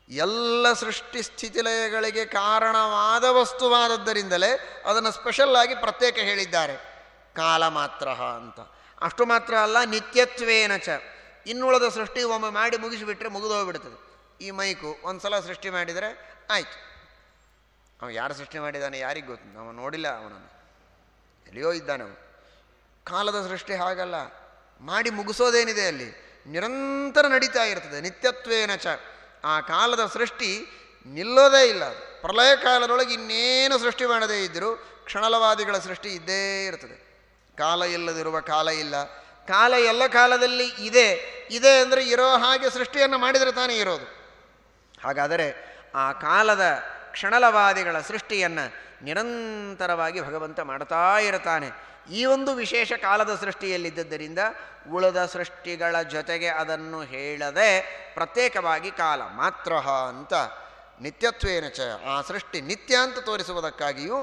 A: ಎಲ್ಲ ಸೃಷ್ಟಿ ಸ್ಥಿತಿಲಯಗಳಿಗೆ ಕಾರಣವಾದ ವಸ್ತುವಾದದ್ದರಿಂದಲೇ ಅದನ್ನು ಸ್ಪೆಷಲ್ ಆಗಿ ಪ್ರತ್ಯೇಕ ಹೇಳಿದ್ದಾರೆ. ಕಾಲ ಮಾತ್ರ ಅಂತ. ಅಷ್ಟು ಮಾತ್ರ ಅಲ್ಲ, ನಿತ್ಯತ್ವೇನ ಚ. ಇನ್ನುಳದ ಸೃಷ್ಟಿ ಒಮ್ಮೆ ಮಾಡಿ ಮುಗಿಸಿಬಿಟ್ರೆ ಮುಗಿದೋಗ್ಬಿಡ್ತದೆ. ಈ ಮೈಕು ಒಂದು ಸಲ ಸೃಷ್ಟಿ ಮಾಡಿದರೆ ಆಯಿತು. ಅವ ಯಾರು ಸೃಷ್ಟಿ ಮಾಡಿದ್ದಾನೆ ಯಾರಿಗೆ ಗೊತ್ತು ನಾವು ನೋಡಿಲ್ಲ ಅವನನ್ನು. ಎಲ್ಲಿಯೋ ಇದ್ದಾನೆ ಅವನು. ಕಾಲದ ಸೃಷ್ಟಿ ಹಾಗಲ್ಲ. ಮಾಡಿ ಮುಗಿಸೋದೇನಿದೆ ಅಲ್ಲಿ? ನಿರಂತರ ನಡೀತಾ ಇರ್ತದೆ, ನಿತ್ಯತ್ವೇನ ಚ. ಆ ಕಾಲದ ಸೃಷ್ಟಿ ನಿಲ್ಲೋದೇ ಇಲ್ಲ. ಪ್ರಳಯ ಕಾಲದೊಳಗೆ ಇನ್ನೇನು ಸೃಷ್ಟಿ ಮಾಡದೇ ಇದ್ದರೂ ಕ್ಷಣಲವಾದಿಗಳ ಸೃಷ್ಟಿ ಇದ್ದೇ ಇರ್ತದೆ. ಕಾಲ ಇಲ್ಲದಿರುವ ಕಾಲ ಇಲ್ಲ. ಕಾಲ ಎಲ್ಲ ಕಾಲದಲ್ಲಿ ಇದೆ. ಇದೆ ಅಂದರೆ ಇರೋ ಹಾಗೆ ಸೃಷ್ಟಿಯನ್ನು ಮಾಡಿದರೆ ತಾನೇ ಇರೋದು. ಹಾಗಾದರೆ ಆ ಕಾಲದ ಕ್ಷಣಲವಾದಿಗಳ ಸೃಷ್ಟಿಯನ್ನು ನಿರಂತರವಾಗಿ ಭಗವಂತ ಮಾಡ್ತಾ ಇರ್ತಾನೆ ಈ ಒಂದು ವಿಶೇಷ ಕಾಲದ ಸೃಷ್ಟಿಯಲ್ಲಿದ್ದರಿಂದ ಉಳದ ಸೃಷ್ಟಿಗಳ ಜೊತೆಗೆ ಅದನ್ನು ಹೇಳದೆ ಪ್ರತ್ಯೇಕವಾಗಿ ಕಾಲ ಮಾತ್ರ ಅಂತ ನಿತ್ಯತ್ವೇನ ಚ ಆ ಸೃಷ್ಟಿ ನಿತ್ಯ ಅಂತ ತೋರಿಸುವುದಕ್ಕಾಗಿಯೂ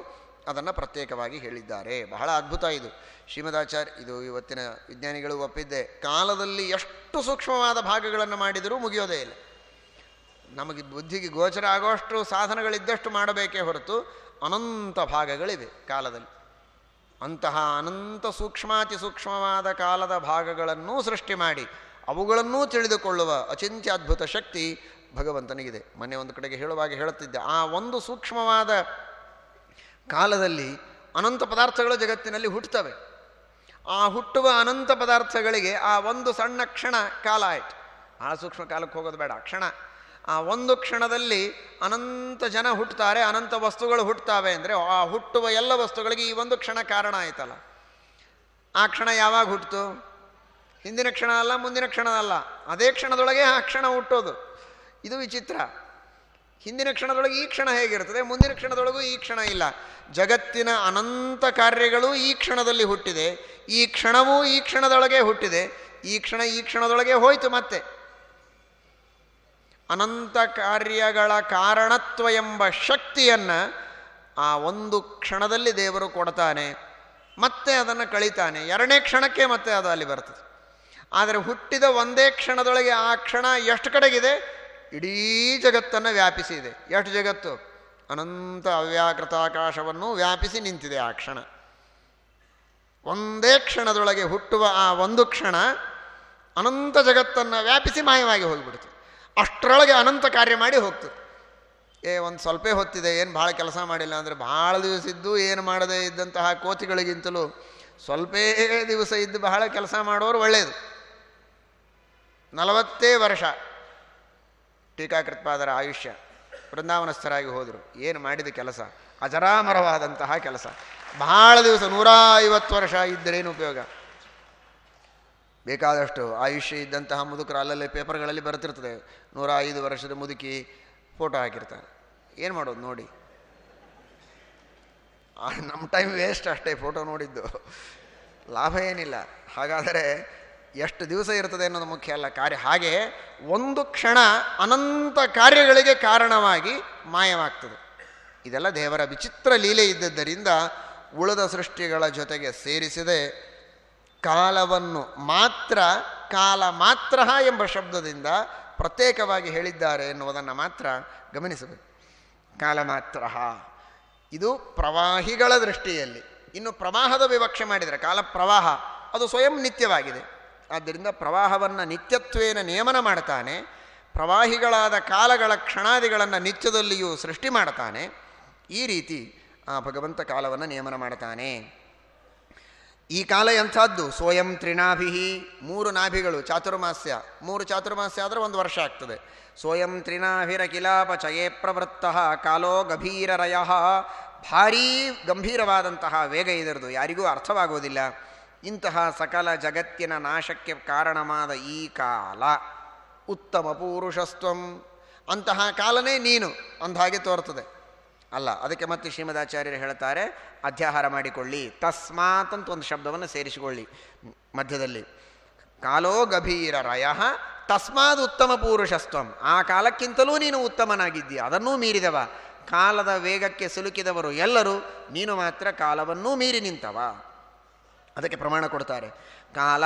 A: ಅದನ್ನು ಪ್ರತ್ಯೇಕವಾಗಿ ಹೇಳಿದ್ದಾರೆ. ಬಹಳ ಅದ್ಭುತ ಇದು. ಶ್ರೀಮದಾಚಾರ್ಯ ಇದು ಇವತ್ತಿನ ವಿಜ್ಞಾನಿಗಳು ಒಪ್ಪಿದ್ದೆ. ಕಾಲದಲ್ಲಿ ಎಷ್ಟು ಸೂಕ್ಷ್ಮವಾದ ಭಾಗಗಳನ್ನು ಮಾಡಿದರೂ ಮುಗಿಯೋದೇ ಇಲ್ಲ. ನಮಗೆ ಬುದ್ಧಿಗೆ ಗೋಚರ ಆಗೋಷ್ಟು ಸಾಧನಗಳಿದ್ದಷ್ಟು ಮಾಡಬೇಕೇ ಹೊರತು ಅನಂತ ಭಾಗಗಳಿವೆ ಕಾಲದಲ್ಲಿ. ಅಂತಹ ಅನಂತ ಸೂಕ್ಷ್ಮಾತಿ ಸೂಕ್ಷ್ಮವಾದ ಕಾಲದ ಭಾಗಗಳನ್ನು ಸೃಷ್ಟಿ ಮಾಡಿ ಅವುಗಳನ್ನೂ ತಿಳಿದುಕೊಳ್ಳುವ ಅಚಿಂತ್ಯ ಅದ್ಭುತ ಶಕ್ತಿ ಭಗವಂತನಿಗಿದೆ. ಮೊನ್ನೆ ಒಂದು ಕಡೆಗೆ ಹೇಳುವಾಗ ಹೇಳುತ್ತಿದ್ದೆ, ಆ ಒಂದು ಸೂಕ್ಷ್ಮವಾದ ಕಾಲದಲ್ಲಿ ಅನಂತ ಪದಾರ್ಥಗಳು ಜಗತ್ತಿನಲ್ಲಿ ಹುಟ್ಟುತ್ತವೆ. ಆ ಹುಟ್ಟುವ ಅನಂತ ಪದಾರ್ಥಗಳಿಗೆ ಆ ಒಂದು ಸಣ್ಣ ಕ್ಷಣ ಕಾಲ ಆಯಿತು. ಆ ಸೂಕ್ಷ್ಮ ಕಾಲಕ್ಕೆ ಹೋಗೋದು ಬೇಡ, ಕ್ಷಣ. ಆ ಒಂದು ಕ್ಷಣದಲ್ಲಿ ಅನಂತ ಜನ ಹುಟ್ಟುತ್ತಾರೆ, ಅನಂತ ವಸ್ತುಗಳು ಹುಟ್ಟುತ್ತವೆ ಅಂದರೆ ಆ ಹುಟ್ಟುವ ಎಲ್ಲ ವಸ್ತುಗಳಿಗೆ ಈ ಒಂದು ಕ್ಷಣ ಕಾರಣ ಆಯ್ತಲ್ಲ. ಆ ಕ್ಷಣ ಯಾವಾಗ ಹುಟ್ಟಿತು ಹಿಂದಿನ ಕ್ಷಣ ಅಲ್ಲ, ಮುಂದಿನ ಕ್ಷಣ ಅಲ್ಲ ಅದೇ ಕ್ಷಣದೊಳಗೆ ಆ ಕ್ಷಣ ಹುಟ್ಟೋದು. ಇದು ವಿಚಿತ್ರ. ಹಿಂದಿನ ಕ್ಷಣದೊಳಗೆ ಈ ಕ್ಷಣ ಹೇಗಿರ್ತದೆ ಮುಂದಿನ ಕ್ಷಣದೊಳಗೂ ಈ ಕ್ಷಣ ಇಲ್ಲ. ಜಗತ್ತಿನ ಅನಂತ ಕಾರ್ಯಗಳು ಈ ಕ್ಷಣದಲ್ಲಿ ಹುಟ್ಟಿದೆ. ಈ ಕ್ಷಣವೂ ಈ ಕ್ಷಣದೊಳಗೆ ಹುಟ್ಟಿದೆ. ಈ ಕ್ಷಣ ಈ ಕ್ಷಣದೊಳಗೆ ಹೋಯಿತು ಮತ್ತೆ. ಅನಂತ ಕಾರ್ಯಗಳ ಕಾರಣತ್ವ ಎಂಬ ಶಕ್ತಿಯನ್ನು ಆ ಒಂದು ಕ್ಷಣದಲ್ಲಿ ದೇವರು ಕೊಡ್ತಾನೆ, ಮತ್ತೆ ಅದನ್ನು ಕಳೀತಾನೆ. ಎರಡನೇ ಕ್ಷಣಕ್ಕೆ ಮತ್ತೆ ಅದು ಅಲ್ಲಿ ಬರ್ತದೆ. ಆದರೆ ಹುಟ್ಟಿದ ಒಂದೇ ಕ್ಷಣದೊಳಗೆ ಆ ಕ್ಷಣ ಎಷ್ಟು ಕಡೆಗಿದೆ? ಇಡೀ ಜಗತ್ತನ್ನು ವ್ಯಾಪಿಸಿದೆ ಎಷ್ಟು ಜಗತ್ತು? ಅನಂತ ಅವ್ಯಾಕೃತಾಕಾಶವನ್ನು ವ್ಯಾಪಿಸಿ ನಿಂತಿದೆ ಆ ಕ್ಷಣ. ಒಂದೇ ಕ್ಷಣದೊಳಗೆ ಹುಟ್ಟುವ ಆ ಒಂದು ಕ್ಷಣ ಅನಂತ ಜಗತ್ತನ್ನು ವ್ಯಾಪಿಸಿ ಮಾಯವಾಗಿ ಹೋಗಿಬಿಡ್ತು. ಅಷ್ಟರೊಳಗೆ ಅನಂತ ಕಾರ್ಯ ಮಾಡಿ ಹೋಗ್ತದೆ. ಏ, ಒಂದು ಸ್ವಲ್ಪ ಹೊತ್ತಿದೆ, ಏನು ಭಾಳ ಕೆಲಸ ಮಾಡಿಲ್ಲ ಅಂದರೆ ಭಾಳ ದಿವಸ ಇದ್ದು ಏನು ಮಾಡದೇ ಇದ್ದಂತಹ ಕೋತಿಗಳಿಗಿಂತಲೂ ಸ್ವಲ್ಪೇ ದಿವಸ ಇದ್ದು ಬಹಳ ಕೆಲಸ ಮಾಡೋರು ಒಳ್ಳೆಯದು ನಲವತ್ತೇ ವರ್ಷ. ಟೀಕಾಕೃತ್ಪಾದರ ಆಯುಷ್ಯ ಬೃಂದಾವನಸ್ಥರಾಗಿ ಹೋದರು. ಏನು ಮಾಡಿದ ಕೆಲಸ? ಅಜರಾಮರವಾದಂತಹ ಕೆಲಸ. ಬಹಳ ದಿವಸ ನೂರ ಐವತ್ತು ವರ್ಷ ಇದ್ದರೇನು ಉಪಯೋಗ? ಬೇಕಾದಷ್ಟು ಆಯುಷ್ಯ ಇದ್ದಂತಹ ಮುದುಕರು ಅಲ್ಲಲ್ಲಿ ಪೇಪರ್ಗಳಲ್ಲಿ ಬರ್ತಿರ್ತದೆ ನೂರ ಐದು ವರ್ಷದ ಮುದುಕಿ ಫೋಟೋ ಹಾಕಿರ್ತಾರೆ ಏನು ಮಾಡೋದು ನೋಡಿ? ನಮ್ಮ ಟೈಮ್ ವೇಸ್ಟ್ ಅಷ್ಟೇ ಫೋಟೋ ನೋಡಿದ್ದು. ಲಾಭ ಏನಿಲ್ಲ. ಹಾಗಾದರೆ ಎಷ್ಟು ದಿವಸ ಇರ್ತದೆ ಅನ್ನೋದು ಮುಖ್ಯ ಅಲ್ಲ. ಕಾರ್ಯ ಹಾಗೆ ಒಂದು ಕ್ಷಣ ಅನಂತ ಕಾರ್ಯಗಳಿಗೆ ಕಾರಣವಾಗಿ ಮಾಯವಾಗ್ತದೆ. ಇದೆಲ್ಲ ದೇವರ ವಿಚಿತ್ರ ಲೀಲೆ ಇದ್ದದ್ದರಿಂದ ಉಳಿದ ಸೃಷ್ಟಿಗಳ ಜೊತೆಗೆ ಸೇರಿಸಿದೆ ಕಾಲವನ್ನು ಮಾತ್ರ, ಕಾಲ ಮಾತ್ರ ಎಂಬ ಶಬ್ದದಿಂದ ಪ್ರತ್ಯೇಕವಾಗಿ ಹೇಳಿದ್ದಾರೆ ಎನ್ನುವುದನ್ನು ಮಾತ್ರ ಗಮನಿಸಬೇಕು. ಕಾಲ ಮಾತ್ರ. ಇದು ಪ್ರವಾಹಿಗಳ ದೃಷ್ಟಿಯಲ್ಲಿ. ಇನ್ನು ಪ್ರವಾಹದ ವಿವಕ್ಷೆ ಮಾಡಿದರೆ ಕಾಲ ಪ್ರವಾಹ ಅದು ಸ್ವಯಂ ನಿತ್ಯವಾಗಿದೆ. ಆದ್ದರಿಂದ ಪ್ರವಾಹವನ್ನು ನಿತ್ಯತ್ವೇನ ನಿಯಮನ ಮಾಡ್ತಾನೆ, ಪ್ರವಾಹಿಗಳಾದ ಕಾಲಗಳ ಕ್ಷಣಾದಿಗಳನ್ನು ನಿತ್ಯದಲ್ಲಿಯೂ ಸೃಷ್ಟಿ ಮಾಡ್ತಾನೆ, ಈ ರೀತಿ ಆ ಭಗವಂತ ಕಾಲವನ್ನು ನಿಯಮನ ಮಾಡ್ತಾನೆ. ಈ ಕಾಲ ಎಂಥದ್ದು? ಸ್ವಯಂ ತ್ರಿನಾಭಿ ಮೂರು ನಾಭಿಗಳು, ಚಾತುರ್ಮಾಸ್ಯ. ಮೂರು ಚಾತುರ್ಮಾಸ್ಯ ಆದರೆ ಒಂದು ವರ್ಷ ಆಗ್ತದೆ. ಸ್ವಯಂ ತ್ರಿನಾಭಿರ ಕಿಲಾಪಚಯೇ ಪ್ರವೃತ್ತ, ಕಾಲೋ ಗಭೀರರಯ. ಭಾರೀ ಗಂಭೀರವಾದಂತಹ ವೇಗ ಇದರದು, ಯಾರಿಗೂ ಅರ್ಥವಾಗುವುದಿಲ್ಲ ಇಂತಹ ಸಕಲ ಜಗತ್ತಿನ ನಾಶಕ್ಕೆ ಕಾರಣವಾದ ಈ ಕಾಲ. ಉತ್ತಮ ಪುರುಷಸ್ತ್ವಂ. ಅಂತಹ ಕಾಲನೇ ನೀನು ಅಂದಹಾಗೆ ತೋರ್ತದೆ. ಅಲ್ಲ, ಅದಕ್ಕೆ ಮತ್ತೆ ಶ್ರೀಮದಾಚಾರ್ಯರು ಹೇಳ್ತಾರೆ, ಅಧ್ಯಾಹಾರ ಮಾಡಿಕೊಳ್ಳಿ, ತಸ್ಮಾತ್ ಅಂತ ಒಂದು ಶಬ್ದವನ್ನು ಸೇರಿಸಿಕೊಳ್ಳಿ ಮಧ್ಯದಲ್ಲಿ. ಕಾಲೋ ಗಭೀರ ರಯ, ತಸ್ಮಾದ್ ಉತ್ತಮ ಪುರುಷಸ್ತ್ವಂ. ಆ ಕಾಲಕ್ಕಿಂತಲೂ ನೀನು ಉತ್ತಮನಾಗಿದ್ದೀಯ, ಅದನ್ನೂ ಮೀರಿದವ. ಕಾಲದ ವೇಗಕ್ಕೆ ಸಿಲುಕಿದವರು ಎಲ್ಲರೂ, ನೀನು ಮಾತ್ರ ಕಾಲವನ್ನೂ ಮೀರಿ ನಿಂತವ. ಅದಕ್ಕೆ ಪ್ರಮಾಣ ಕೊಡ್ತಾರೆ. ಕಾಲ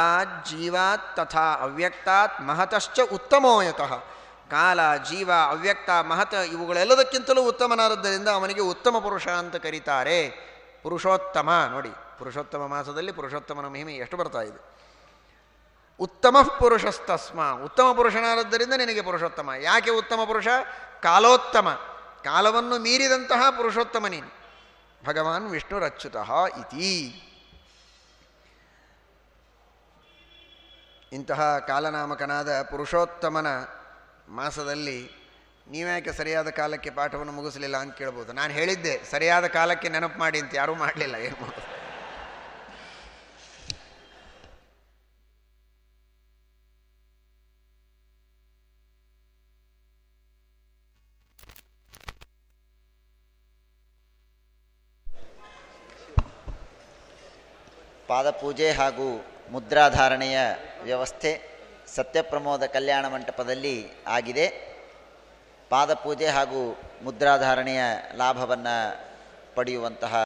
A: ಜೀವಾತ್ ತಥಾ ಅವ್ಯಕ್ತಾತ್ ಮಹತಶ್ಚ ಉತ್ತಮೋಯತಃ. ಕಾಲ ಜೀವ ಅವ್ಯಕ್ತ ಮಹತ ಇವುಗಳೆಲ್ಲದಕ್ಕಿಂತಲೂ ಉತ್ತಮನಾದದ್ದರಿಂದ ಅವನಿಗೆ ಉತ್ತಮ ಪುರುಷ ಅಂತ ಕರೀತಾರೆ. ಪುರುಷೋತ್ತಮ ನೋಡಿ, ಪುರುಷೋತ್ತಮ ಮಾಸದಲ್ಲಿ ಪುರುಷೋತ್ತಮನ ಮಹಿಮೆ ಎಷ್ಟು ಬರ್ತಾ ಇದೆ. ಉತ್ತಮ ಪುರುಷಸ್ತಸ್ಮ. ಉತ್ತಮ ಪುರುಷನಾದದ್ದರಿಂದ ನಿನಗೆ ಪುರುಷೋತ್ತಮ. ಯಾಕೆ ಉತ್ತಮ ಪುರುಷ? ಕಾಲೋತ್ತಮ. ಕಾಲವನ್ನು ಮೀರಿದಂತಹ ಪುರುಷೋತ್ತಮ ನೀನು. ಭಗವಾನ್ ವಿಷ್ಣುರಚ್ಯುತಃ ಇತಿ. ಇಂತಹ ಕಾಲನಾಮಕನಾದ ಪುರುಷೋತ್ತಮನ ಮಾಸದಲ್ಲಿ ನೀವ್ಯಾಕೆ ಸರಿಯಾದ ಕಾಲಕ್ಕೆ ಪಾಠವನ್ನು ಮುಗಿಸಲಿಲ್ಲ ಅಂತ ಕೇಳ್ಬೋದು. ನಾನು ಹೇಳಿದ್ದೆ, ಸರಿಯಾದ ಕಾಲಕ್ಕೆ ನೆನಪು ಮಾಡಿ ಅಂತ ಯಾರೂ ಮಾಡಲಿಲ್ಲ, ಏನು
B: ಪಾದಪೂಜೆ ಹಾಗೂ ಮುದ್ರಾಧಾರಣೆಯ ವ್ಯವಸ್ಥೆ ಸತ್ಯಪ್ರಮೋದ ಕಲ್ಯಾಣ ಮಂಟಪದಲ್ಲಿ ಆಗಿದೆ. ಪಾದಪೂಜೆ ಹಾಗೂ ಮುದ್ರಾಧಾರಣೆಯ ಲಾಭವನ್ನು ಪಡೆಯುವಂತಹ